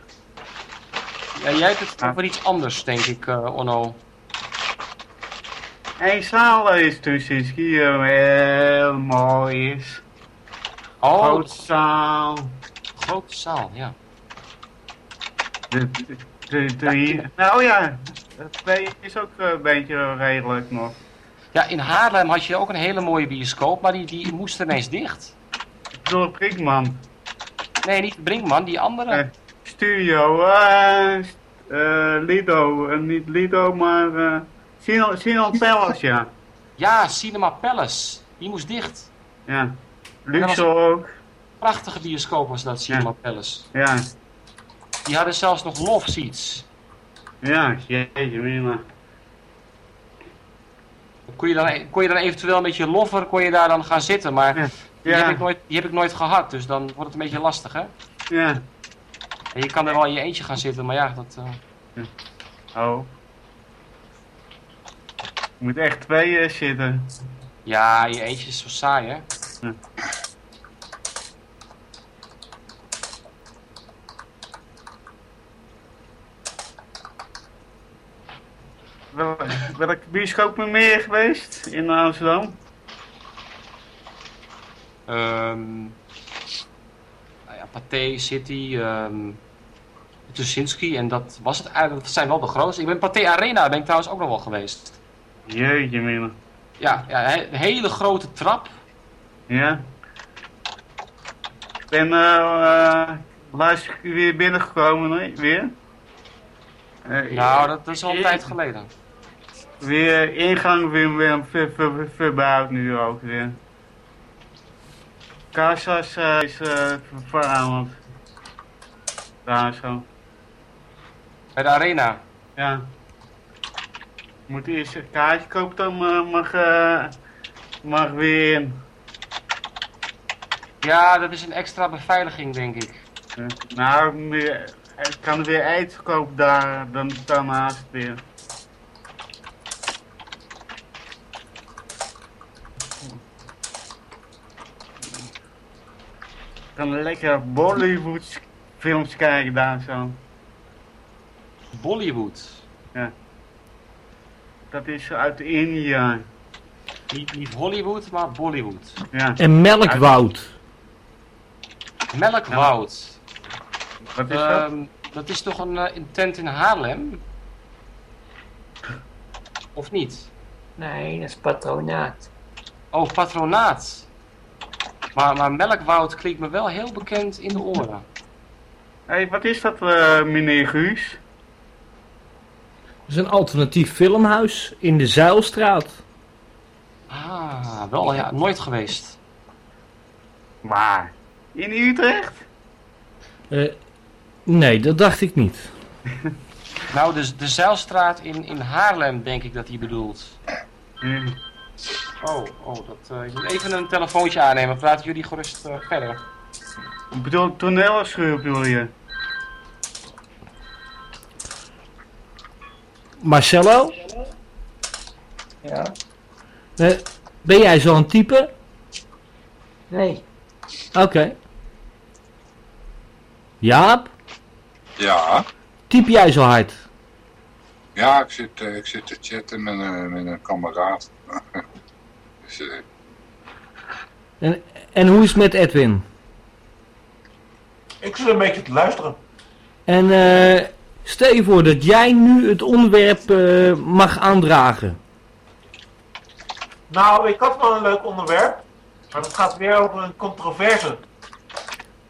ja jij hebt het Ja. over iets anders, denk ik, eh, Onno. IJzaal is Tuschinski heel mooi is. Oh, Groot zaal. grote zaal, ja. De, de, de, hier. Nou ja, het is ook eh, een beetje redelijk nog. Ja, in Haarlem had je ook een hele mooie bioscoop, maar die, die moest ineens dicht. Bedoel, Brinkman. Nee, niet Brinkman, die andere. Eh, studio, eh Lido, niet Lido, maar Sinan Sinan Palace, ja. Ja, Cinema Palace. Die moest dicht. Ja. Luxor ook, Prachtige bioscoop was dat, Cinema Ja. Palace. ja. Die hadden zelfs nog love seats. Ja, jeetje mina. Kon je, dan, kon je dan eventueel met je lover kon je daar dan gaan zitten, maar Ja. die, heb ik Ja, nooit, die heb ik nooit gehad, dus dan wordt het een beetje lastig, hè? ja. En je kan er wel in je eentje gaan zitten, maar ja, dat... eh, Oh. Je moet echt twee eh, zitten. ja, je eentje is zo saai, hè? Wel- Welke bioscoop ben meer geweest in Amsterdam? Ehm nou ja, Pathé, City, ehm Tuschinski en dat was het eigenlijk. Dat zijn wel de grootste. Ik ben Pathé Arena, ben ik trouwens ook nog wel geweest. Jeetje mina. Ja, ja een hele grote trap. Ja. Ik ben eh eh, laatst weer binnengekomen, hè, weer. Eh, Nou, dat, is al een tijd geleden. Weer ingang weer, weer ver, ver- verbouwd nu ook weer. Kassas eh, is eh, veranderd. Daar zo. Bij de arena. Ja. Moet eerst een kaartje kopen, dan eh, mag, eh, mag weer in. Ja, dat is een extra beveiliging, denk ik. Ja. Nou, ik kan er weer ijs kopen daar, dan daarnaast weer. Kan lekker Bollywood films kijken daar zo. Bollywood. Dat is uit India. Niet, niet Hollywood, maar Bollywood. Ja. En melkwoud. Melkwoud. Wat is dat? Ehm, dat is toch een, eh, een tent in Haarlem? Of niet? Nee, dat is patronaat. Oh, patronaat. Maar, maar melkwoud klinkt me wel heel bekend in de oren. Hé, hey, wat is dat, eh, meneer Guus? Dat is een alternatief filmhuis in de Zeilstraat. Ah, wel ja, nooit geweest. Waar? In Utrecht? Eh, nee, dat dacht ik niet. Nou, de, de Zeilstraat in, in Haarlem denk ik dat hij bedoelt. Ja. Oh, oh dat, eh, ik moet even een telefoontje aannemen. Praten jullie gerust eh, verder. Ik bedoel, toneelschuur bedoel je? Marcello, Ja? eh, ben jij zo'n type? Nee. Oké. Jaap, Ja, typ jij zo hard? ja ik, zit, eh, ik zit te chatten met, een met een kameraad. Dus, En, en hoe is het met Edwin? Ik zit een beetje te luisteren. En eh, stel je voor dat jij nu het onderwerp eh, mag aandragen. Nou, ik had wel een leuk onderwerp. Maar dat gaat weer over een controverse.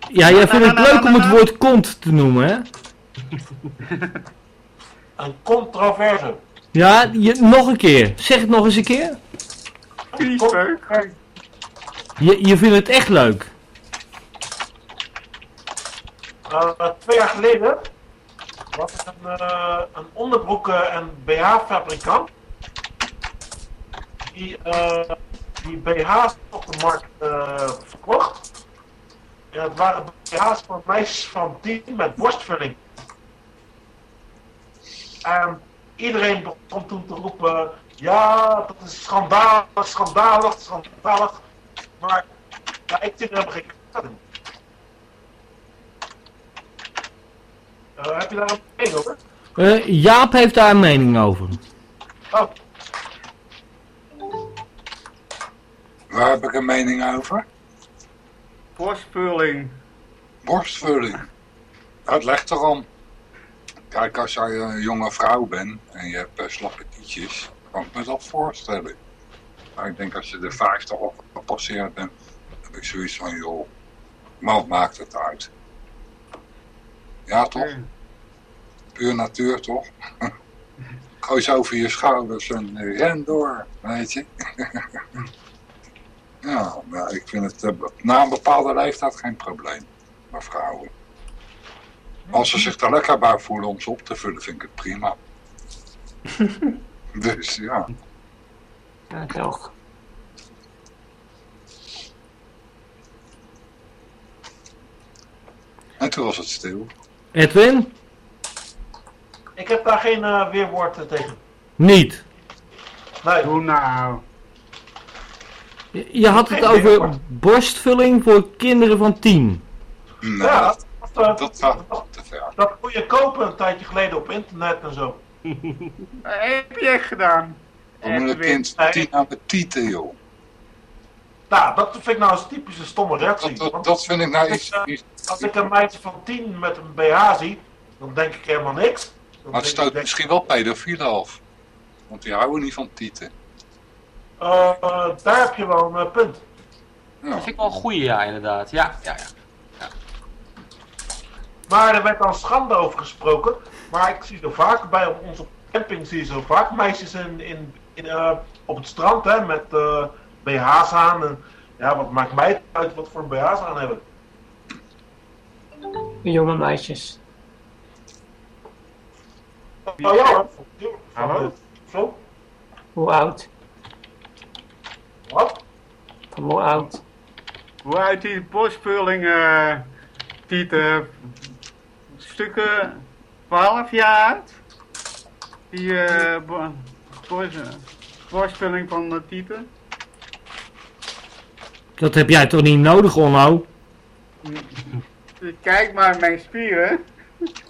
Ja, jij vindt het leuk om het woord kont te noemen, hè? Een controverse. Ja, je, nog een keer. Zeg het nog eens een keer. Je, je vindt het echt leuk. Uh, twee jaar geleden was er een, uh, een onderbroeken- en BH-fabrikant. Die, die BH's op de markt verkocht. En het waren BH's voor meisjes van 10 met borstvulling. En iedereen begon toen te roepen: ja, dat is schandalig, schandalig, schandalig. Maar ja, ik vind er helemaal geen kwaad in. Uh, heb je daar een mening over? Uh, Jaap heeft daar een mening over. Oh. Waar heb ik een mening over? Borstvulling. Borstvulling. Het legt erom. Kijk, als jij een jonge vrouw bent en je hebt uh, slappe tietjes, kan ik me dat voorstellen. Maar ik denk als je de 50 op gepasseerd bent, heb ik zoiets van, joh, wat maakt het uit? Ja, toch? Puur natuur, toch? Gooi ze over je schouders en uh, ren door, weet je? ja, nou, ik vind het uh, na een bepaalde leeftijd geen probleem bij vrouwen. Als ze zich er lekker bij voelen om ze op te vullen, vind ik het prima. dus ja. Ja, toch. En toen was het stil. Edwin? Ik heb daar geen uh, weerwoord uh, tegen. Niet. Nee. Doe nou. Je, je had het over borstvulling voor kinderen van 10. Nee, ja, dat, dat, dat Dat kon je kopen een tijdje geleden op internet en zo. heb je echt gedaan? Dan moet een kind tien aan de tieten, joh. Nou, dat vind ik nou een typische stomme reactie. Dat, dat, dat vind ik nou iets... Ik, als ik een meisje van 10 met een BH zie, dan denk ik helemaal niks. Dan maar het stoot denk... misschien wel pedofielen af. Want die houden niet van tieten. Uh, uh, daar heb je wel een uh, punt. Ja. Dat vind ik wel een goeie, ja, inderdaad. Ja, ja, ja. Maar er werd dan schande over gesproken. Maar ik zie zo vaak bij onze camping zie je zo vaak meisjes in, in, in, eh, op het strand hè, met eh, BH's aan. En, ja, wat maakt mij uit wat voor BH's aan hebben? Jonge meisjes. Oh ja. Hallo? Zo? Hoe oud? Wat? Van hoe oud? Hoe uit die borstpulling, eh Tieten? Stukken 12 jaar oud? Die borst- borstpulling van uh, Tieten? Dat heb jij toch niet nodig, Onno? Kijk maar mijn spieren.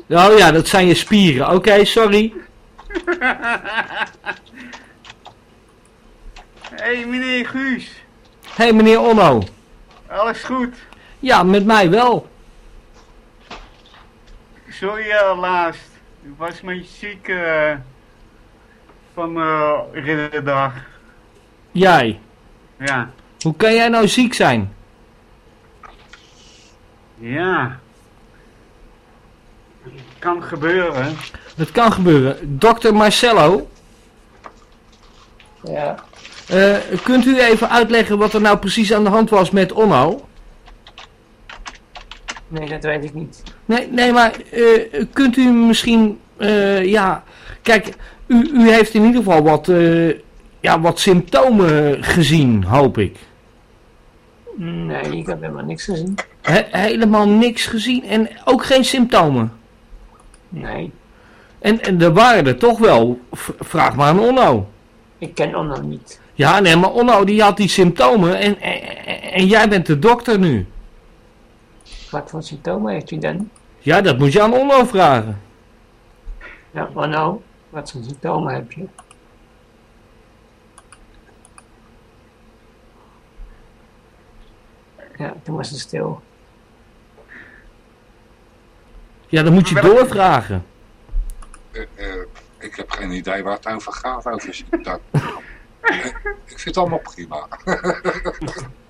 Oh ja, dat zijn je spieren. Oké, sorry. Hé hey, meneer Guus, Hé hey, meneer Onno. alles goed? Ja, met mij wel. Sorry uh, laatst. Ik was een beetje ziek eh, van uh, ridderdag. Jij. Ja. Hoe kan jij nou ziek zijn? Ja. Kan gebeuren. Dat kan gebeuren. Dokter Marcello, Ja. eh, kunt u even uitleggen wat er nou precies aan de hand was met Onno? Nee, dat weet ik niet. Nee, nee maar eh, kunt u misschien, eh, ja, kijk, u, u heeft in ieder geval wat, eh, ja, wat symptomen gezien, hoop ik. Nee, ik heb helemaal niks gezien. He- helemaal niks gezien en ook geen symptomen. Nee, En, en er waren er toch wel. V- vraag maar aan Onno. ik ken Onno niet. Ja, nee, maar Onno die had die symptomen en, en, en- en jij bent de dokter nu. Wat voor symptomen heeft u dan? Ja, dat moet je aan Onno vragen. Ja, Onno, wat voor symptomen heb je? Ja, toen was het stil. Ja, dan moet je doorvragen. Eh, eh, ik heb geen idee waar het over gaat, over ziekte. Eh, ik vind het allemaal prima. Hé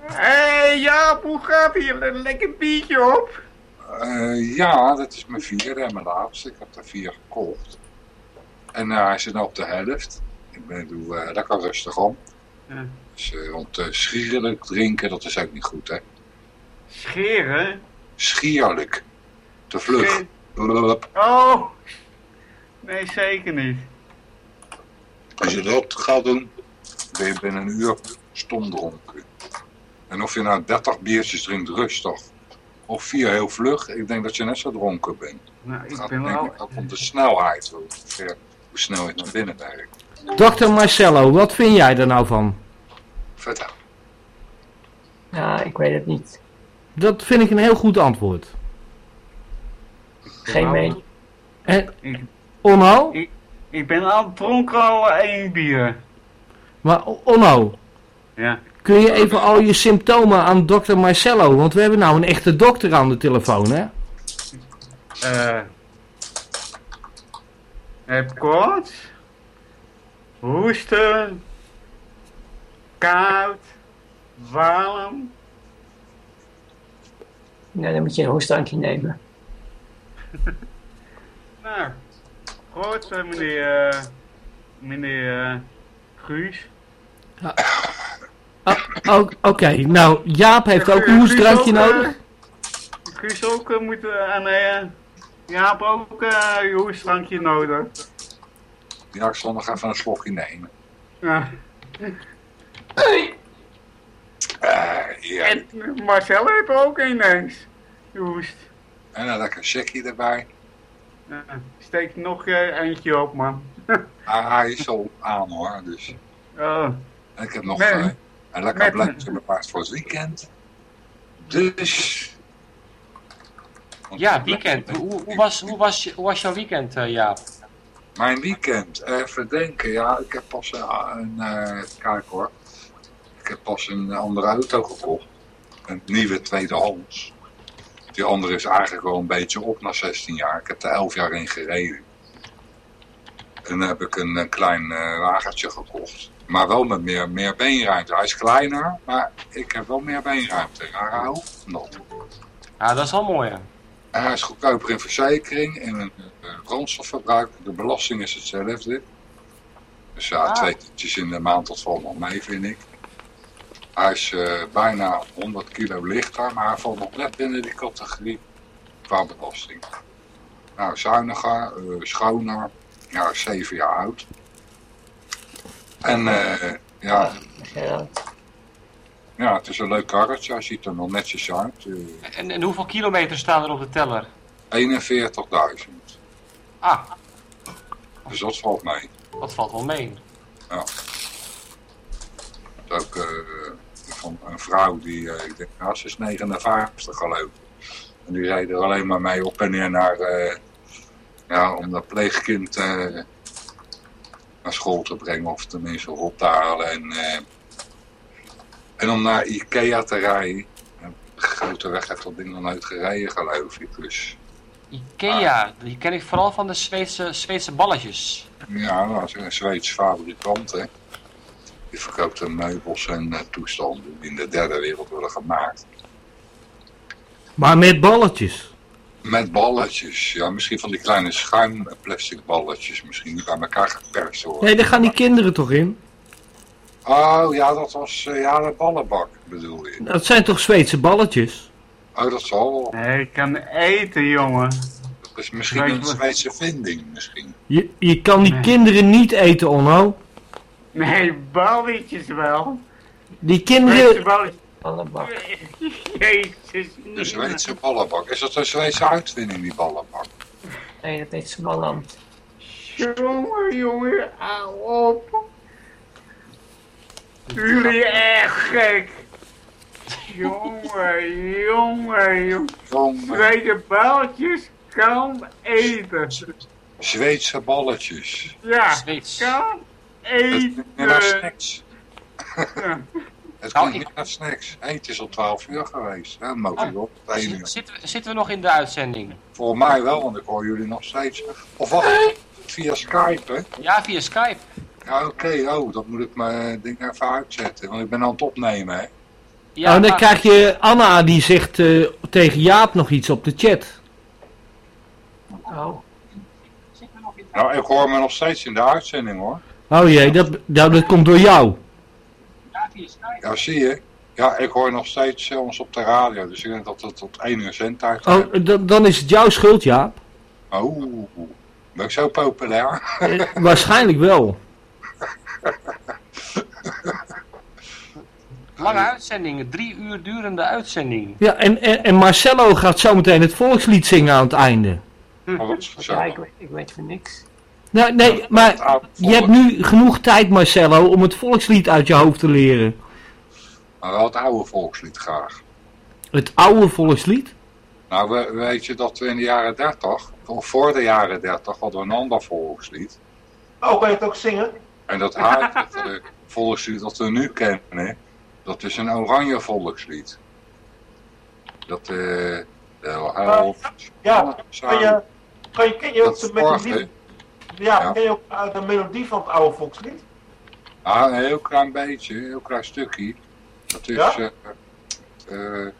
hey, Jaap, hoe gaat hier? Een lekker biertje op. Eh, ja, dat is mijn vierde en mijn laatste. Ik heb er vier gekocht. En eh, hij zit nou op de helft. Ik ben, doe eh, lekker rustig om. Ja. Dus, eh, want eh, schierlijk drinken, dat is ook niet goed, hè. Scheren? Schierlijk. Te vlug. Oh. Nee, zeker niet. Als je dat gaat doen, ben je binnen een uur stom dronken. En of je nou 30 biertjes drinkt rustig, of vier heel vlug, ik denk dat je net zo dronken bent. Nou, Het ik gaat ben wel... ik om de snelheid, hoe, ver- hoe snel je naar binnen werkt. Dokter Marcello, wat vind jij er nou van? Vertel. Ja, ik weet het niet. Dat vind ik een heel goed antwoord. Geen mee. En Ik, Onno? ik, ik ben al dronken al één bier. Maar Onno, Ja. kun je even al je symptomen aan dokter Marcello? Want we hebben nou een echte dokter aan de telefoon, hè? Eh. heb koorts. Hoesten. Koud. Warm. Ja, dan moet je een hoestdrankje nemen. Nou. Goed, eh, meneer... eh, meneer... Guus. Ah, o- Oké, nou, Jaap heeft ook een hoestdrankje eh, nodig. Guus ook eh, moet... eh, en eh, Jaap ook eh, je hoestdrankje nodig. Ja, ik zal nog even een slokje nemen. Ja. Eh, ja. En Marcel heeft ook ineens hoest. En een lekker checkie erbij. Steek nog eh, eentje op, man. Ah, hij is al aan hoor, dus. Oh, ik heb nog eh, een lekker met- blendje bepaard voor het weekend. Dus... Want Ja, weekend. Hoe, hoe, was, hoe, was, je- hoe was jouw weekend, eh, Jaap? Mijn weekend, even denken. Ja, ik heb pas een, een eh, kijk hoor. Ik heb pas een andere auto gekocht. Een nieuwe tweedehands. Die andere is eigenlijk al een beetje op na 16 jaar. Ik heb er 11 jaar in gereden. En dan heb ik een, een klein eh, wagentje gekocht. Maar wel met meer, meer beenruimte. Hij is kleiner, maar ik heb wel meer beenruimte. Hou van dat. Ja, dat is wel mooi, hè? En hij is goedkoper in verzekering, in een eh, brandstofverbruik. De belasting is hetzelfde. Dus ja, Ah. twee tientjes in de maand, dat valt nog mee, vind ik. Hij is eh, bijna 100 kilo lichter, maar hij valt nog net binnen die categorie qua belasting. Nou, zuiniger, eh, schoner, ja, zeven jaar oud. En eh, ja, Gerard. ja, het is een leuk karretje, hij ziet er nog netjes uit. eh, En, en hoeveel kilometer staan er op de teller? 41.000, Ah, dus dat valt mee. dat valt wel mee. is ook eh, van een vrouw die, eh, ik denk, nou, ze is 59 geloof ik. En die reed er alleen maar mee op en neer naar, eh, ja, om dat pleegkind eh, naar school te brengen of tenminste op te halen. En, eh, en om naar Ikea te rijden. En de grote weg heeft dat ding nog nooit gereden geloof ik. Dus Ikea, die ken ik vooral van de Zweedse, Zweedse balletjes. ja, dat is een Zweedse fabrikant hè. Die verkoopt de meubels en eh, toestanden die in de derde wereld worden gemaakt. Maar met balletjes. Met balletjes, ja, misschien van die kleine schuim plastic balletjes, misschien niet bij elkaar geperst hoor. Nee, daar gaan die kinderen toch in? Oh ja, dat was, eh, ja, de ballenbak bedoel je. Dat zijn toch Zweedse balletjes? Oh, dat zal wel. Nee, ik kan eten, jongen. Dat is misschien Weet een Zweedse vinding, misschien. Je, je kan die Nee. kinderen niet eten, Onno. Nee, balletjes wel. Die Zweedse kinderen... Ballenbak. Jezus. De Zweedse ballenbak. Is dat een Zweedse uitvinding, die ballenbak? Nee, dat heet Smalland. Jongen, jongen, hou op. Jullie echt gek. Jongen, jongen, jongen. Van eh, Tweede balletjes kan eten. Zweedse balletjes. Ja, kan eten. snacks. Ja. Het Nou, klinkt meer naar snacks. Hey, het is al 12 uur geweest. Ja, mogen we op. Zitten, we- zitten we nog in de uitzending? Volgens mij wel, want ik hoor jullie nog steeds. Of wacht, via Skype, hè? Ja, via Skype. Ja, oké. Oh, dat moet ik mijn ding even uitzetten. Want ik ben aan het opnemen, hè. Ja, oh, dan maar- krijg je Anna die zegt eh, tegen Jaap nog iets op de chat. Oh, Nou, ik hoor me nog steeds in de uitzending, hoor. Oh jee, dat, dat komt door jou. Ja, zie je. Ja, ik hoor nog steeds ons op de radio. Dus ik denk dat het tot 1 uur zendtijd Oh, heeft. dan, dan is het jouw schuld, Jaap. Oh, ben ik zo populair? Eh, Waarschijnlijk wel. Lange uitzendingen, drie uur durende uitzending. Ja, en, en, en Marcello gaat zometeen het volkslied zingen aan het einde. Oh, dat is ja, ik, weet- ik weet van niks. Nou, nee, maar je hebt nu genoeg tijd, Marcello, om het volkslied uit je hoofd te leren. Maar wel het oude volkslied graag. Het oude volkslied? Nou, we, weet je dat we in de jaren 30, of voor de jaren 30, hadden we een ander volkslied. Oh, kan je het ook zingen? En dat huidige volkslied dat we nu kennen, dat is een oranje volkslied. Dat, eh, de helft. Ja, kan je, kan je, ken je ook de melodie? Ja, Ja. ken je ook eh, de melodie van het oude volkslied? Ah, een heel klein beetje, een heel klein stukje. Dat is Ja? eh, eh,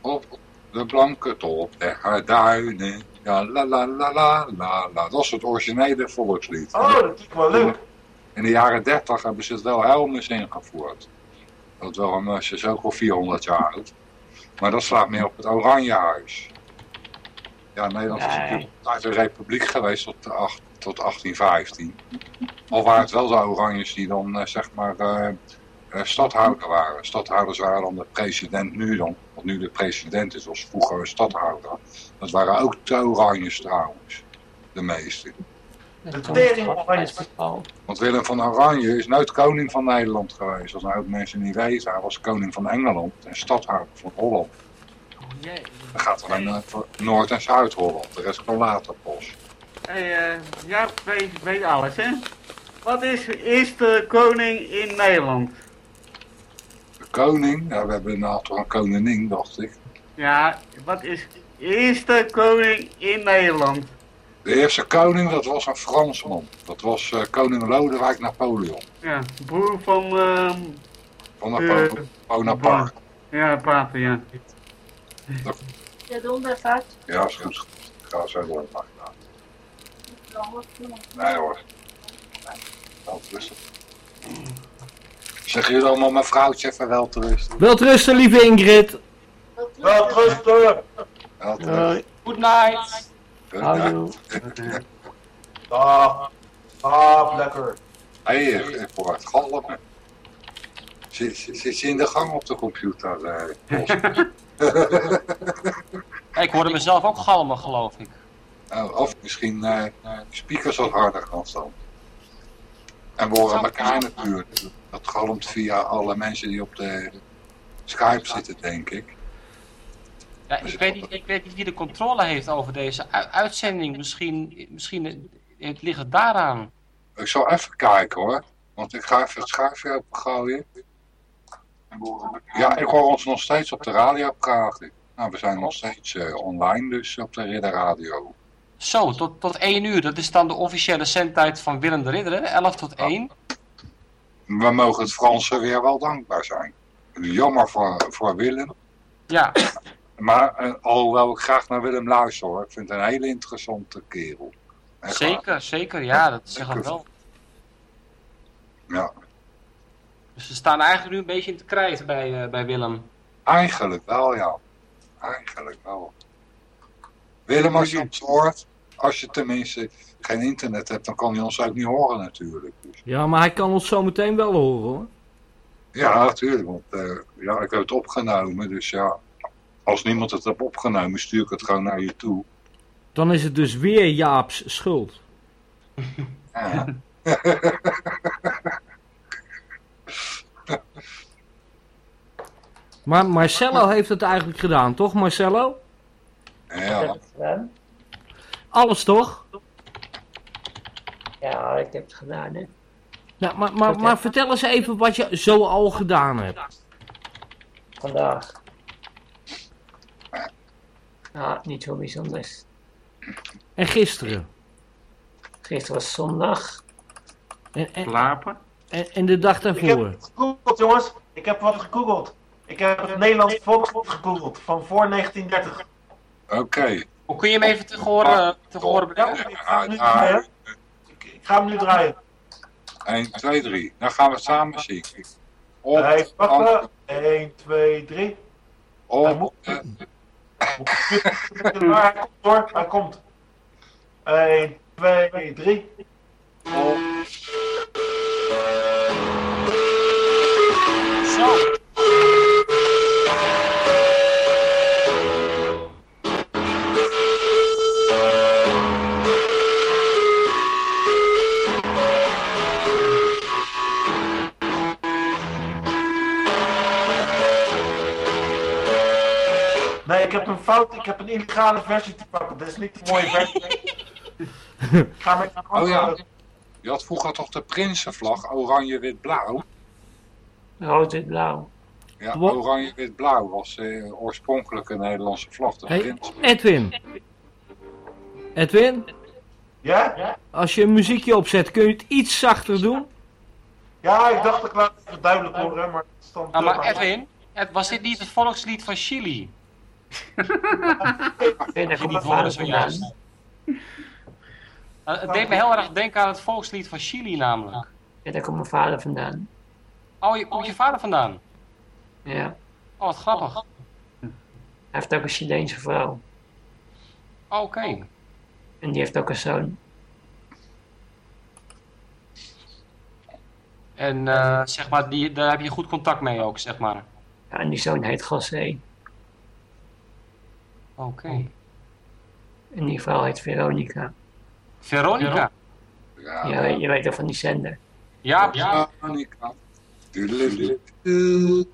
op de blanke top der duinen. Ja, la la la la la la. Dat is het originele volkslied. Oh, dat klinkt wel leuk. In de jaren 30 hebben ze het wel helmens ingevoerd. Dat wel een ze is ook al 400 jaar oud. Maar dat slaat meer op het Oranjehuis. Ja, Nederland is natuurlijk uit een republiek geweest tot, de acht- tot 1815. Al waren het wel de Oranjes die dan, eh, zeg maar, eh, eh, stadhouder waren. Stadhouders waren dan de president nu dan. Wat nu de president is, was vroeger een stadhouder. Dat waren ook de Oranjes trouwens. De meeste. Dat. Want Willem van Oranje is nooit koning van Nederland geweest. Als nou ook mensen niet weten, hij was koning van Engeland en stadhouder van Holland. Jee. Dan gaat alleen maar voor Noord- en Zuid-Holland. De rest kwam later pas. Hey, eh, ja, weet, weet alles, hè? Wat is de eerste koning in Nederland? Koning, ja, we hebben een aantal een koningin, dacht ik. Ja, wat is de eerste koning in Nederland? De eerste koning, dat was een Fransman. Dat was eh, koning Lodewijk Napoleon. Ja, broer van, ehm Van Napo- Eh, Bonaparte. ja, Pater, ja. Ja, de uit. Ja, is goed. Ik ga zo door. Maar. Nee hoor. Wel rustig. Zeg jullie allemaal mijn vrouwtje even wel te rusten. Wilt rusten, lieve Ingrid. Wel rusten. Wel te Hoi. rusten. Good night. Dag. Slaap lekker. Hé, ik ik hoor het galmen. Zit, je in de gang op de computer? eh, ik hoorde mezelf ook galmen, geloof ik. Nou, of misschien eh de speakers wat harder gaan staan. En we horen elkaar natuurlijk. Dat galmt via alle mensen die op de Skype zitten, denk ik. Ja, ik, weet niet, ik weet niet wie de controle heeft over deze uitzending. Misschien, misschien het ligt het daaraan. Ik zal even kijken hoor. Want ik ga even het schuifje opengooien. Ja, ik hoor ons nog steeds op de radio praten. Nou, we zijn nog steeds eh, online, dus op de Ridder Radio. Zo, tot, tot 1 uur. Dat is dan de officiële zendtijd van Willem de Ridder, hè? 11 tot 1. We mogen het Fransen weer wel dankbaar zijn. Jammer voor, voor Willem. Ja, Maar eh, alhoewel ik graag naar Willem luister hoor. Ik vind het een hele interessante kerel. Echt waar. zeker, zeker. Ja, dat zeg ik wel. Ja, Dus ze staan eigenlijk nu een beetje in te krijten bij, eh, bij Willem. eigenlijk wel ja. Eigenlijk wel. Willem, als je ons hoort, als je tenminste geen internet hebt, dan kan hij ons ook niet horen natuurlijk. Dus, Ja, maar hij kan ons zo meteen wel horen hoor. ja, natuurlijk. Want eh, ja, ik heb het opgenomen, dus ja. Als niemand het heeft opgenomen, stuur ik het gewoon naar je toe. Dan is het dus weer Jaap's schuld. Ja. Maar Marcello heeft het eigenlijk gedaan, toch Marcello? Ja. Alles toch? Ja, ik heb het gedaan, hè. Nou, maar, maar, maar vertel eens even wat je zo al gedaan hebt. Vandaag. Ja, niet zo bijzonders. En gisteren. Gisteren was zondag. En, en, Slapen. en, en de dag Ik heb daarvoor. het gegoogeld, jongens. Ik heb wat gegoogeld. Ik heb het Nederlands volkslied gegoogeld van voor 1930. Oké. Hoe kun je hem even te horen, te horen Ja, brengen? ik ga hem nu draaien. Ik, ik ga hem nu draaien. 1, 2, 3. Dan gaan we samen zien. Op, Hij aan- wachten. 1, 2, 3. op, eh, Hij komt hoor, hij komt. 1, 2, 3. op. ik heb een fout. Ik heb een illegale versie te pakken. Dat is niet de mooie versie. Ik ga met Oh ja. Je had vroeger toch de Prinsenvlag, oranje, wit, blauw. Rood, wit, blauw. Ja, Wat? oranje, wit, blauw was eh oorspronkelijk een Nederlandse vlag. De Hey, prins. Edwin. Edwin, Ja? als je een muziekje opzet, kun je het iets zachter doen? Ja, ik dacht ik laat het duidelijk horen, maar het stond maar te- Edwin, Ed, was dit niet het volkslied van Chili? Ik daar Die vader zojuist. Eh, het deed me heel erg denken aan het volkslied van Chili namelijk. Ja, daar komt mijn vader vandaan. Oh, je komt je vader vandaan? Ja. Oh, wat grappig. Hij heeft ook een Chileense vrouw. Oh, Oké. En die heeft ook een zoon. En eh, zeg maar, die, daar heb je goed contact mee ook, zeg maar. Ja, en die zoon heet José. Oké. En die vrouw heet Veronica. Veronica. Ja, Ja, je weet toch van die zender. Ja. Doedeloedoe.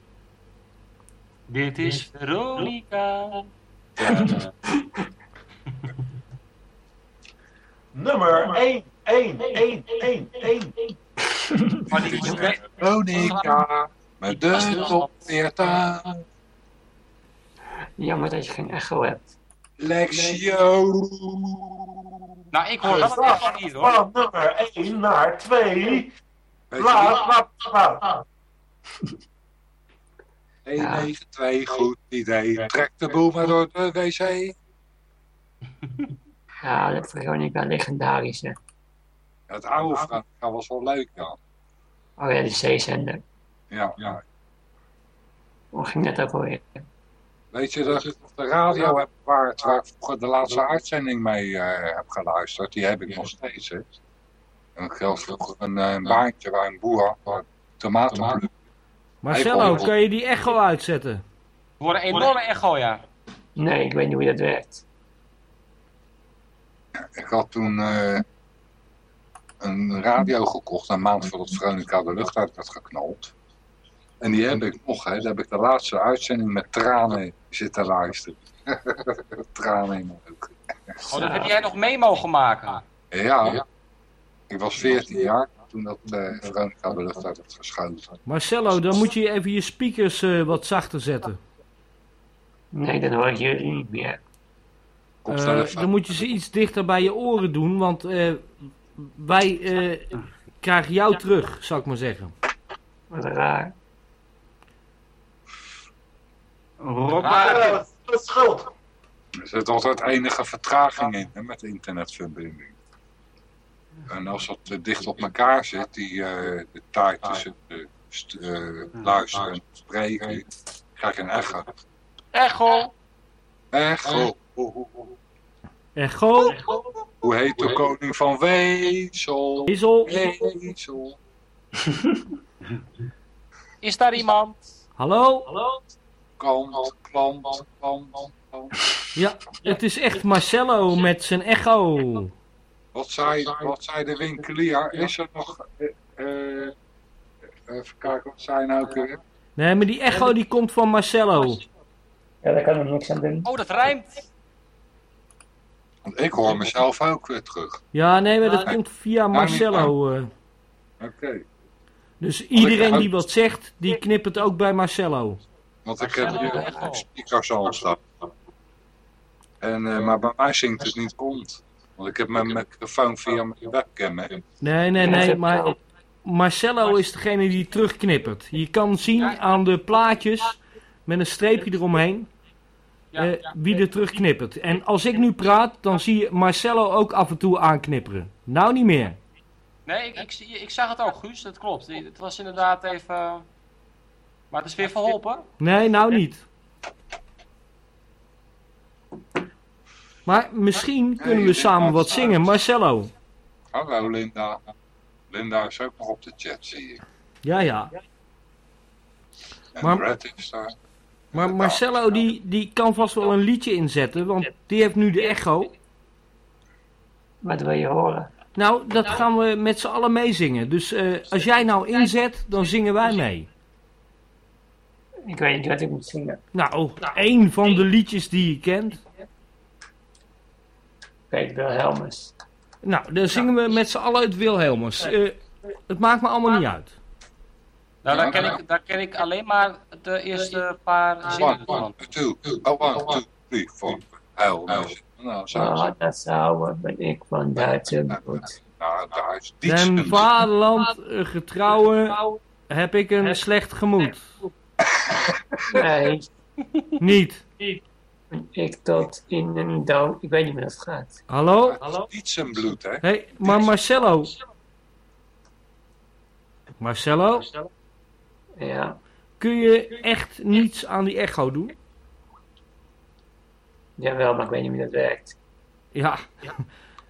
Dit is Veronica. Nummer 1, 1, 1, 1, 1. Maar die moet je- Veronica. Met de top 40. Jammer dat je geen echo hebt. Lexio. Nou, ik hoor een echo hier hoor. Van nummer 1 naar 2. Bla, bla, bla. 192, goed idee. Trek de boel maar door de wc. Ja, dat Veronica legendarische. Het oude Veronica was wel leuk, ja. Oh ja, de zeezender. Ja, ja. Hoe ging dat ook alweer? Weet je dat ik op de radio heb waar, waar ik vroeger de laatste uitzending mee eh, heb geluisterd? Die heb ik nog steeds. Hè. En ik had vroeger een, eh, een baantje waar een boer had tomaten. Marcelo, kan je die echo uitzetten? Voor een enorme echo, ja. Nee, ik weet niet hoe dat werkt. Ik had toen eh, een radio gekocht, een maand voordat Veronica de lucht uit werd geknald. En die heb ik nog, hè. Daar heb ik de laatste uitzending met tranen zitten luisteren. tranen in mijn ogen. Oh, dat heb jij nog mee mogen maken. Ja, ik was 14 jaar toen dat eh, Veronica de lucht uit werd geschoten. Marcelo, dan moet je even je speakers eh, wat zachter zetten. Nee, dan hoor ik jullie niet meer. Eh, dan moet je ze iets dichter bij je oren doen, want eh, wij eh, krijgen jou terug, zou ik maar zeggen. Wat raar. Ja, dat is de schuld. Er zit altijd enige vertraging in hè, met de internetverbinding. En als dat eh, dicht op elkaar zit, die, eh, de tijd tussen de eh, luisteren en spreken, krijg je een echo. Echo. Echo. Echo, Hoe heet de koning van Wezel? Wezel, Wezel. Is daar iemand? hallo? Kant, klant, klant, klant. Ja, het is echt Marcelo met zijn echo. Wat zei, wat zei de winkelier? Is er nog... eh, eh, even kijken, wat zei nou ook weer? Nee, maar die echo die komt van Marcelo. Ja, daar kan ik niks aan doen. Oh, dat rijmt. Want ik hoor mezelf ook weer terug. Ja, nee, maar dat komt via Marcelo. eh. Oké. Dus iedereen die wat zegt, die knipt het ook bij Marcelo. Want ik heb hier een speakers al staan. En, eh, maar bij mij zingt het niet rond. Want ik heb mijn microfoon via mijn webcam. Hè. Nee, nee, nee, maar Marcelo is degene die terugknippert. Je kan zien aan de plaatjes met een streepje eromheen eh, wie er terugknippert. En als ik nu praat, dan zie je Marcelo ook af en toe aanknipperen. Nou niet meer. Nee, ik, ik, zie- ik zag het ook, Guus. Dat klopt. Het was inderdaad even... Maar het is weer verholpen. Nee, nou niet. Maar misschien kunnen we samen wat zingen. Marcelo. Hallo Linda. Linda is ook nog op de chat, zie ik. Ja, ja. En Maar- Brad is daar. Maar Marcelo die, die kan vast wel een liedje inzetten, want die heeft nu de echo. Wat wil je horen? Nou, dat gaan we met z'n allen meezingen. Dus eh, als jij nou inzet, dan zingen wij mee. Ik weet niet wat ik moet zingen. Nou, één van de liedjes die je kent. Kijk, Wilhelmus. Nou, dan zingen we met z'n allen het Wilhelmus. Eh, het maakt me allemaal niet uit. Nou, daar ken, ik, daar ken ik alleen maar de eerste paar zinnen One, van. one, two, oh, one, two, three, four. Huil, muziek. Nou, zo. Ah, dat zou ben ik van Duitse bloed. Nou, daar is Den dietsen. vaderland eh, getrouwen heb ik een slecht gemoed. Nee, Niet. ik tot in een dood. Ik weet niet meer hoe dat gaat. Hallo? Dietsenbloed, hè? Hé, hey, maar Marcelo. Marcelo, Ja, kun je echt niets aan die echo doen? jawel, maar ik weet niet hoe dat werkt. Ja,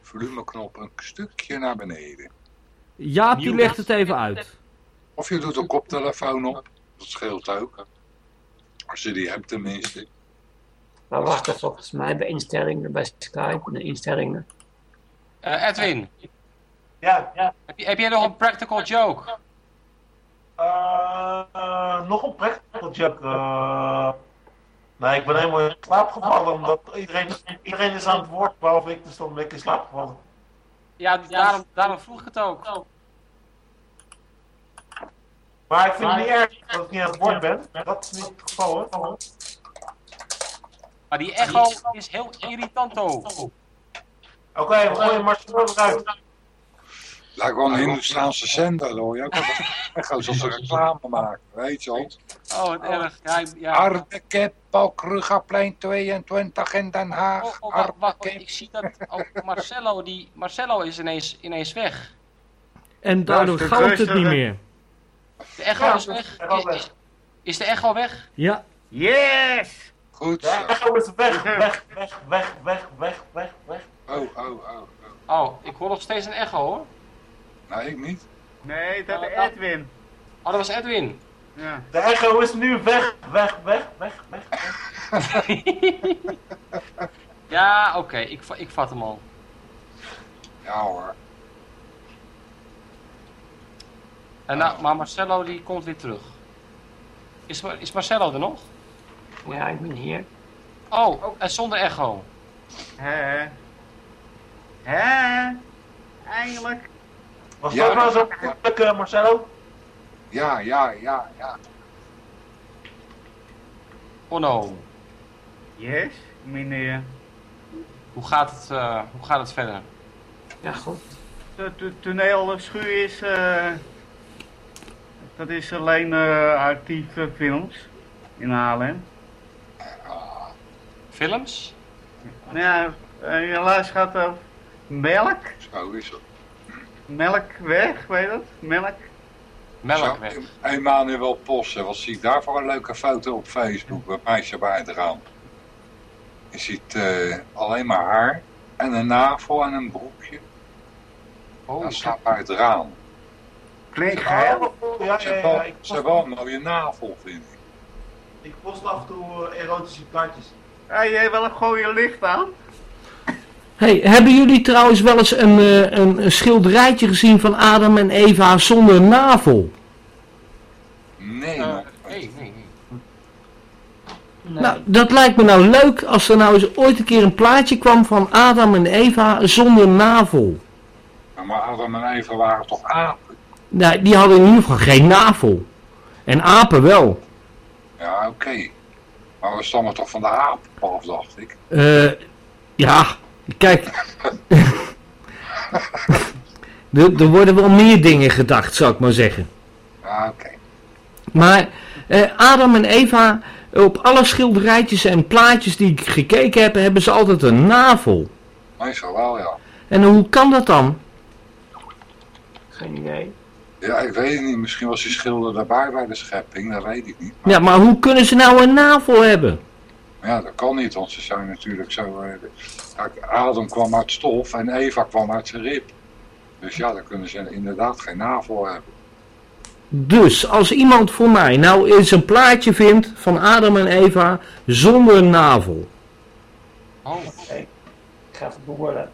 Volumeknop een stukje naar beneden. Jaap die legt het even uit. Of je doet een koptelefoon op. Dat scheelt ook. Als je die hebt tenminste. Maar wacht even, volgens mij bij instellingen, bij Skype, de instellingen. Eh, Edwin, Ja, heb, je- heb jij nog een practical joke? eh, eh, nog een practical joke. nee, ik ben helemaal in slaap gevallen omdat iedereen, iedereen is aan het woord, behalve ik, dus dan ben ik in slaap gevallen. Ja, daarom, daarom vroeg ik het ook. Maar ik vind het niet erg dat ik niet aan het woord ben. Dat is niet het geval, hè. Maar die echo is heel irritanto. Oké, we gooien Marcelo eruit. Lijkt wel een Hindoestaanse zender, hoor je. ook. Echt als ze reclame maken, weet je wel. Oh, wat erg. Ja, ja. Balkrugaplein 22 in Den Haag. Oh, oh, wacht, wacht, ik zie dat ook Marcelo, die, Marcelo is ineens, ineens weg. En daardoor is het niet meer. De echo Ja, is weg. echt al Is, weg. is, is de echo weg? Ja. Yes! Goed De echo is weg, weg, weg, weg, weg, weg, weg, weg. Oh, oh, oh, oh. Oh, ik hoor nog steeds een echo hoor. Nee, ik niet. Nee, dat is Edwin. Oh, dat was Edwin. Ja. De echo is nu weg, weg, weg, weg, weg. weg. Ja, oké, ik, ik vat hem al. Ja hoor. En nou, maar Marcelo die komt weer terug. Is, is Marcelo er nog? Ja, ik ben hier. Oh, en zonder echo. Hè? Hè? Eindelijk. Was Ja. dat nou zo moeilijk, eh, Marcelo? Ja, ja, ja, ja. Oh no. Yes, meneer. Hoe gaat het, eh, hoe gaat het verder? Ja, goed. De to- toneelschuur is, eh dat is alleen eh actieve films in Haarlem. Films? Nou ja, eh, helaas gaat er melk, Zo is het. melk weg, weet je dat? Melk. Melk weg. Emmanuel Possen, wat zie ik daar voor een leuke foto op Facebook? Met meisje bij het raam. Je ziet eh, alleen maar haar en een navel en een broekje. Oh, Dat staat bij het raam. Klinkt Oh, geil. ja, ja, Ze ja, hebben wel, ja. Ik post, wel een mooie navel, vind ik. ik post af en toe eh, erotische plaatjes. Ja, jij wel een goede licht aan? Hey, hebben jullie trouwens wel eens een, eh, een, een schilderijtje gezien van Adam en Eva zonder navel? Nee, nog nee, nee, nee. Nee. Nou, dat lijkt me nou leuk als er nou eens ooit een keer een plaatje kwam van Adam en Eva zonder navel. Maar Adam en Eva waren toch apen? Nou, die hadden in ieder geval geen navel. En apen wel. Ja, oké. Maar we stammen toch van de aap af, dacht ik. Eh, ja, kijk. er, er worden wel meer dingen gedacht, zou ik maar zeggen. Ja, oké. Maar eh, Adam en Eva, op alle schilderijtjes en plaatjes die ik gekeken heb, hebben ze altijd een navel. Meestal wel, ja. En hoe kan dat dan? Geen idee. Ja, ik weet het niet. Misschien was die schilder daarbij bij de schepping. Dat weet ik niet. Ja, maar hoe kunnen ze nou een navel hebben? Ja, dat kan niet, want ze zijn natuurlijk zo... eh, kijk, Adam kwam uit stof en Eva kwam uit zijn rib. Dus ja, dan kunnen ze inderdaad geen navel hebben. Dus als iemand voor mij nou eens een plaatje vindt van Adam en Eva zonder navel. Oh, Ik ga even googlen.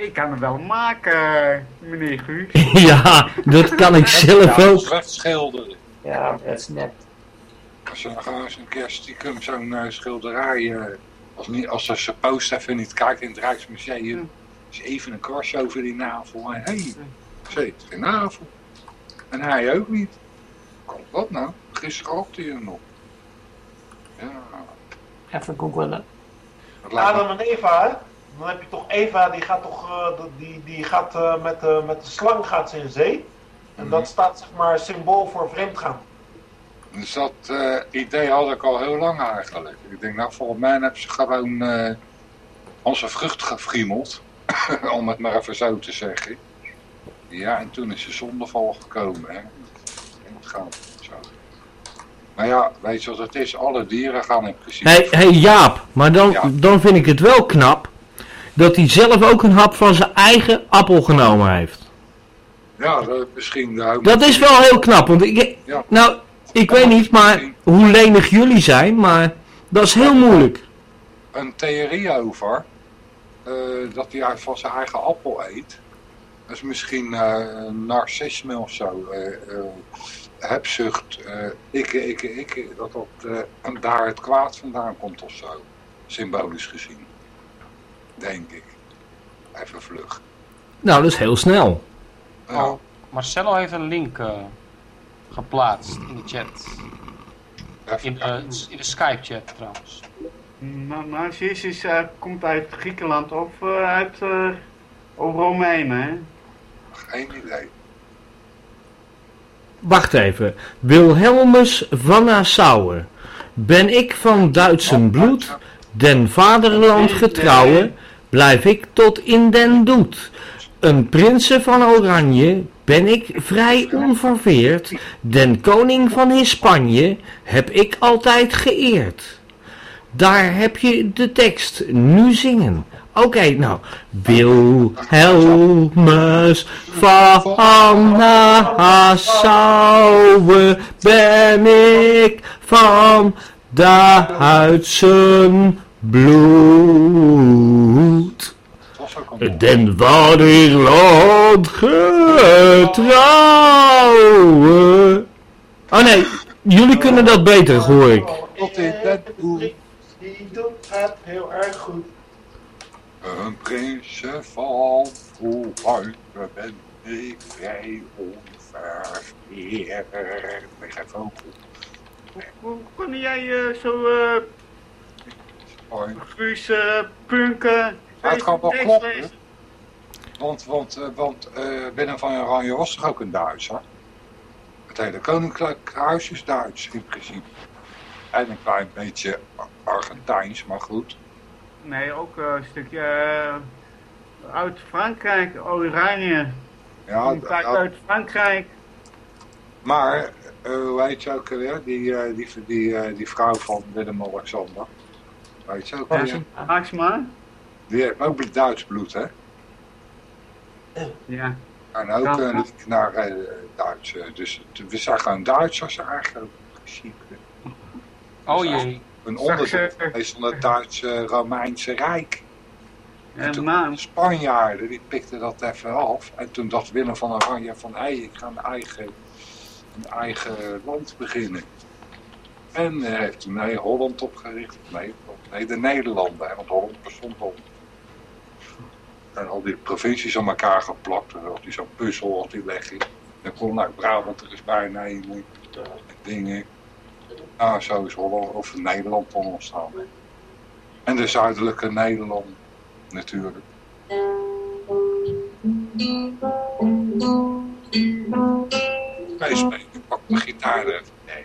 Ik kan hem wel maken, meneer Guus. ja, dat kan ik zelf Ja, ook. schilderen. Ja, dat is net. Als ze dan gewoon eens een keer stiekem zo'n eh, schilderij... eh, als, niet, als ze zijn post even niet kijkt in het Rijksmuseum... is even een kwastje over die navel. En hé, hey, ze heeft geen navel. En hij ook niet. Kan dat nou? Gisteren had hij er nog. Ja, Even me Adam en Eva, hè? Dan heb je toch Eva, die gaat toch, eh, die, die gaat eh, met, de met de slang gaat ze in zee. En Mhm. dat staat zeg maar symbool voor vreemdgaan. Dus dat eh, idee had ik al heel lang eigenlijk. Ik denk, nou, volgens mij hebben ze gewoon eh, onze vrucht gefriemeld. om het maar even zo te zeggen. Ja, en toen is de zondeval gekomen. Hè. Het gaat zo. Maar ja, weet je wat het is? Alle dieren gaan in principe... Hé hey, hey Jaap, maar dan, Ja. dan vind ik het wel knap dat hij zelf ook een hap van zijn eigen appel genomen heeft. Ja, dat, misschien... De Dat is wel heel knap, want ik, Ja. nou, ik weet niet maar hoe lenig jullie zijn, maar dat is heel moeilijk. een theorie over eh, dat hij van zijn eigen appel eet. Dat is misschien eh, narcisme of zo. eh, hebzucht, ikke, ikke, ikke. Dat dat en daar het kwaad vandaan komt of zo. Symbolisch gezien. Denk ik. Even vlug. Nou, dat is heel snel. Ja, oh, Marcelo heeft een link eh, geplaatst in de chat. In de, in de Skype-chat trouwens. Na- Narcissus eh, komt uit Griekenland of eh, uit eh, Romeinen, hè? Geen idee. wacht even. Wilhelmus van Nassau. Ben ik van Duitsen bloed, den vaderland getrouwe, blijf ik tot in den doet. Een prinsen van Oranje ben ik vrij onverveerd, den koning van Hispanje heb ik altijd geëerd. Daar heb je de tekst, nu zingen. Oké, nou. Wilhelmus van Nassau ben ik van Duitsen bloed. Den vaderland getrouwe. Oh nee, jullie kunnen dat beter, hoor ik. Die doet het heel erg goed. Een prinsje van ben ik vrij. Ik Hoe, hoe kon jij eh, zo eh Guus eh, punken? Maar het kan wel kloppen. Want, want, eh, want eh, Willem van Oranje was toch ook een Duitser? Het hele koninklijk huis is Duits in principe. En een klein beetje Argentijns, maar goed. Nee, ook een stukje uit Frankrijk, Oranje. Ja, ja, uit Frankrijk. maar eh, hoe heet je ook weer? Die, die, die, die vrouw van Willem-Alexander. Weet je ook. Die heeft ook Duits bloed, hè? Ja. En ook Ja. een link naar eh, Duits. eh, Dus het- we zijn gewoon Duitsers eigenlijk. in principe. Oh jee. Een onderdeel eh, is van het Duitse Romeinse Rijk. En En toen de Spanjaarden, die pikten dat even af. En toen dacht Willem van Oranje van, hé, ik ga een eigen, een eigen land beginnen. En eh, heeft toen nee, Holland opgericht. Nee, nee, de Nederlanden, want Holland bestond al. En al die provincies aan elkaar geplakt. En hij zo'n puzzel, had hij leggen. Dan kon naar Brabant er eens bij nemen. En dingen. Nou, zo is Holland, of Nederland dan ontstaan. En de zuidelijke Nederland natuurlijk. Spelen. Ik pak mijn gitaar even. Nee.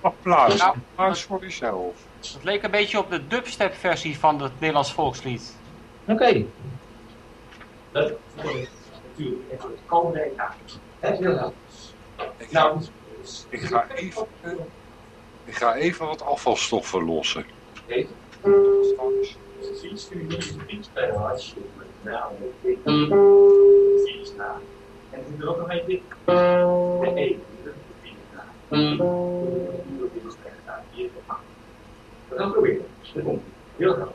Applaus. Nou. Applaus voor jezelf. Het leek een beetje op de dubstep versie van het Nederlands volkslied. Oké. Dat is natuurlijk echt het komende jaar. Het wil helpen. Ik Nou, ga, ik ga even, ik ga even wat afvalstoffen lossen. Oké. Straks. Precies, nu moet je niet spelen als je met naam weet. Precies, nou. En ik doe er ook nog één ding. Nee, één. Dat is een na. Dat is echt na. Hier. We gaan proberen. Dat komt. Heel goed. Dat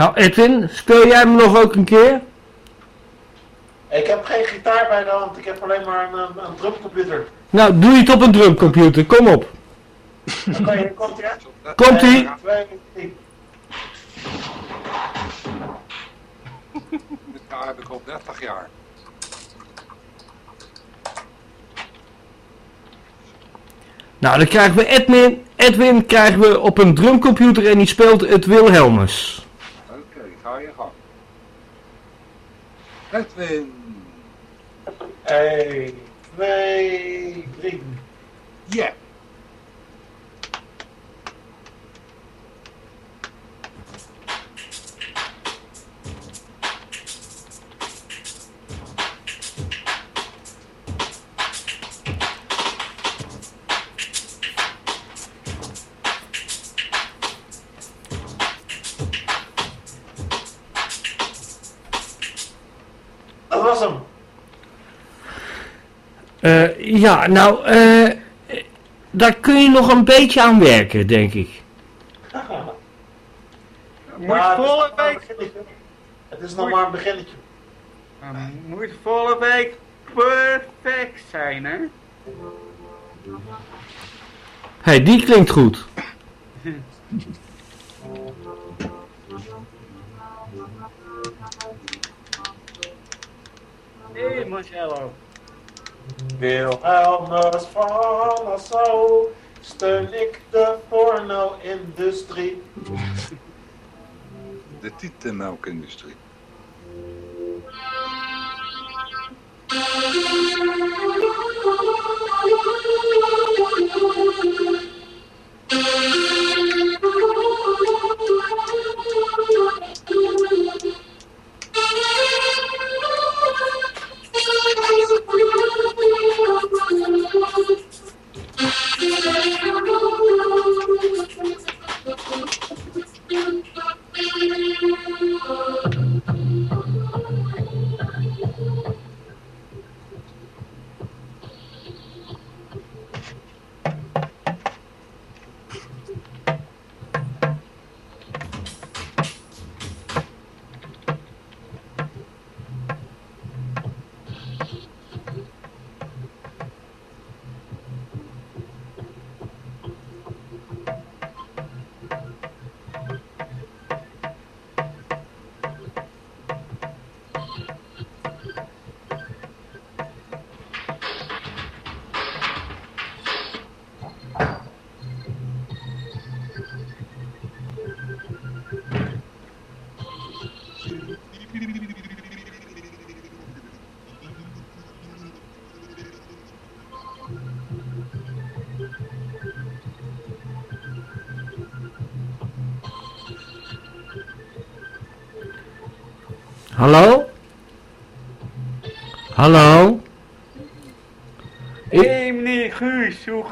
Nou, Edwin, speel jij me nog ook een keer? Ik heb geen gitaar bij de hand, ik heb alleen maar een, een, een drumcomputer. Nou, doe je het op een drumcomputer, kom op. Je, komt. Eén, twee, drie. Dit jaar heb ik al 30 jaar. Nou, dan krijgen we Edwin, Edwin krijgen we op een drumcomputer en die speelt het Wilhelmus. Nou, eh, daar kun je nog een beetje aan werken, denk ik. Moet volle week. Het is nog maar een beginnetje. moet volle week perfect zijn, hè? Hé, hey, die klinkt goed. De tietenmelkindustrie. Hallo?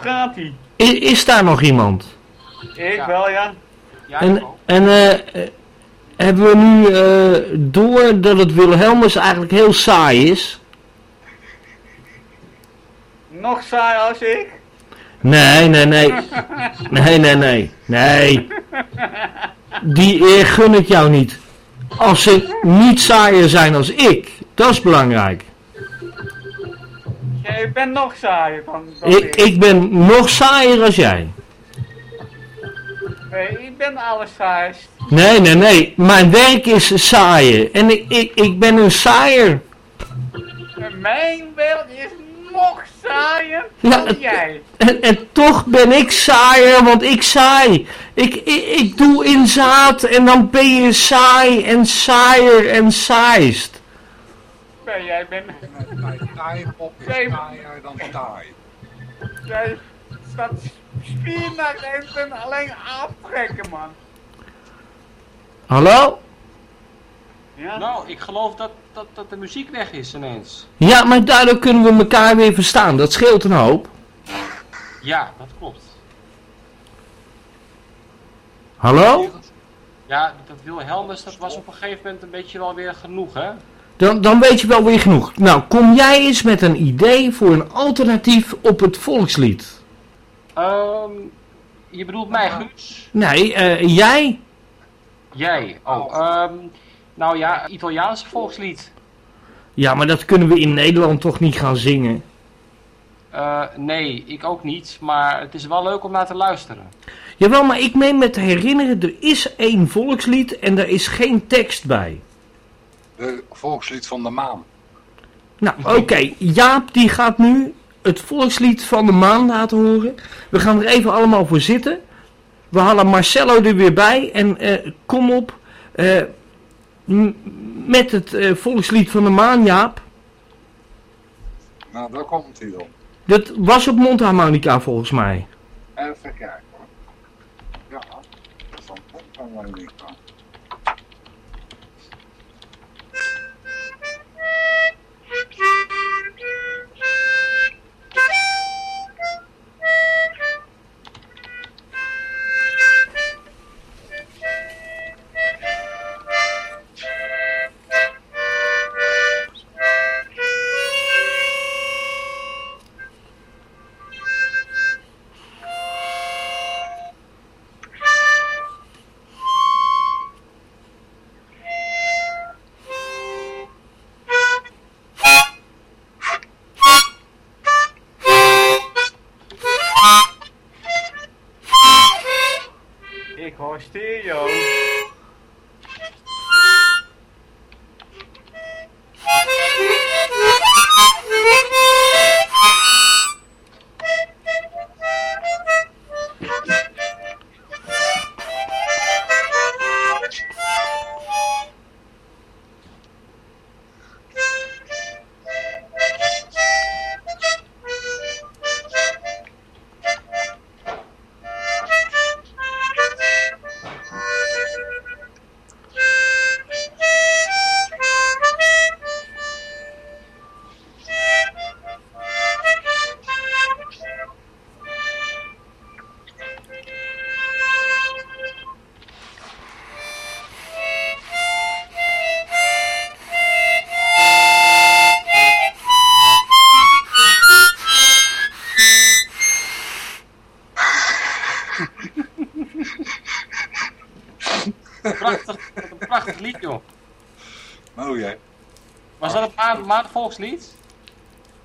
Gaat is daar nog iemand? Ik Ja. wel, ja. Ja, En, en eh, eh, hebben we nu eh, door dat het Wilhelmus eigenlijk heel saai is? Nog saai als ik? Nee, nee, nee. Nee, nee, nee. Nee. Die eer gun ik jou niet. Als ze niet saaier zijn als ik. Dat is belangrijk. Jij bent nog saaier dan, dan Ik, ik ben nog saaier als jij. Nee, ik ben alles saaist. Nee, nee, nee. Mijn werk is saaier. En ik, ik, ik ben een saaier. En Mijn wereld is nog saaier dan jij. En, en toch ben ik saaier, want ik saai. Ik, ik, ik doe in zaad en dan ben je saai en saaier en saaist. Jij bent... Bij taaipop is taaier dan taai. Jij staat Spiernacht alleen aftrekken, man. Hallo? Ja? Nou, ik geloof dat, dat, dat de muziek weg is ineens. Ja, maar daardoor kunnen we elkaar weer verstaan. Dat scheelt een hoop. Ja, dat klopt. Hallo? Ja, dat Wilhelmus, dat was op een gegeven moment een beetje wel weer genoeg, hè? Dan, dan weet je wel weer genoeg. Nou, kom jij eens met een idee voor een alternatief op het volkslied. Ehm, je bedoelt mij, Guus? Nee, eh, jij? Jij. Oh, ehm, nou ja, Italiaanse volkslied. Ja, maar dat kunnen we in Nederland toch niet gaan zingen? Eh, nee, ik ook niet, maar het is wel leuk om naar te luisteren. Jawel, maar ik meen me te herinneren, er is één volkslied en er is geen tekst bij. De volkslied van de maan. Nou, oké. Jaap die gaat nu het volkslied van de maan laten horen. We gaan er even allemaal voor zitten. We halen Marcello er weer bij. En eh, kom op eh, met het eh, volkslied van de maan, Jaap. Nou, daar komt hij dan. Dat was op mondharmonica volgens mij. Even kijken hoor. Ja, dat is dan mondharmonica.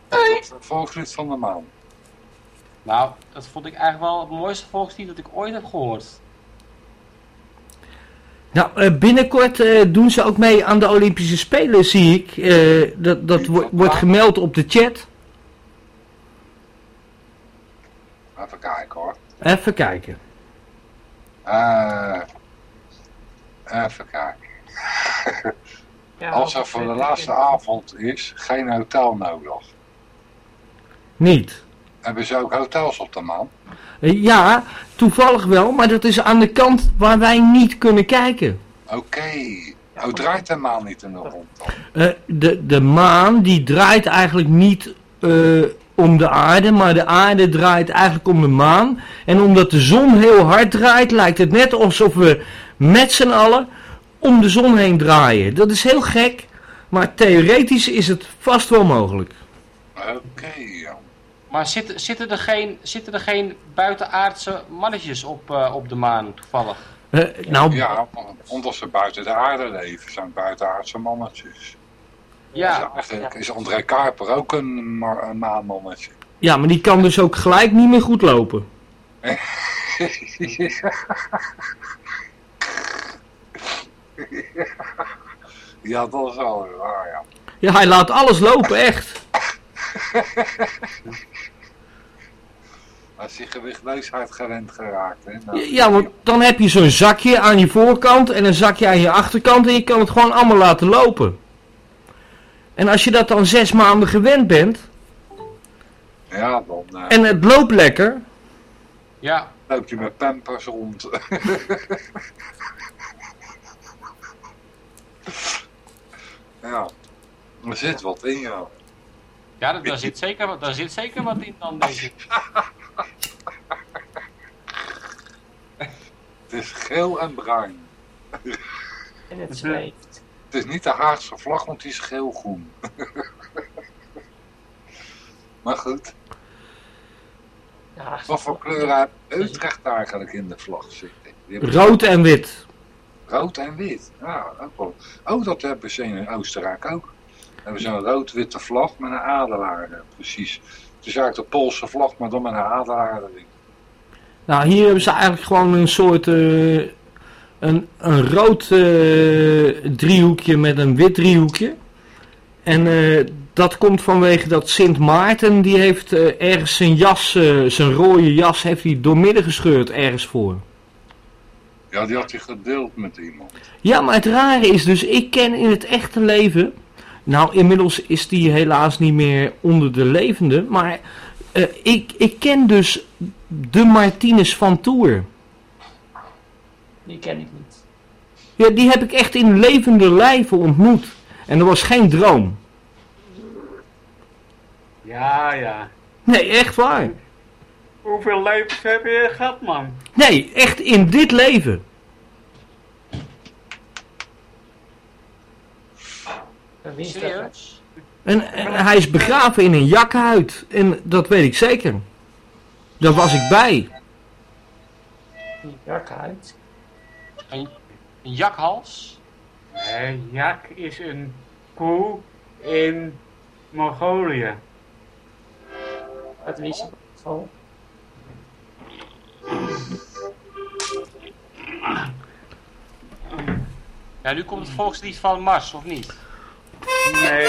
Dat is het volkslied van de maan. Nou, dat vond ik eigenlijk wel het mooiste volkslied dat ik ooit heb gehoord. Nou, eh, binnenkort eh, doen ze ook mee aan de Olympische Spelen, zie ik. Eh, dat dat wo- wordt gemeld op de chat. Even kijken hoor. Even kijken. Even kijken. Als er voor de laatste avond is, geen hotel nodig. Niet. Hebben ze ook hotels op de maan? Eh, ja, toevallig wel, maar dat is aan de kant waar wij niet kunnen kijken. Oké. Oh, draait de maan niet in de rond? Eh, de, de maan die draait eigenlijk niet eh, om de aarde, maar de aarde draait eigenlijk om de maan. En omdat de zon heel hard draait, lijkt het net alsof we met z'n allen om de zon heen draaien. Dat is heel gek, maar theoretisch is het vast wel mogelijk. Oké, ja. Maar zitten, zitten, er geen, zitten er geen buitenaardse mannetjes op, eh, op de maan, toevallig? Eh, nou, Ja, omdat ze buiten de aarde leven, zijn buitenaardse mannetjes. Ja, Dus eigenlijk is André Kuiper ook een, ma- een maanmannetje. ja, maar die kan dus ook gelijk niet meer goed lopen. ja, dat is wel waar, ja. Ja, hij laat alles lopen, echt. Hij is die gewichtloosheid gewend geraakt, hè. Nou, Ja, want dan heb je zo'n zakje aan je voorkant en een zakje aan je achterkant en je kan het gewoon allemaal laten lopen. En als je dat dan zes maanden gewend bent Ja, dan... eh, en het loopt lekker, Ja, Loopt je met pampers rond. ja, er zit wat in, ja. ja daar, daar zit zeker, wat- daar zit zeker wat in dan, denk ik. Het is geel en bruin. En het zweeft. Het is niet de Haagse vlag, want die is geel-groen. maar goed, Ja, wat voor kleuren heeft Utrecht eigenlijk in de vlag zitten? Rood en wit. Rood en wit. Ja, ook wel. Oh, dat hebben ze in Oostenrijk ook. Dan hebben ze een rood-witte vlag met een adelaar. eh, Precies. Het is eigenlijk de Poolse vlag, maar dan met een adelaar erin. Nou, hier hebben ze eigenlijk gewoon een soort... eh, een, een rood eh, driehoekje met een wit driehoekje. En dat komt vanwege dat Sint Maarten, die heeft ergens zijn jas, zijn rode jas, heeft hij doormidden gescheurd ergens voor. Ja, die had hij gedeeld met iemand. Ja, maar het rare is dus, ik ken in het echte leven... Nou, inmiddels is die helaas niet meer onder de levenden, maar eh, ik, ik ken dus de Martinez van Tour. die ken ik niet. Ja, die heb ik echt in levende lijven ontmoet. En dat was geen droom. Ja, ja. Nee, echt waar. Hoeveel levens heb je gehad, man? Nee, echt in dit leven. En wie is dat? dan? Serieus? En, en hij is begraven in een jakhuid. En dat weet ik zeker. Daar was ik bij. Die jak uit. Een, een jakhals? Nee, jak is een koe in Mongolië. Uit wie is het? Ja, nu komt het volkslied van Mars, of niet? Nee.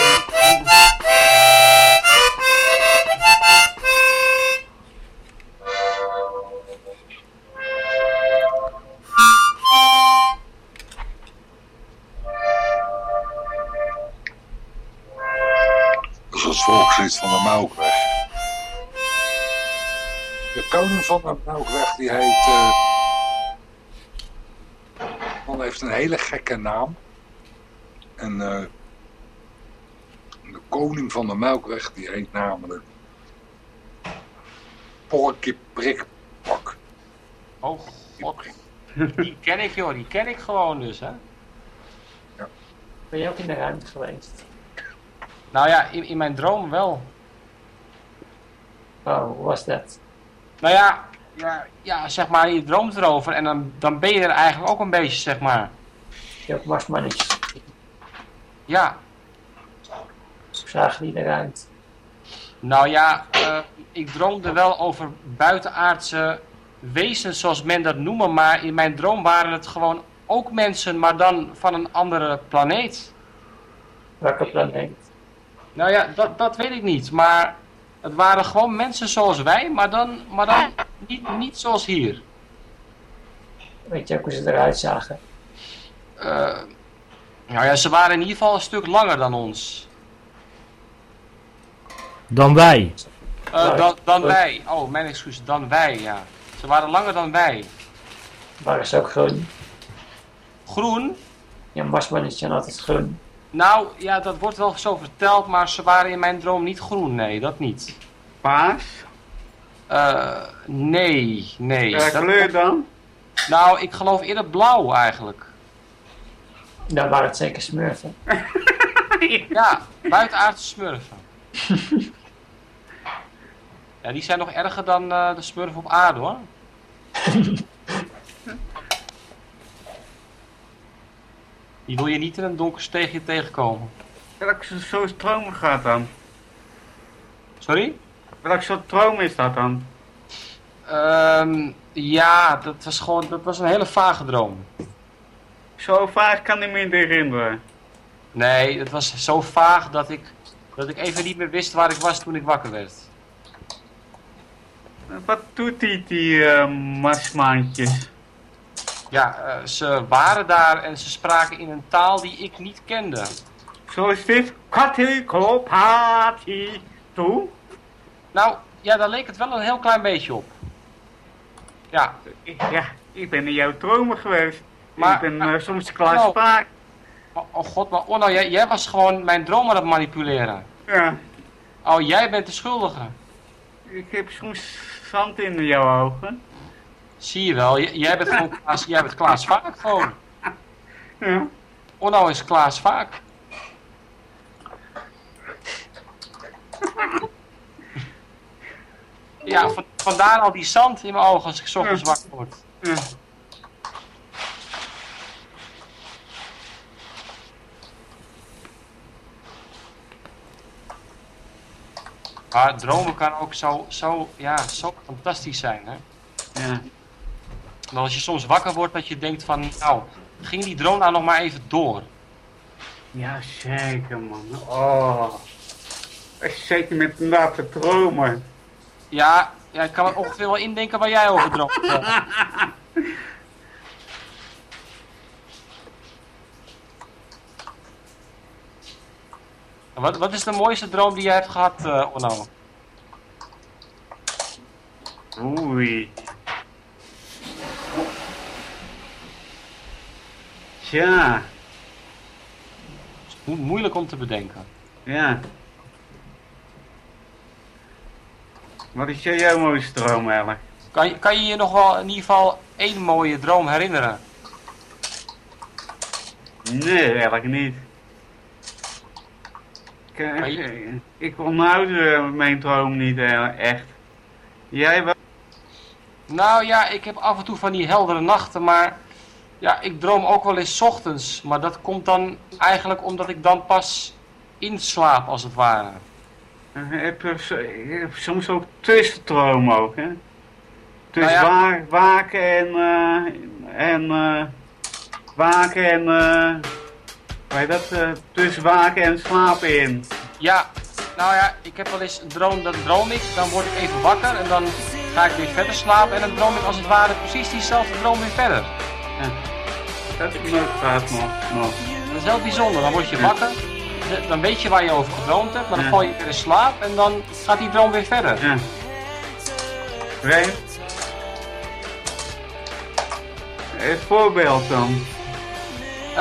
Dat is het volkslied van de Melkweg. De koning van de Melkweg, die heet... eh man heeft een hele gekke naam. En eh, de koning van de Melkweg, die heet namelijk... Porky Prikpak. Oh, god. Die ken ik, joh. Die ken ik gewoon dus, hè. Ben je ook in de ruimte geweest? Nou ja, in, in mijn droom wel. Oh, hoe was dat? Nou ja, ja, ja zeg maar, je droomt erover en dan, dan ben je er eigenlijk ook een beetje, zeg maar. Je hebt marsmannetjes. Ja, Hoe zagen die eruit? nou ja, eh, ik droomde wel over buitenaardse wezens, zoals men dat noemen, maar in mijn droom waren het gewoon ook mensen, maar dan van een andere planeet. Welke planeet? Nou ja, dat, dat weet ik niet, maar het waren gewoon mensen zoals wij, maar dan, maar dan niet, niet zoals hier. Weet je ook hoe ze eruit zagen? Eh, nou ja, ze waren in ieder geval een stuk langer dan ons. Dan wij. Eh, dan, dan wij. Oh, mijn excuus. Dan wij, ja. Ze waren langer dan wij. Waren ze ook groen? Groen? Ja, marsmannetjes zijn altijd groen. Nou, ja, dat wordt wel zo verteld, maar ze waren in mijn droom niet groen. Nee, dat niet. Paas? Eh, nee, nee. Welke Dat- kleur dan? nou, ik geloof eerder blauw eigenlijk. Dan waren het zeker smurfen. Ja, buitenaardse smurfen. Ja, die zijn nog erger dan eh, de smurfen op aarde, hoor. Die wil je niet in een donker steegje tegenkomen. Welke soort stroom gaat dan? Sorry? Welke soort stroom is dat dan? Ehm, ja, dat was gewoon, dat was een hele vage droom. Zo vaak kan ik me niet herinneren. Nee, het was zo vaag dat ik, dat ik even niet meer wist waar ik was toen ik wakker werd. Wat doet die, die marsmaantjes? Ja, eh, ze waren daar en ze spraken in een taal die ik niet kende. Zo is dit Katikopati toe. Nou, ja, daar leek het wel een heel klein beetje op. Ja, Ik- Ja, ik ben in jouw dromen geweest. Maar- ik ben eh, soms Klaas Nou. Oh, oh god, maar Onno, jij, jij was gewoon mijn droom aan het manipuleren. Ja, Oh, jij bent de schuldige. ik heb soms zand in jouw ogen. Zie je wel, jij bent gewoon Klaas, jij bent Klaas Vaak gewoon. Ja. Onno is Klaas Vaak. Ja, van- vandaar al die zand in mijn ogen als ik 's ochtends Ja. wakker word. Ja. Maar dromen kan ook zo, zo, ja, zo fantastisch zijn, hè. Ja. Maar als je soms wakker wordt dat je denkt van, nou, ging die droom nou nog maar even door? ja, zeker man. Oh. Zeker met natte dromen. Ja, ja, ik kan ongeveer wel indenken waar jij over droomt. Wat, wat is de mooiste droom die jij hebt gehad, eh Onno? Oei. Tja, Mo- moeilijk om te bedenken. ja. Wat is jou- jouw mooiste droom eigenlijk? Kan, je- kan je je nog wel in ieder geval één mooie droom herinneren? Nee, eigenlijk niet. Ik, eh, je- ik, onthoud eh, mijn droom niet eh, echt. Jij wel? Nou ja, ik heb af en toe van die heldere nachten, maar ja, ik droom ook wel eens 's ochtends. Maar dat komt dan eigenlijk omdat ik dan pas inslaap, als het ware. Ik heb, heb soms ook tussendromen ook, hè. Dus Nou ja. wa- waken en, eh, en, eh, waken en, eh, hoe heet dat, tussen waken en slapen in. Ja, nou ja, ik heb wel eens een droom, dan droom ik, dan word ik even wakker en dan ga ik weer verder slapen en dan droom ik als het ware precies diezelfde droom weer verder. Dat nooit. Dat is heel bijzonder, dan word je wakker, dan weet je waar je over gedroomd hebt, maar dan Ja. val je weer in slaap en dan gaat die droom weer verder. Ja. Ray? Een voorbeeld dan. Eh,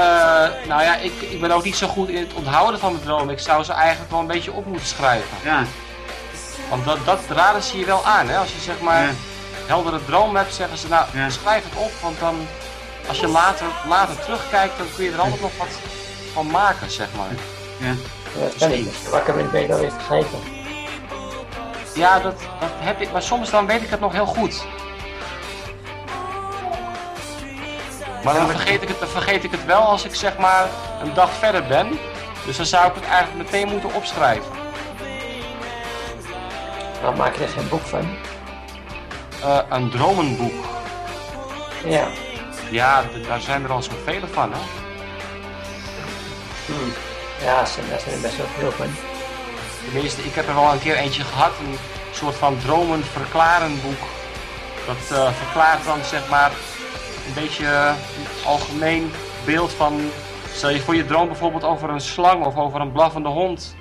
nou ja, ik, ik ben ook niet zo goed in het onthouden van mijn dromen. Ik zou ze eigenlijk wel een beetje op moeten schrijven. Ja, Want dat, dat raden ze je wel aan, hè. Als je zeg maar ja, heldere droom hebt, zeggen ze nou, Ja. schrijf het op. Want dan, als je later, later terugkijkt, dan kun je er altijd nog wat van maken, zeg maar. ja. Wakker ben je dat weer vergeten. Ja, dat, dat heb ik, maar soms dan weet ik het nog heel goed. Maar dan vergeet, ik het, dan vergeet ik het wel als ik zeg maar een dag verder ben. Dus dan zou ik het eigenlijk meteen moeten opschrijven. Dan maak je er geen boek van. Eh, een dromenboek. Ja. Ja, daar zijn er al zoveel van, hè? Hm. Ja, daar zijn er best wel veel van. Tenminste, ik heb er wel een keer eentje gehad, een soort van dromen verklaren boek. Dat eh, verklaart dan zeg maar een beetje een algemeen beeld van, stel je voor je droom bijvoorbeeld over een slang of over een blaffende hond.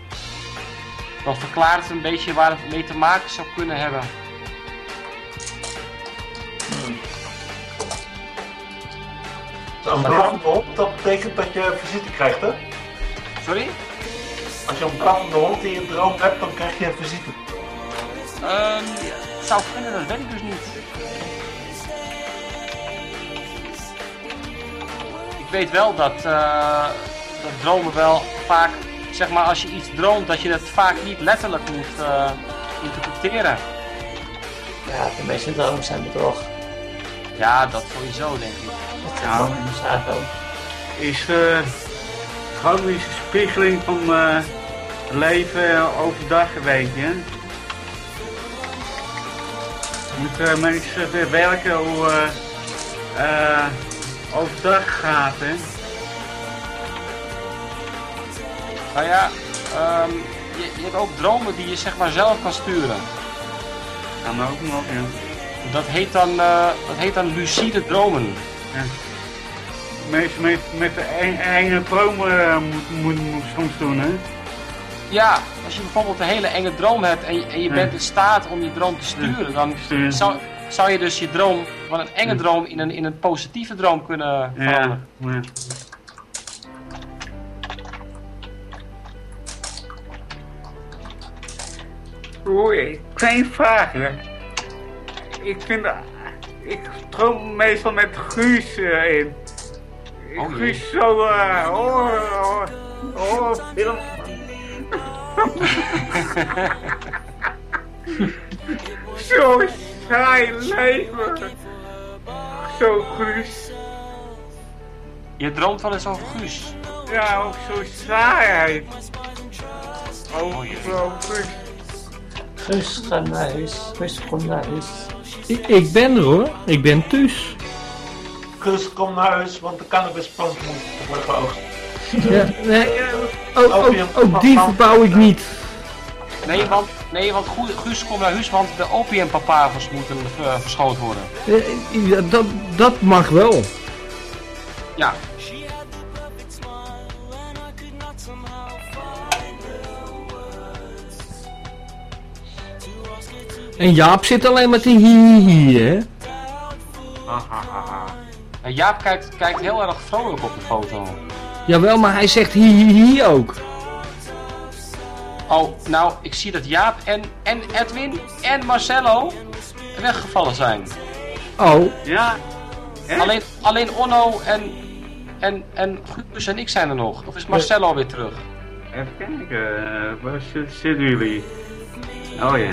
Dan verklaart het een beetje waar het mee te maken zou kunnen hebben. Een blaffende hond, dat betekent dat je visite krijgt, hè? Sorry? Als je een blaffende hond in je droom hebt, dan krijg je een visite. Ehm, het zou kunnen, dat weet ik dus niet. Ik weet wel dat, eh, dat dromen wel vaak, zeg maar als je iets droomt, dat je dat vaak niet letterlijk moet eh, interpreteren. Ja, de meeste dromen zijn bedrog. Ja, dat sowieso denk ik. Dat is Ja. gewoon een zaak ook. Is de chronische spiegeling van eh, leven overdag een beetje. hè? Moeten mensen weer werken hoe eh, eh, overdag gaat, hè? Nou ja, ehm, je, je hebt ook dromen die je zeg maar zelf kan sturen. Kan ook nog, ja. Dat heet dan, eh, dat heet dan lucide dromen. Mensen met, met de eng- enge dromen eh, moet, moet, moet soms doen, hè? Ja, als je bijvoorbeeld een hele enge droom hebt en je, en je Ja. bent in staat om je droom te sturen, dan Sturen. zou, zou je dus je droom van een enge droom in een, in een positieve droom kunnen Ja, veranderen. ja. Oei, klein vraagje. Ik vind... Ik droom meestal met Guus eh, in. Oh. Guus zo... eh oh, oh, oh, film. zo saai leven. Zo Guus. Je droomt wel eens over Guus. Ja, ook zo saaiheid. Oh, Oh, Guus. Guus, ga naar huis. Guus, kom naar huis. Ik, ik ben er hoor. Ik ben thuis. Gus, kom naar huis, want de cannabisplant moet worden geoogst. Ja, nee, ook, ook, ook die verbouw ik niet. Nee, want, nee, want Gu- Guus komt naar huis, want de opiumpapavers moeten eh, verschoond worden. Eh, ja, dat, dat mag wel. Ja, En Jaap zit alleen met die hi hè? en Jaap kijkt, kijkt heel erg vrolijk op de foto. Jawel, maar hij zegt hi hi hi ook. Oh, nou, ik zie dat Jaap en, en Edwin en Marcello weggevallen zijn. Oh, Ja. Hè? Alleen, alleen Onno en, en, en Guus en ik zijn er nog. Of is Marcello alweer terug? Even kijken, eh, waar zit- zitten jullie? Oh ja.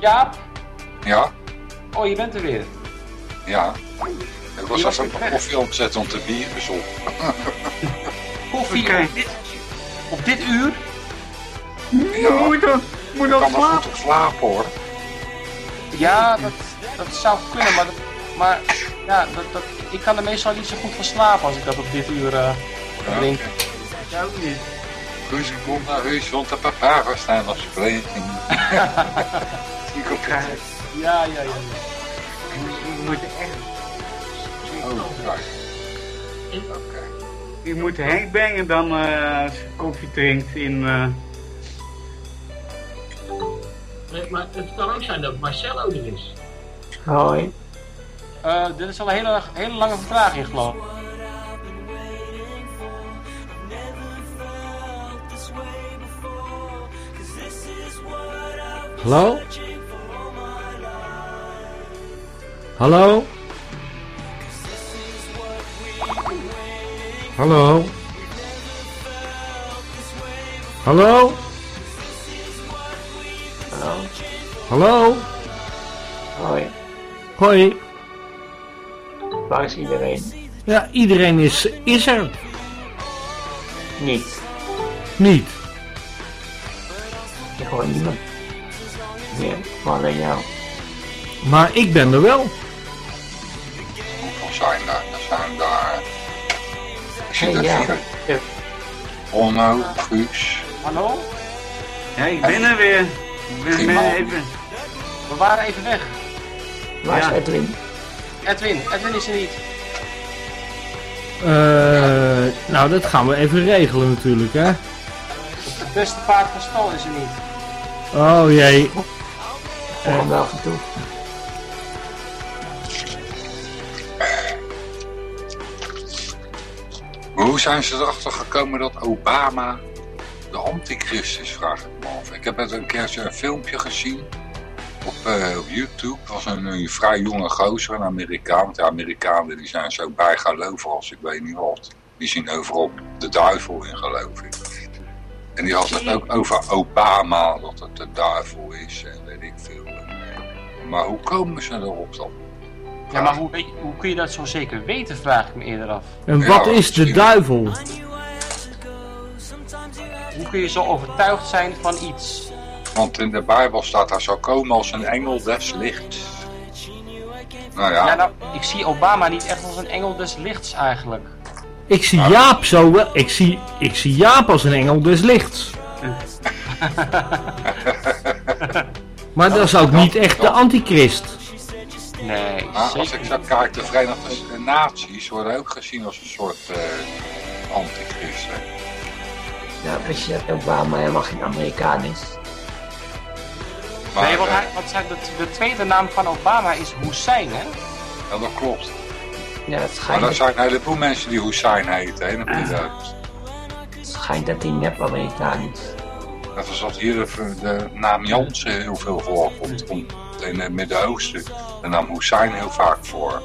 Jaap? Ja, Oh, je bent er weer. ja. Ik was was weg. een koffie zetten om te bieren op. Koffie Oké. op, dit, op dit uur? Ja, Moet dan, moet ik dan kan slapen. goed op slapen hoor. Ja, dat, dat zou kunnen, maar, dat, maar ja, dat, dat, ik kan er meestal niet zo goed van slapen als ik dat op dit uur eh Ja, drink. Ik ook niet. Guus komt naar huis, want de papa staan als. Ik op Ja, Ja, ja, ja. ja. Ik moet echt... Ik moet Henk brengen dan eh, als hij koffie drinkt in... eh, Nee, maar het kan ook zijn dat Marcello er is. Hoi. Eh, dit is al een hele, hele lange vertraging, geloof ik. hallo? Hallo? Hallo? Hallo? Hallo. Hallo? Hoi. Hoi. Waar is iedereen? Ja, iedereen is, is er. Niet. Niet. Ik hoor niemand. Meer. Maar alleen jou. Maar ik ben er wel. Zijn daar? Zijn daar... Ik zie Hey, er ja. Ja. Onno, Guus. Hallo? Ja, ik ben er weer. Ik ben, ben even... We waren even weg. Waar Ja. is Edwin? Edwin, Edwin is er niet. Eh, nou, dat gaan we even regelen natuurlijk, hè. Het beste paard van stal is er niet. Oh jee. Kom hem wel van toe. Hoe zijn ze erachter gekomen dat Obama de antichrist is, vraag ik me af. Ik heb het een keer een filmpje gezien op, eh, YouTube. Het was een, vrij jonge gozer, een Amerikaan. De Amerikanen die zijn zo bijgeloven als ik weet niet wat. Die zien overal de duivel in, geloof ik. En die had het ook over Obama, dat het de duivel is en weet ik veel. Maar hoe komen ze erop dan? Ja, maar hoe, weet, hoe kun je dat zo zeker weten, vraag ik me eerder af. En Ja, wat is de duivel? Hoe kun je zo overtuigd zijn van iets? Want in de Bijbel staat hij zal komen als een engel des lichts. Nou ja, Ja, nou, ik zie Obama niet echt als een engel des lichts eigenlijk. Ik zie Jaap zo wel. Ik zie, ik zie Jaap als een engel des lichts. Maar dat is ook niet echt de antichrist. Nee, maar als ik niet. zo kijk, de Verenigde Naties worden ook gezien als een soort eh antichristen. Ja, wist je dat Obama helemaal geen Amerikaan is? Maar, nee, want, eh, hij, want zijn, de, de tweede naam van Obama is Hussein, hè? ja, dat klopt. Ja, het Maar schijnt, er zijn een heleboel mensen die Hussein heten, hè, in het schijnt dat die nep-Amerikaan is. Net als dat hier de, de naam Jansen heel veel voorkomt. In het Midden-Oosten de naam Hussein heel vaak voor.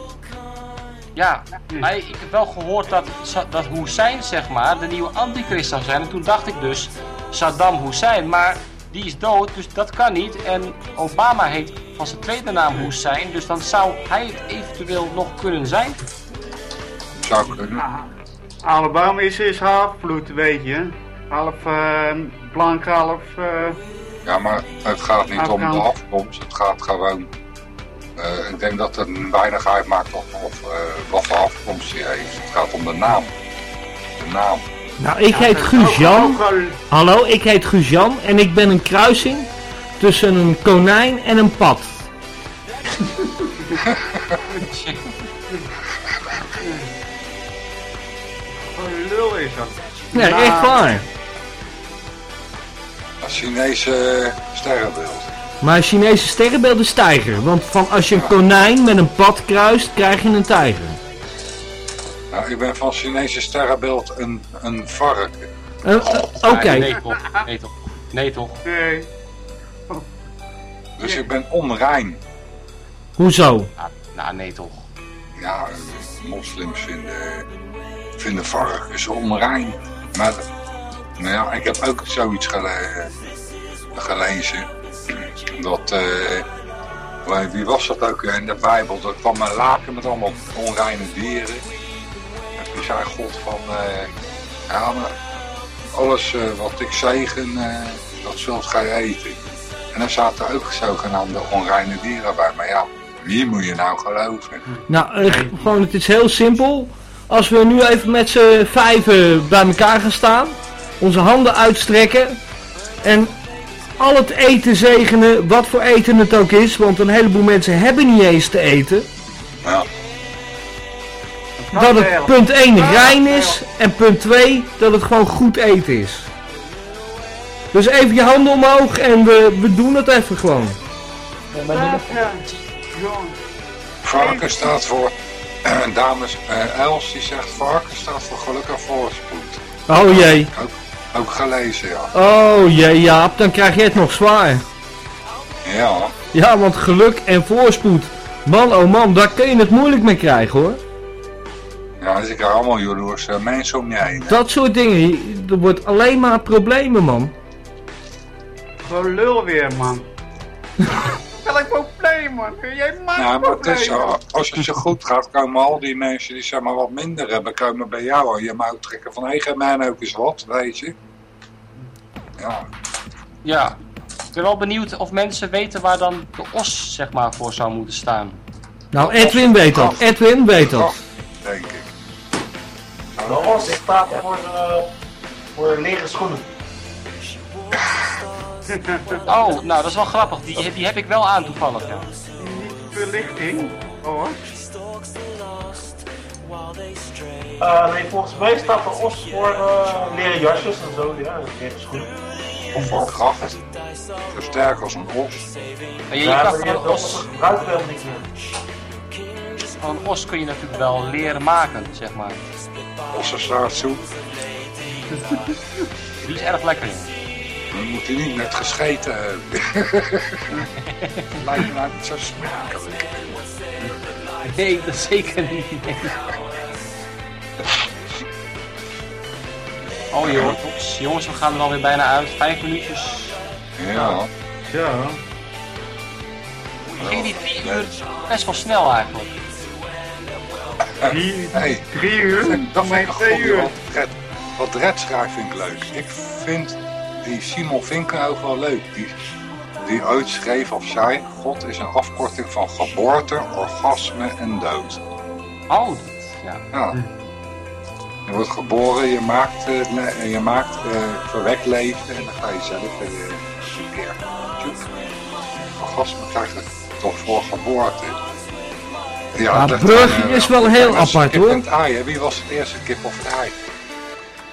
Ja, maar ik heb wel gehoord dat, dat Hussein, zeg maar, de nieuwe antichrist zou zijn. En toen dacht ik dus Saddam Hussein, maar die is dood, dus dat kan niet. En Obama heet van zijn tweede naam Hussein, dus dan zou hij het eventueel nog kunnen zijn. Zou kunnen. Alabama is, is halfbloed, weet je. Half eh, blank, half... eh, Ja, maar het gaat niet om de afkomst. Het gaat gewoon... eh, ik denk dat het weinig uitmaakt of, of eh, wat voor afkomst hij heeft. Het gaat om de naam. De naam. Nou, ik heet Guus Jan. Hallo, ik heet Guus Jan en ik ben een kruising tussen een konijn en een pad. Oh, lul is dat. Nee, echt waar. Een Chinese sterrenbeeld. Maar Chinese sterrenbeeld is tijger. Want van als je een konijn met een pad kruist, krijg je een tijger. Nou, ik ben van Chinese sterrenbeeld een, een varken. Eh, eh, Oké. Nee, nee toch, nee toch. Nee toch. Nee. Dus ik ben onrein. Hoezo? Nou, nou, nee toch. Ja, moslims vinden, vinden varkens onrein. Maar nou ik heb ook zoiets gele- gelezen. Dat, eh, wie was dat ook in de Bijbel? Dat kwam een laken met allemaal onreine dieren. En toen zei God van, eh, ja alles eh, wat ik zegen, dat zult gij eten. En daar zaten ook zogenaamde onreine dieren bij. Maar ja, wie moet je nou geloven? Nou, gewoon, het is heel simpel. Als we nu even met z'n vijven bij elkaar gaan staan, onze handen uitstrekken en al het eten zegenen, wat voor eten het ook is, want een heleboel mensen hebben niet eens te eten. Ja. Dat het punt 1 rein is en punt 2 dat het gewoon goed eten is. Dus even je handen omhoog en we, we doen het even gewoon. Varken staat voor, eh, dames, eh, Els die zegt varken staat voor geluk en voorspoed. Oh jee. Ook, gelezen, ja. Oh jee Jaap, dan krijg je het nog zwaar. Ja, Ja, want geluk en voorspoed. Man, oh man, daar kun je het moeilijk mee krijgen hoor. ja dus ik allemaal jaloerse mensen om je heen. hè. Dat soort dingen, er wordt alleen maar problemen man. Gewoon lul weer, man. Welk probleem, man? Jij maakt Ja, maar het is, zo, als het zo goed gaat, komen al die mensen die zeg maar wat minder hebben, komen bij jou aan je mouw trekken van, hé, geef mij ook eens wat, weet je. Ja, Ja. Ik ben wel benieuwd of mensen weten waar dan de os, zeg maar, voor zou moeten staan. Nou, Edwin weet dat. Edwin weet dat. denk ik. De os staat voor, eh, voor lege schoenen. Oh, nou, dat is wel grappig. Die, die heb ik wel aan toevallig, ja. Niet verlichting. Oh, Eh, nee, volgens mij staat de os voor eh, leren jasjes en zo, ja, en lege schoenen. Of voor kracht, zo sterk als een os. En je, Ja, kan van een os, gebruikt wel niet meer. van een os kun je natuurlijk wel leren maken, zeg maar. Ossenstaartsoep, Die is erg lekker, dan moet hij niet net gescheten hebben. Lijkt me nou niet zo smakelijk. Nee, dat zeker niet. nee. Oh joh, tops. jongens, we gaan er alweer bijna uit. Vijf minuutjes. Ja, Zo. Ging die drie uur best wel snel eigenlijk. Drie, hey, drie uur? dat vind Dan ik een twee uur. wat Red schrijft vind ik leuk. Ik vind die Simon Vinkenhoog wel leuk. Die, die ooit schreef of zei, God is een afkorting van geboorte, orgasme en dood. Oh, dat- ja. Ja. Je wordt geboren, je maakt, eh, le- je maakt eh, verwekt leven en dan ga je zelf weer. Tjoek. Orgasme krijg je toch voor geboorte. Ja, dat- Brugge eh, is wel heel apart, kip hoor. en het ei, hè. Wie was het eerste kip of het ei?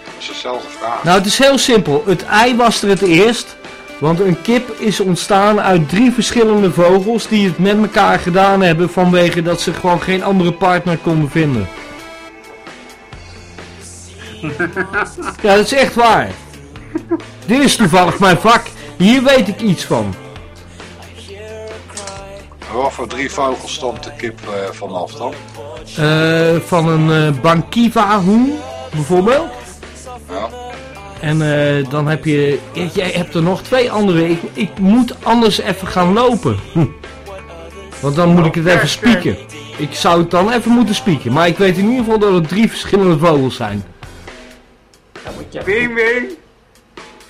Dat is dezelfde vraag. Nou, het is heel simpel. Het ei was er het eerst. Want een kip is ontstaan uit drie verschillende vogels die het met elkaar gedaan hebben vanwege dat ze gewoon geen andere partner konden vinden. Ja, dat is echt waar. Dit is toevallig mijn vak. Hier weet ik iets van. Wat voor drie vogels stond de kip eh, vanaf dan? Eh, van een eh Bankiva hoen, bijvoorbeeld. Ja. En eh, dan heb je, ja, jij hebt er nog twee andere. Ik, ik moet anders even gaan lopen. Hm. Want dan moet ik het even spieken. Ik zou het dan even moeten spieken. Maar ik weet in ieder geval dat het drie verschillende vogels zijn. Dan moet je Wing, wing.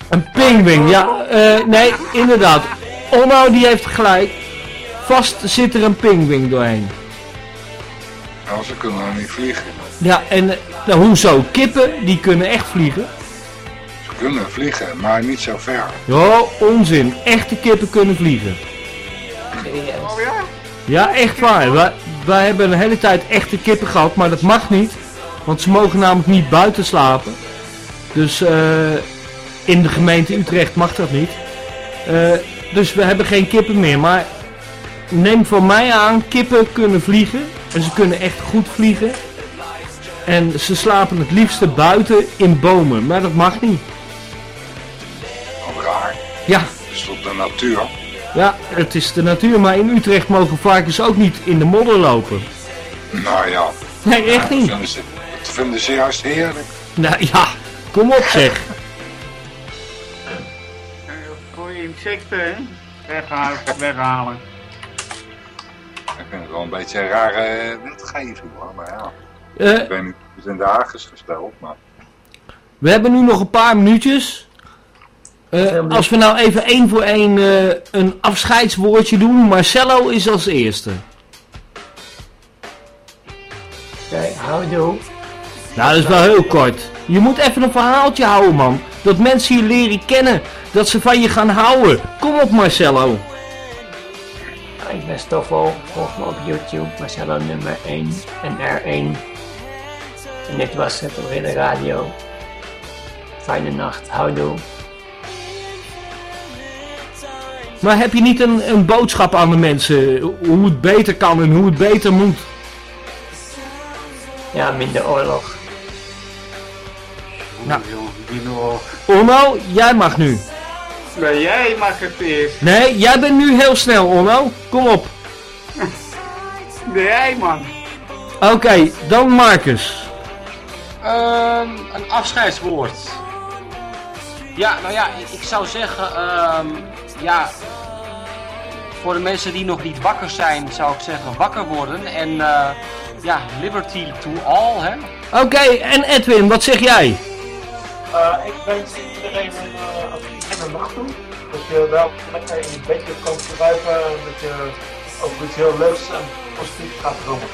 Een pingwing, ja. eh, nee, inderdaad. Onno die heeft gelijk. Vast zit er een pingwing doorheen. Nou, ze kunnen nog niet vliegen. Ja, en eh, nou, hoezo? Kippen, die kunnen echt vliegen. Kunnen vliegen, maar niet zo ver. Jo, onzin. Echte kippen kunnen vliegen. Oh ja? Ja, echt waar. Wij, wij hebben een hele tijd echte kippen gehad, maar dat mag niet. Want ze mogen namelijk niet buiten slapen. Dus eh, in de gemeente Utrecht mag dat niet. Eh, dus we hebben geen kippen meer. Maar neem van mij aan, kippen kunnen vliegen. En ze kunnen echt goed vliegen. En ze slapen het liefste buiten in bomen. Maar dat mag niet. Ja, Het is toch de natuur? ja, het is de natuur. Maar in Utrecht mogen varkens ook niet in de modder lopen. Nou ja, Nee, echt dat niet. vinden ze, dat vinden ze juist heerlijk. Nou ja, kom op zeg. Voor je insecten, hè? Weghalen, weghalen. Ik vind het wel een beetje een rare eh, wetgeving hoor, maar ja. Eh, Ik weet niet het in de Haag is gesteld, maar... we hebben nu nog een paar minuutjes. Eh, als we nou even één voor één eh, een afscheidswoordje doen. Marcello is als eerste. Oké, houdoe. Nou, dat is wel heel kort. Je moet even een verhaaltje houden, man. Dat mensen je leren kennen. Dat ze van je gaan houden. Kom op, Marcello. Ik ben Stoffel. Volg me op YouTube. Marcello nummer 1 en R1. En dit was het op de radio. Fijne nacht. Houdoe. Maar heb je niet een, een boodschap aan de mensen? Hoe het beter kan en hoe het beter moet? Ja, minder oorlog. Nou. Onno, jij mag nu. Maar jij mag het eerst. Nee, jij bent nu heel snel, Onno. Kom op. Nee, jij man. Oké, dan Marcus. Ehm, een afscheidswoord. Ja, nou ja, ik, ik zou zeggen, ehm, ja, voor de mensen die nog niet wakker zijn, zou ik zeggen wakker worden. En eh, ja, liberty to all, hè. Oké, en Edwin, wat zeg jij? Eh, ik wens iedereen een, uh, een fijne nacht toe. Dat je wel lekker in je bedje kan en dat je over iets heel leuks en positiefs gaat dromen.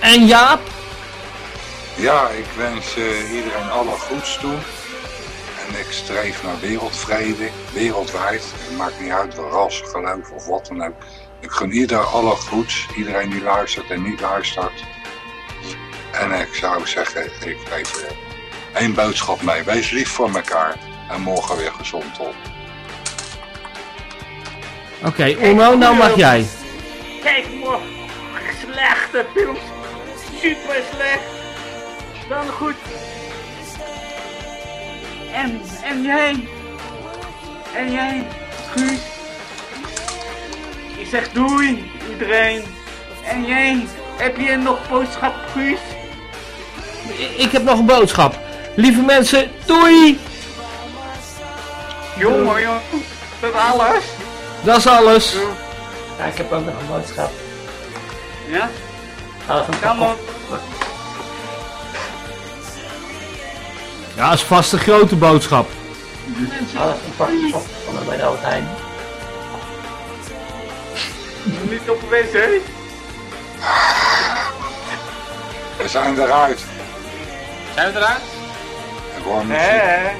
En Jaap? Ja, ik wens eh, iedereen alle goeds toe. En ik streef naar wereldvrede, wereldwijd. Het maakt niet uit wat ras, geloof of wat dan ook. Ik gun ieder alle goeds, iedereen die luistert en niet luistert. En ik zou zeggen, ik geef één boodschap mee. Wees lief voor elkaar en morgen weer gezond op. Oké, Onno, nou mag jij. Kijk maar, slechte films. Super slecht. Dan goed. En, en jij? En jij, Guus? Ik zeg doei, iedereen. En jij, heb je nog boodschap, Guus? Ik heb nog een boodschap. Lieve mensen, doei! Jongen, jongen. Dat alles? Dat is alles. Ja, ik heb ook nog een boodschap. Ja? Alles een Ja, dat is vast een grote boodschap. Alles een pak van bij de Albert Heijn. Niet op de wc? We zijn eruit. Zijn we eruit? Ik hoor muziek. Nee,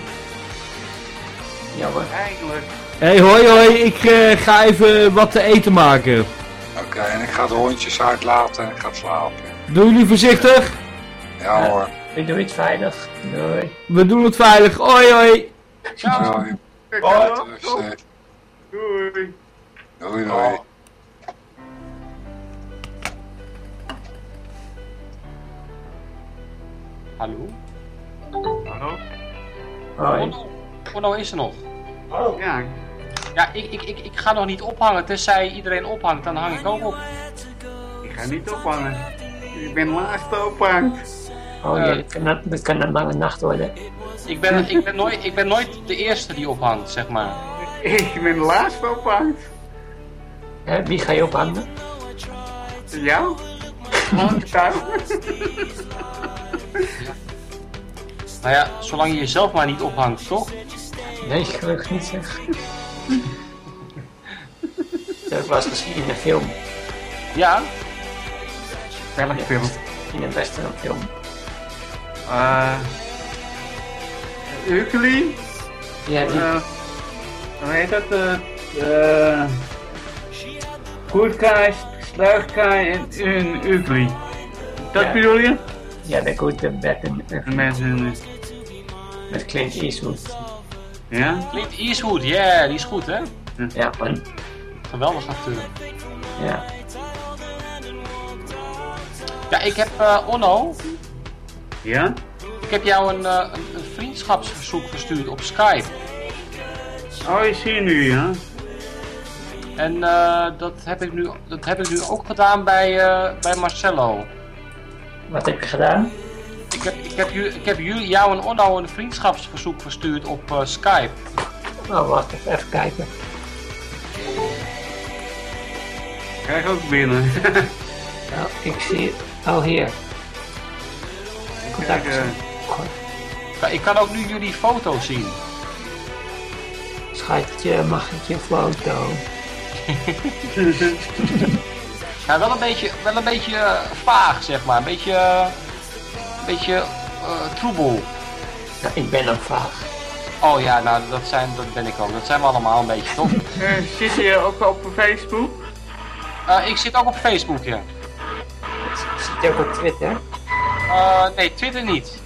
Jammer. eigenlijk. Hé, hey, hoi hoi, ik eh, ga even wat te eten maken. Oké, en ik ga de hondjes uitlaten en ik ga slapen. Doen jullie voorzichtig? Ja hoor. Ik doe het veilig. Doei. We doen het veilig. Oh, hallo. Dus, eh, Doei. doei, doei. Hallo? Hallo? Hoi. Onno, Onno is er nog. Oh, Ja, Ja, ik, ik, ik, ik ga nog niet ophangen. Tenzij iedereen ophangt, dan hang ik ook op. ik ga niet ophangen. Ik ben laatste ophangt. Oh Eh. ja, dat kan, dat kan een lange nacht worden. Ik ben, ik, ben nooit, ik ben nooit de eerste die ophangt, zeg maar. Ik ben de laatste ophangt. Hè, wie ga je ophangen? Jou? Thuis. Nou ja, zolang je jezelf maar niet ophangt, toch? Nee, gelukkig niet zeg. dat was misschien in een film. Ja, Welke film? In een westernfilm. Eh... Hercules? Ja, die, Eh, hoe heet dat? eh eh Goedkaai, Sluigkaai en een Ukli. Dat Ja. bedoel je? ja, de Good, Bad en De mensen, met Clint Eastwood. ja? Clint Eastwood, ja, die is goed, hè? Ja, man. Geweldig acteur. Ja. Ja, ik heb, eh, Onno, Ja? ik heb jou een, eh, een, een vriendschapsverzoek verstuurd op Skype. Oh, je ziet nu, ja? En eh, dat, heb ik nu, dat heb ik nu ook gedaan bij, eh, bij Marcello. Wat heb je gedaan? Ik heb, ik heb, ik heb jullie, jou en Onno een vriendschapsverzoek verstuurd op eh, Skype. Oh, wacht even, even kijken. Krijg ook binnen. Nou, ik zie Oh, hier. Contact. Kijk, eh, Ja, ik kan ook nu jullie foto zien. Schatje, mag ik je foto? Ja, wel een beetje, wel een beetje eh, vaag, zeg maar. Een beetje, eh, een beetje eh, troebel. Ja, ik ben ook vaag. Oh ja, nou, dat, zijn, dat ben ik ook. Dat zijn we allemaal een beetje, toch? eh, zit je ook op Facebook? Eh, ik zit ook op Facebook, ja. Zit je ook op Twitter? Eh, nee, Twitter niet.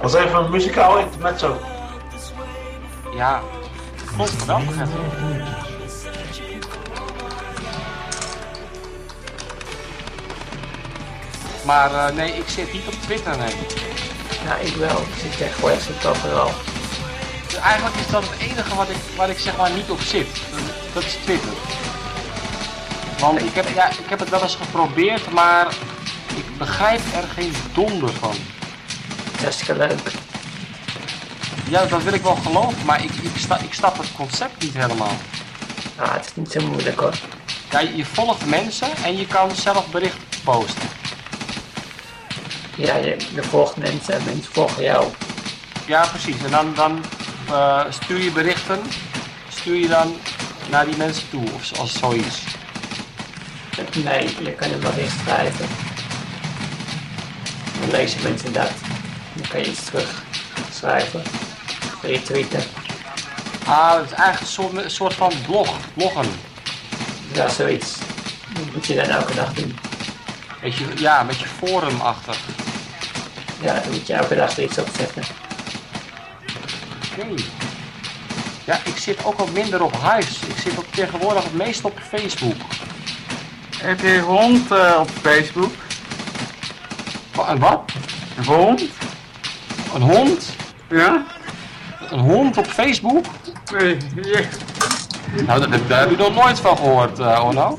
Dat is even een muzikaal intermezzo. Ja, geweldig. hè. Maar eh, nee, ik zit niet op Twitter, nee. Ja, ik wel. Ik zit tegenwoordig zit overal. Dus eigenlijk is dat het enige wat ik, waar ik zeg maar niet op zit. Dat, is Twitter. Want ik heb, ja, ik heb het wel eens geprobeerd, maar ik begrijp er geen donder van. Hartstikke leuk. Ja, dat wil ik wel geloven, maar ik, ik, sta, ik snap het concept niet helemaal. Ah, het is niet zo moeilijk hoor. Ja, je volgt mensen en je kan zelf berichten posten. Ja, je, je volgt mensen en mensen volgen jou. Ja, precies. En dan, dan eh, stuur je berichten, stuur je dan naar die mensen toe, of als zoiets. Nee, je kan een bericht schrijven. Dan lezen mensen dat. Dan kan je iets terug schrijven. Retweeten. Ah, het is eigenlijk een soort, een soort van blog, bloggen. Ja, zoiets. Dat moet je dan elke dag doen. Beetje, ja, een beetje forumachtig. Ja, dan moet je elke dag er iets op zetten. Ja, ik zit ook wat minder op Hives. Ik zit ook tegenwoordig het meest op Facebook. Heb je een hond eh, op Facebook? Wa- Een wat? Een hond? Een hond? Ja? Een hond op Facebook? Nee, ja. Nou, dat, daar heb je nog nooit van gehoord, eh Onno.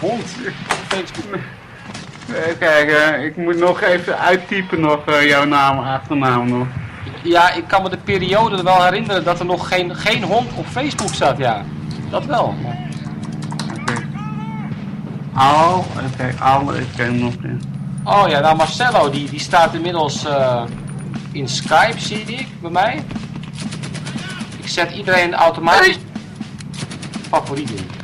Hond op Facebook. Eh, Kijk, eh, ik moet nog even uittypen nog eh, jouw naam, achternaam nog. Ja, ik kan me de periode wel herinneren dat er nog geen, geen hond op Facebook zat, ja. Dat wel. Al, oké, al, ik ken hem nog in. Oh ja, nou Marcelo, die, die staat inmiddels in Skype, zie ik, bij mij. Ik zet iedereen automatisch favoriet in.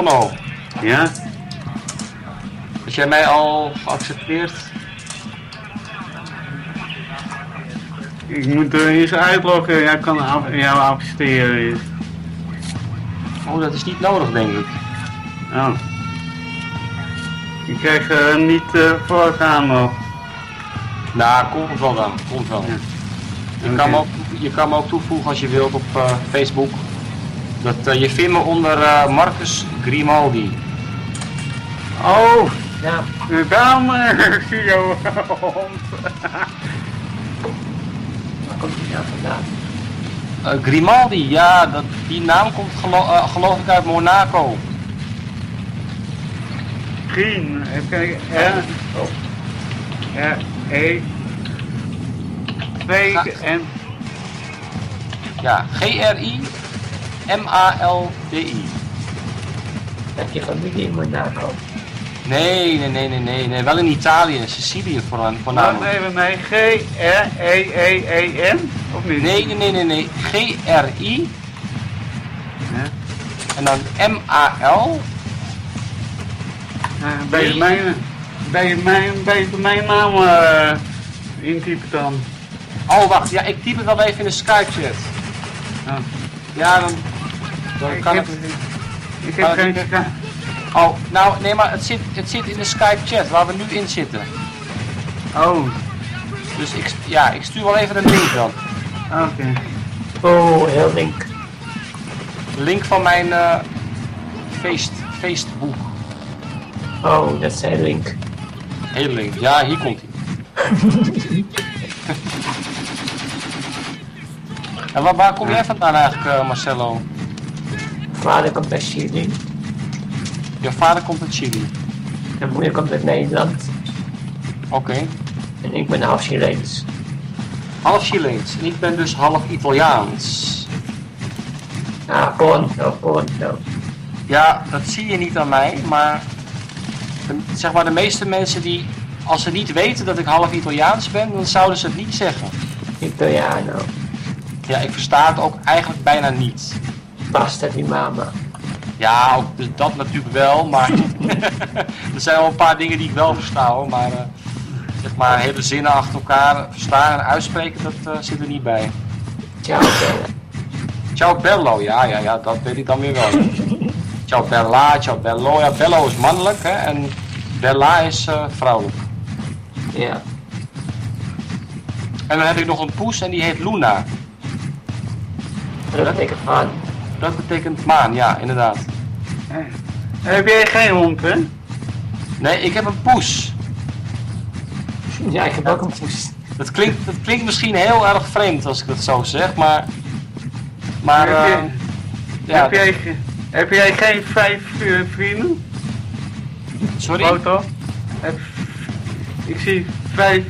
Onno, Ja? had jij mij al geaccepteerd? Ik moet er eens uitloggen. Jij kan jou accepteren. Oh, dat is niet nodig, denk ik. Oh. Ik krijg eh, niet uh, voorgaan nog. Nou, komt wel dan. Komt wel. Ja. Je, kan me ook, je kan me ook toevoegen als je wilt op eh, Facebook. Dat, eh, je vindt me onder eh, Marcus Grimaldi. Oh, Ja, daarom hond. waar komt die nou vandaan? Eh, Grimaldi, ja, dat, die naam komt gelo eh, geloof ik uit Monaco. Green. Even kijken. R. R. E. Twee en. Ja, G-R-I M-A-L-D-I. Heb je familie in Monaco? Nee, nee, nee, nee, nee, nee, wel in Italië, in Sicilië Wacht voornamelijk. even, nee. G. R. E. E. E. N. Of niet? Nee, nee, nee, nee, nee, G-R-I Ja. en dan M-A-L. Uh, ben je mijn, ben je mijn, ben je mijn naam eh intypen dan? Oh, wacht, ja, ik typ het wel even in de Skype-chat. Ja. Ja, dan, dan Ik kan het... heb Oh, geen die- Skype. Oh, nou, nee, maar het zit, het zit in de Skype-chat waar we nu in zitten. Oh, Dus ik, ja, ik stuur wel even een link dan. oké. Oh, heel link. Link van mijn eh feest, feestboek. Oh, dat is heel link. Heel link. Ja, hier komt hij. en waar, waar kom jij vandaan eigenlijk, eh, Marcelo? Vader komt uit Chili. Je vader komt uit Chili. En moeder komt uit Nederland. Oké. En ik ben half Chileens. Half Chileens. En ik ben dus half Italiaans. Ah, Ponto, Ponto. Ja, dat zie je niet aan mij, maar de, zeg maar de meeste mensen die, als ze niet weten dat ik half Italiaans ben, dan zouden ze het niet zeggen. Italiano. Ja, ik versta het ook eigenlijk bijna niet. Pasta di mama. Ja, ook dat natuurlijk wel, maar er zijn wel een paar dingen die ik wel versta hoor, maar eh, zeg maar hele zinnen achter elkaar verstaan en uitspreken, dat eh, zit er niet bij. Ciao, Bella. Ciao bello, ja, ja, ja, dat weet ik dan weer wel. ciao bella, ciao bello, ja, bello is mannelijk hè, en bella is eh, vrouwelijk. Ja. En dan heb ik nog een poes en die heet Luna. Dat betekent van. Dat betekent maan, ja, inderdaad. Eh, Heb jij geen hond, hè? Nee, ik heb een poes. Ja, ik heb ook een poes. Dat klinkt, dat klinkt misschien heel erg vreemd als ik dat zo zeg, maar... Maar, Heb je- eh, ja, heb, jij, heb jij geen vijf eh, vrienden? sorry? Foto? Heb, ik zie vijf.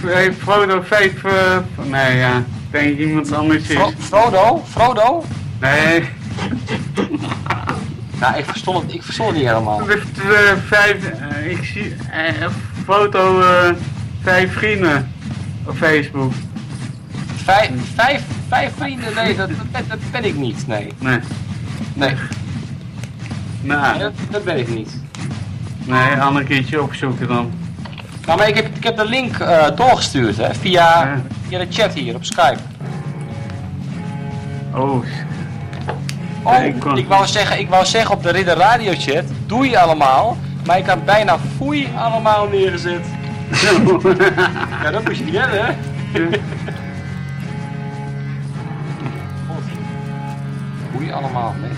Vijf foto, vijf. eh, nee, ja. Ik denk iemand anders is. Fro- Frodo? Frodo? Nee. Nou, ik verstond het, ik verstond het niet helemaal. Vijf. eh, ik zie eh, een foto. eh, vijf vrienden op Facebook. Vijf, vijf, vijf vrienden? Nee, dat, dat, ben, dat ben ik niet, nee. Nee. Nee, Nou, dat, dat ben ik niet. nee, een ander keertje opzoeken dan. Nou, maar ik heb, ik heb de link doorgestuurd, hè, via, Ja. via de chat hier op Skype. Oh, Oh, ik kon- ik wou zeggen, ik wou zeggen op de Ridder Radio chat, doei allemaal, maar ik had bijna foei allemaal neergezet. Ja, dat moest je niet hebben, hè? Foei allemaal, nee.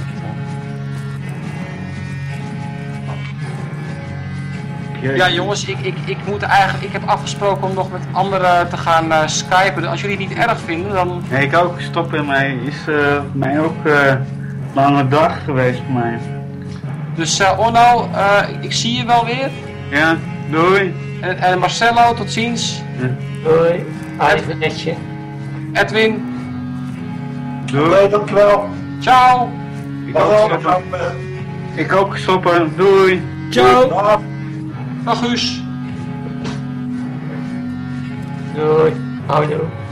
Ja jongens, ik, ik, ik moet eigenlijk, ik heb afgesproken om nog met anderen te gaan eh, skypen. Als jullie het niet erg vinden, dan... Nee, ik ook. Stoppen mij is eh, mij ook eh, lange dag geweest voor mij. Dus eh Onno, eh, ik zie je wel weer. Ja, doei. En, en Marcelo, tot ziens. Doei. Aardig netje. Edwin, Doei. Oké, dankjewel. ciao. Ik ook Hallo, stoppen. Ik ook stoppen. Doei. Ciao. Dag. Dag Guus. Doei. Houdoe.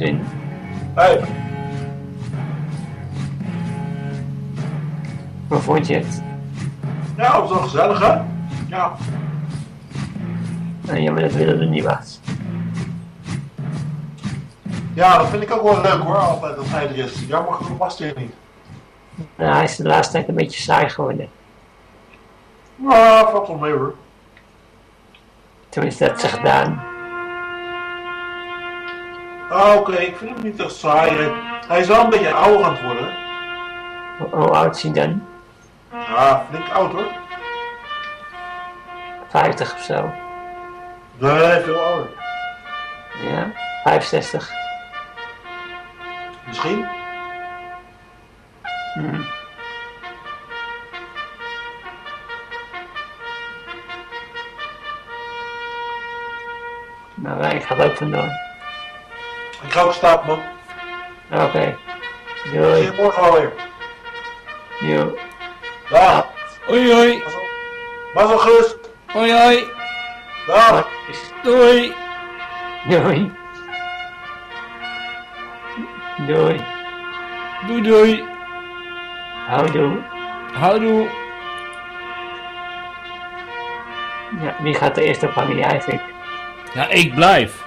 Hey. Hoe vond je het? Ja, het was wel gezellig, hè? Ja. Nou, jammer dat Willem er niet was. Ja, dat vind ik ook wel leuk hoor, altijd dat hij er is. Jammer genoeg was hij niet. Nou, hij is de laatste tijd een beetje saai geworden. Nou, valt wel mee hoor. Tenminste, dat ze gedaan. Ah, oké, ik vind hem niet echt saai. Hij- Hij is wel een beetje ouder aan het worden. Hoe, oud is hij dan? Ja, flink oud hoor. 50 of zo. Nee, veel ouder. Ja, 65. Misschien. Hm. Nou, ik ga er ook vandoor. Ik ga ook stappen man. Oké. Zie je Doei. morgen wel weer. Doei. Dag. Hoi hoi. Was wel gerust. Hoi hoi. Dag. Doei. Doei. Doei. Doei doei. Houdoe. Houdoe. Ja, wie gaat eerst ophangen? Jij, vind ik. Ja, ik blijf.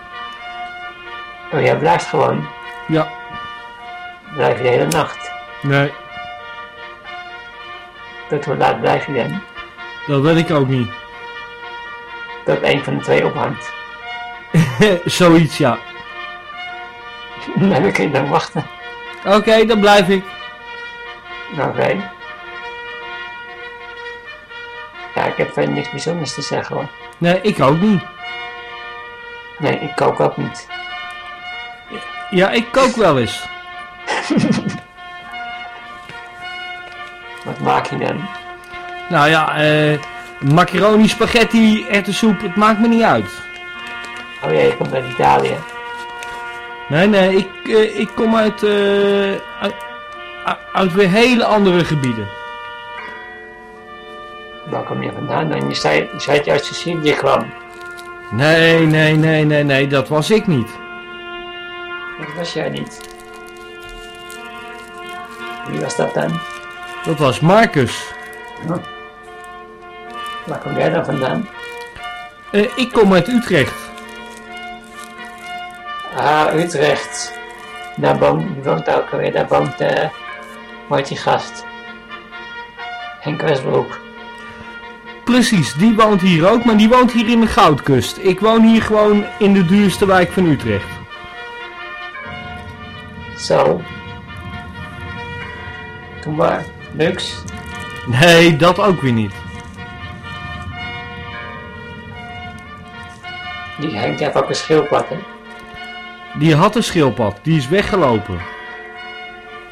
Oh, jij blijft gewoon. Ja. Blijf je de hele nacht. Nee, Tot hoe laat blijf je dan? dat weet ik ook niet. Tot een van de twee ophangt. Zoiets, ja. Dan kun je dan wachten. Oké, dan blijf ik. Oké. Ja, ik heb verder niks bijzonders te zeggen hoor. Nee, ik ook niet. Nee, ik kook ook niet. Ja, ik kook wel eens. Wat maak je dan? Nou ja, eh macaroni, spaghetti, erwtensoep, het maakt me niet uit. Oh ja, je komt uit Italië. Nee, nee, ik, eh, ik kom uit, eh, uit, uit weer hele andere gebieden. Waar kom je vandaan dan? Je zei, je zei dat je uit Sicilië kwam. Nee, nee, nee, nee, nee, dat was ik niet. Dat was jij niet. Wie was dat dan? Dat was Marcus. Waar kom jij dan vandaan? Eh, ik kom uit Utrecht. Ah, Utrecht. Daar woont, woont ook alweer. Daar woont, eh, hoe heet die gast? Henk Westbroek. Precies, die woont hier ook, maar die woont hier in de Goudkust. Ik woon hier gewoon in de duurste wijk van Utrecht. Zo. Toen maar. Lux. Nee, dat ook weer niet. Die Henk heeft ook een schildpad, hè? Die had een schildpad, die is weggelopen.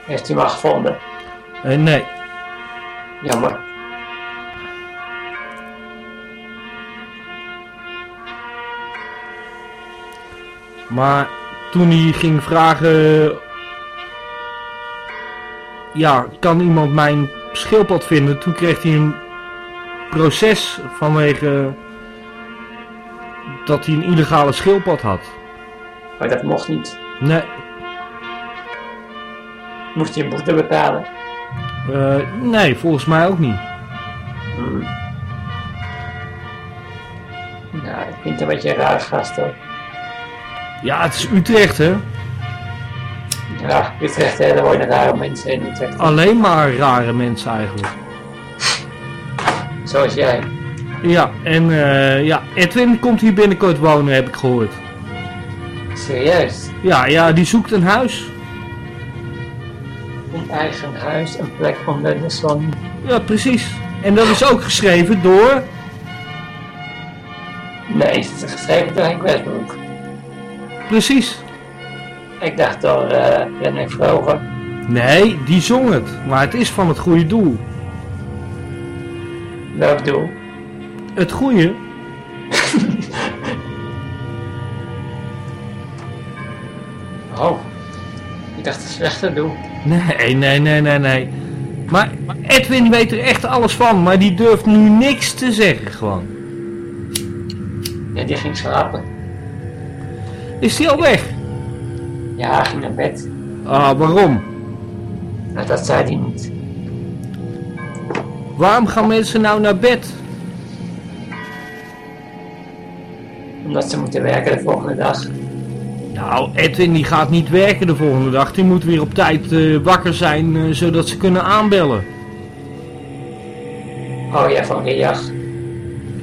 Heeft u maar gevonden. Eh, nee, Jammer. maar toen hij ging vragen... Ja, kan iemand mijn schildpad vinden? Toen kreeg hij een proces vanwege dat hij een illegale schildpad had. Maar dat mocht niet. Nee, Moest je een boete betalen. eh, nee, volgens mij ook niet. Hmm. Nou, ik vind het een beetje een raar gast hoor. Ja, het is Utrecht, hè? Ja, Utrecht, hè, daar wonen rare mensen in Utrecht. Alleen maar rare mensen eigenlijk. Zoals jij. Ja, en eh, ja, Edwin komt hier binnenkort wonen, heb ik gehoord. Serieus. Ja, ja, die zoekt een huis. Een eigen huis, een plek onder de zon. Ja, precies. En dat is ook geschreven door... Nee, het is geschreven door Henk Westbroek. Precies. Ik dacht door eh René Vroger. Nee, die zong het. Maar het is van het goede doel. Welk doel? Het goede? Oh, ik dacht het slechte doel. Nee, nee, nee, nee, nee. Maar Edwin weet er echt alles van, maar die durft nu niks te zeggen gewoon. Ja, die ging slapen. Is die al weg? Ja, hij ging naar bed. Ah, waarom? Nou, dat zei hij niet. Waarom gaan mensen nou naar bed? Omdat ze moeten werken de volgende dag. Nou, Edwin die gaat niet werken de volgende dag. Die moet weer op tijd eh, wakker zijn, eh, zodat ze kunnen aanbellen. Oh ja, van Riach.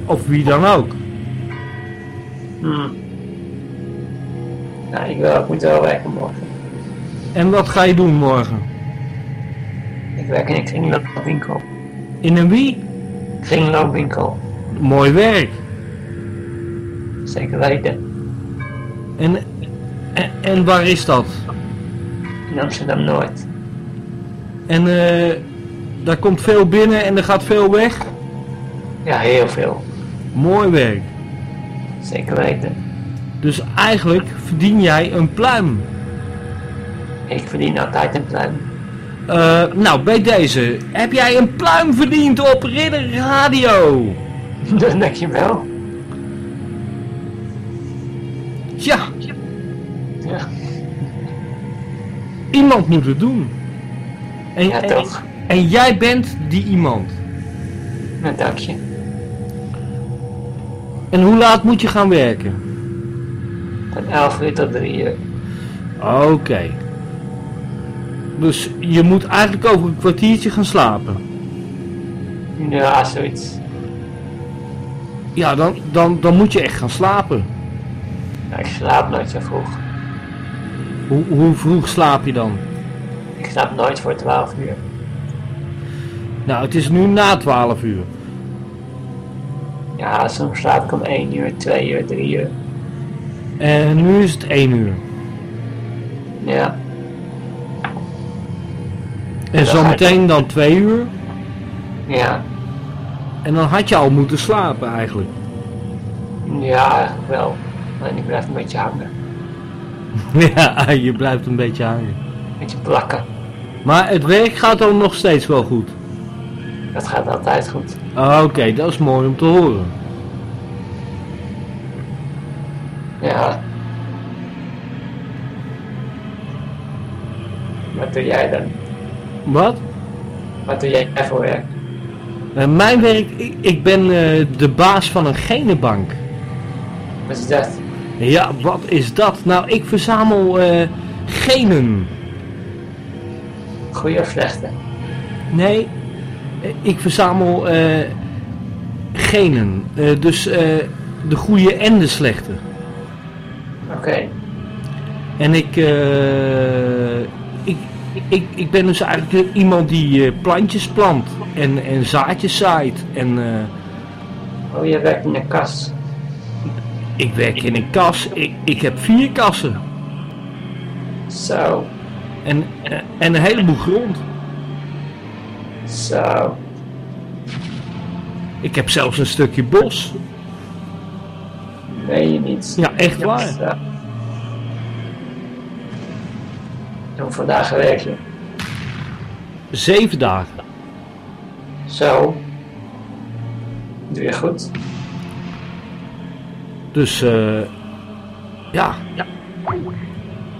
Of wie dan ook. Hmm. Nou, ik, wil, ik moet wel werken morgen. En wat ga je doen morgen? Ik werk in een kringloopwinkel. In een wie? Kringloopwinkel. Mooi werk. Zeker weten. En, en, en waar is dat? In Amsterdam-Noord. En eh, daar komt veel binnen en er gaat veel weg? Ja, heel veel. Mooi werk. Zeker weten. Dus eigenlijk verdien jij een pluim. Ik verdien altijd een pluim. Eh, nou, bij deze. Heb jij een pluim verdiend op Ridder Radio? Dat denk je wel. Ja, Ja, iemand moet het doen. En, ja toch. en jij bent die iemand. Een dakje. En hoe laat moet je gaan werken? Van 11 uur tot 3 uur. Oké. Dus je moet eigenlijk over een kwartiertje gaan slapen. Ja, zoiets. Ja, dan, dan, dan moet je echt gaan slapen. Ja, ik slaap nooit zo vroeg. Hoe, hoe vroeg slaap je dan? Ik slaap nooit voor 12 uur. Nou, het is nu na 12 uur. Ja, soms slaap ik om 1 uur, 2 uur, 3 uur. En nu is het 1 uur. Ja, En zometeen dan 2 uur. ja. En dan had je al moeten slapen eigenlijk. Ja, eigenlijk wel. En ik blijf een beetje hangen. ja, je blijft een beetje hangen. Een beetje plakken. Maar het werk gaat dan nog steeds wel goed. Dat gaat altijd goed. Oké, dat is mooi om te horen. Ja. Wat doe jij dan? Wat? Wat doe jij voor werk? Eh, mijn werk, ik, ik ben eh, de baas van een genenbank. Wat is dat? Ja, wat is dat? Nou, ik verzamel eh, genen. Goeie of slechte? Nee, ik verzamel eh, genen. Dus eh, de goede en de slechte. Oké. En ik, eh, ik, ik, ik ben dus eigenlijk iemand die eh, plantjes plant en, en zaadjes zaait. En eh, Oh, je werkt in een kas. ik werk in een kas. Ik, ik heb vier kassen. Zo, En, en een heleboel grond. zo. Ik heb zelfs een stukje bos. Je niet. Ja, echt waar. Zo. En hoeveel dagen werk je? Zeven dagen. Zo. Doe je goed. Dus eh ja. ja.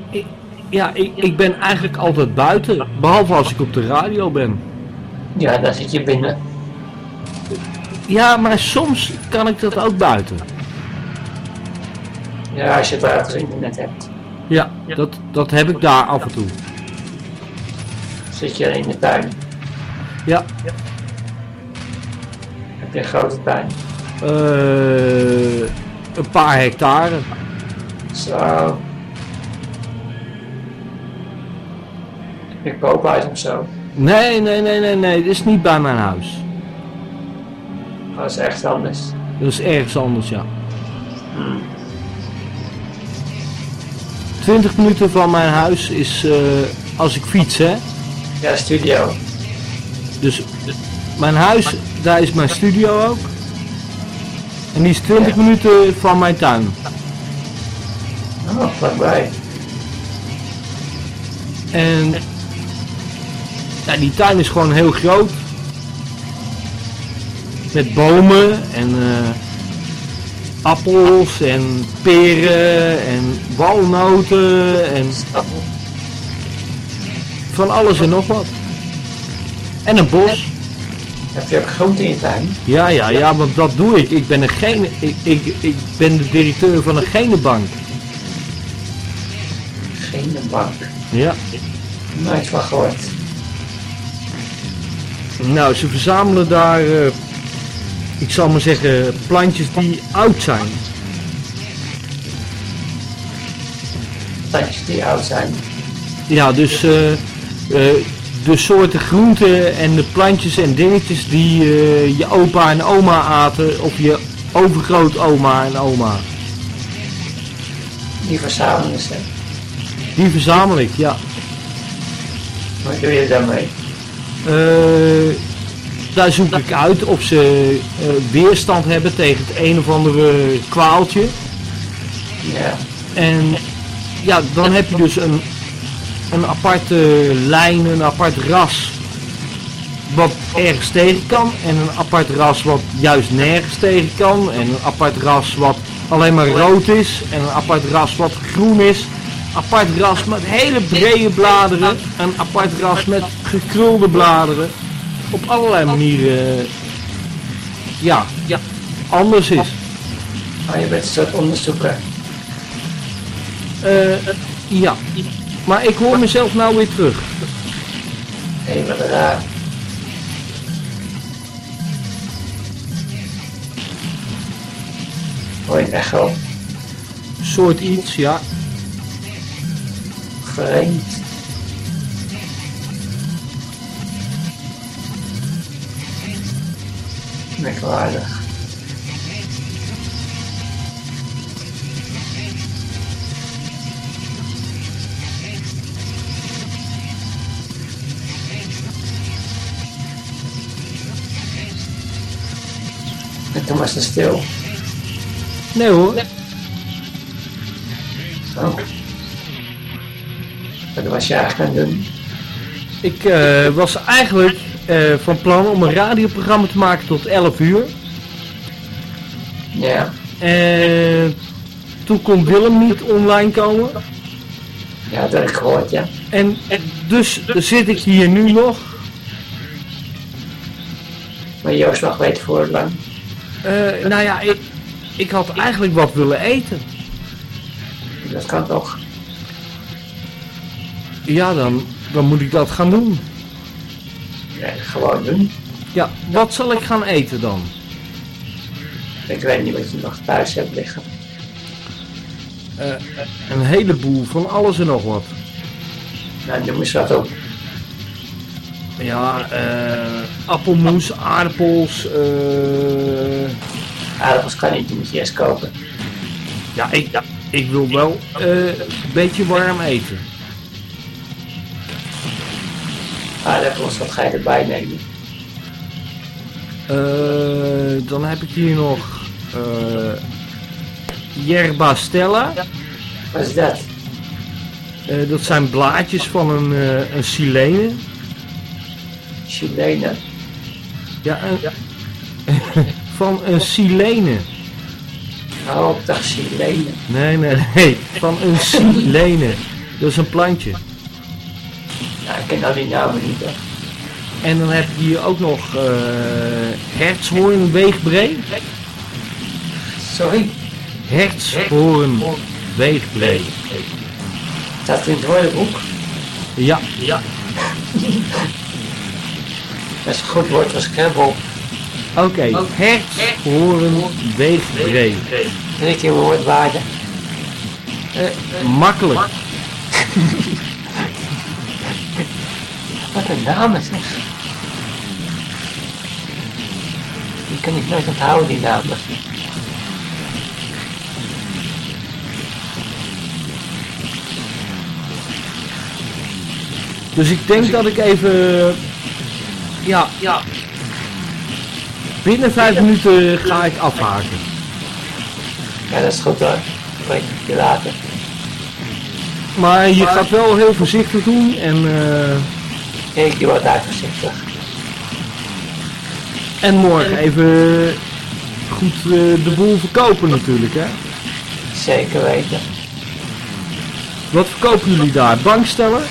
Ik, ja, ik, ik ben eigenlijk altijd buiten. Behalve als ik op de radio ben. Ja, daar zit je binnen. Ja, maar soms kan ik dat ook buiten. Ja, als je buiten internet hebt. Ja, dat, dat heb ik daar af en toe. Zit je in de tuin. Ja, Heb je een grote tuin. eh, een paar hectare. Zo. Heb je een koophuis of zo? Nee, nee, nee, nee, nee, dit is niet bij mijn huis. Oh, dat is echt anders. Dat is ergens anders, ja. 20 minuten van mijn huis is eh, als ik fiets, hè. Ja, studio. Dus mijn huis, daar is mijn studio ook. En die is 20 Ja. minuten van mijn tuin. Oh, vlakbij. En ja, die tuin is gewoon heel groot. Met bomen en eh, appels en peren en walnoten en van alles en nog wat. En een bos. Heb je ook groente in je tuin? Ja, ja, ja, want dat doe ik. Ik ben een gene, ik, ik, ik ben de directeur van een genenbank. Geen bank. Ja. Nooit van gehoord. Nou, ze verzamelen daar, eh, ik zal maar zeggen, plantjes die oud zijn. Plantjes die oud zijn. Ja, dus eh, eh, de soorten groenten en de plantjes en dingetjes die eh, je opa en oma aten, of je overgrootoma en oma. Die verzamelen ze. Die verzamel ik, ja. Wat doe je daarmee? Eh, daar zoek ik uit of ze eh, weerstand hebben tegen het een of andere kwaaltje. Ja. En ja, dan heb je dus een, een aparte lijn, een apart ras wat ergens tegen kan. En een apart ras wat juist nergens tegen kan. En een apart ras wat alleen maar rood is. En een apart ras wat groen is. Apart ras met hele brede bladeren. Een apart ras met gekrulde bladeren. Op allerlei manieren eh, ja, ja, anders is. Oh, je bent een soort onderzoeker. Eh, ja, maar ik hoor mezelf nou weer terug. Hé, wat raar. Hoor je een echo? Soort iets, ja. Vreemd. Merkwaardig. En toen was het stil. Nee hoor. Oh. Wat was je eigenlijk aan het doen? Ik eh, was eigenlijk eh, van plan om een radioprogramma te maken tot 11 uur. Ja, En toen kon Willem niet online komen. ja, dat heb ik gehoord, ja. En dus zit ik hier nu nog. Maar Joost mag weten voor het lang. Eh, nou ja, ik, ik had eigenlijk wat willen eten. Dat kan toch? Ja, dan, dan moet ik dat gaan doen. Ja, gewoon doen. Ja, wat zal ik gaan eten dan? Ik weet niet wat je nog thuis hebt liggen. Eh, een heleboel van alles en nog wat. Nou, noem eens wat op. Ja, eh, appelmoes, aardappels. eh, Aardappels kan niet, die moet je eerst kopen. ja, ik, ja, ik wil wel eh, een beetje warm eten. Aardappels, wat ga je erbij nemen? Eh, dan heb ik hier nog eh yerba stella. Wat is dat? Eh, dat zijn blaadjes van een, een silene. Chilene. Ja, een, van een silene. Oh, ik dacht Chilene. Nee, nee, nee. Van een silene. Dat is een plantje. Ja, ik ken al die namen niet. En dan heb ik hier ook nog hertshoorn weegbree. Sorry, Hertshoorn weegbree. staat in het woordenboek. Ja, Ja. Dat is een goed woord voor Scrabble. oké. Hertshoorn weegbree. Drie keer woordwaarde. Eh, makkelijk. Wat een namen zeg. Die kan ik nooit onthouden, die namen. Dus ik denk dat ik even... Ja, ja. Binnen vijf minuten ga ik afhaken. Ja, dat is goed hoor. Spreek je later. Maar je gaat wel heel voorzichtig doen en, eh, Ik doe wat uitvoorzichtig. en morgen even goed eh, de boel verkopen natuurlijk, hè. Zeker weten. Wat verkopen jullie daar? Bankstellen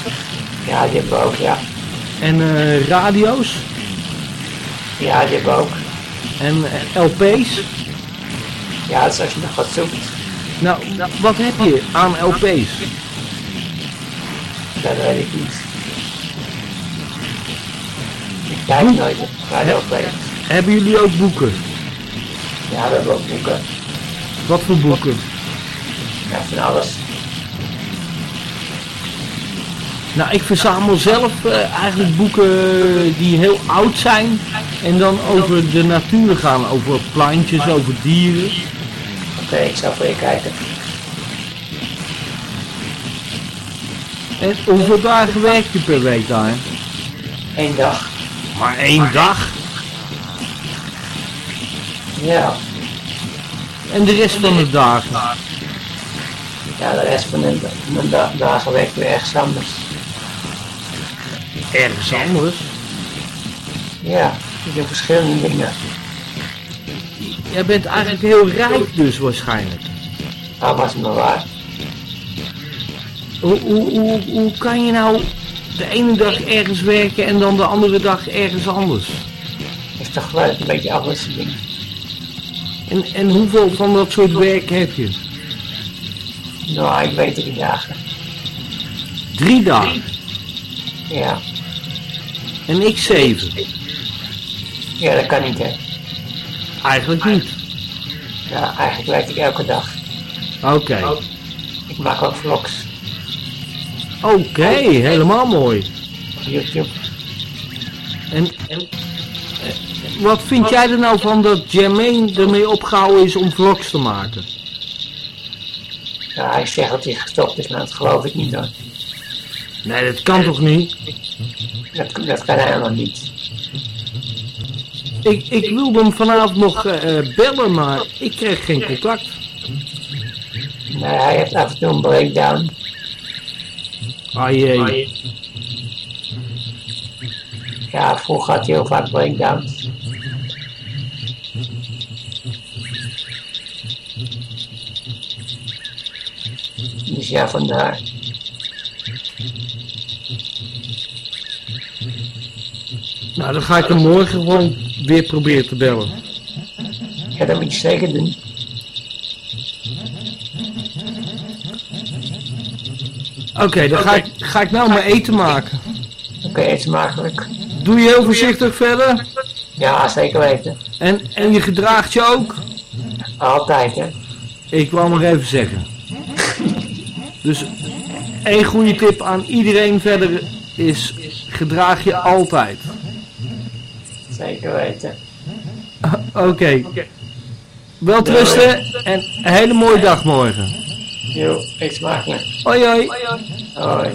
Ja, die hebben we ook, ja. en eh, radio's? Ja, die hebben ook. En eh, LP's? Ja, dus als je nog wat zoekt, Nou, wat heb je aan LP's? dat weet ik niet. Ik kijk nooit de LP. Hebben jullie ook boeken? Ja, we hebben ook boeken. Wat voor boeken? Ja, van alles. Nou, ik verzamel zelf eh, eigenlijk boeken die heel oud zijn en dan over de natuur gaan, over plantjes, over dieren. Oké, ik zal voor je kijken. En hoeveel dagen werk je per week daar? Eén dag. Maar één dag? Ja. En de rest van de dagen? Ja, de rest van de, dagen werk ik weer ergens anders. Ergens anders? Ja, ik doe verschillende dingen. Jij bent eigenlijk heel rijk dus waarschijnlijk. Dat was me waar. Hoe, hoe, hoe, hoe kan je nou de ene dag ergens werken en dan de andere dag ergens anders? Is toch wel een beetje afwisseling. En, en hoeveel van dat soort werk heb je? Nou, ik weet drie dagen. Drie dagen. Ja. En ik zeven. Ja, dat kan niet, hè. Eigenlijk niet. Ja, eigenlijk werk ik elke dag. Oké. Ik maak ook vlogs Oké, helemaal mooi. YouTube. En, en eh, wat vind jij er nou van dat Jermaine ermee opgehouden is om vlogs te maken? Ja, hij zegt dat hij gestopt is, maar dat geloof ik niet hoor. Nee, dat kan toch niet? Dat, dat kan helemaal niet. Ik, ik wilde hem vanavond nog eh, eh, bellen, maar ik kreeg geen contact. Nee, hij heeft af en toe een breakdown. Ah jee. Ja, vroeger had hij heel vaak breakdowns. Dus ja, vandaar. Nou, dan ga ik hem morgen gewoon weer proberen te bellen. Ja, dat moet je zeker doen. Oké, dan ga ik, ga ik nou mijn eten maken. Oké, eet smakelijk. Doe je heel voorzichtig verder. Ja, zeker weten. En, en je gedraagt je ook. Altijd, hè. Ik wou nog even zeggen. Dus één goede tip aan iedereen verder is, gedraag je altijd. Zeker weten. Oké. Wel trusten en een hele mooie dag morgen. Jo, eet smakelijk. Hoi hoi. Hoi.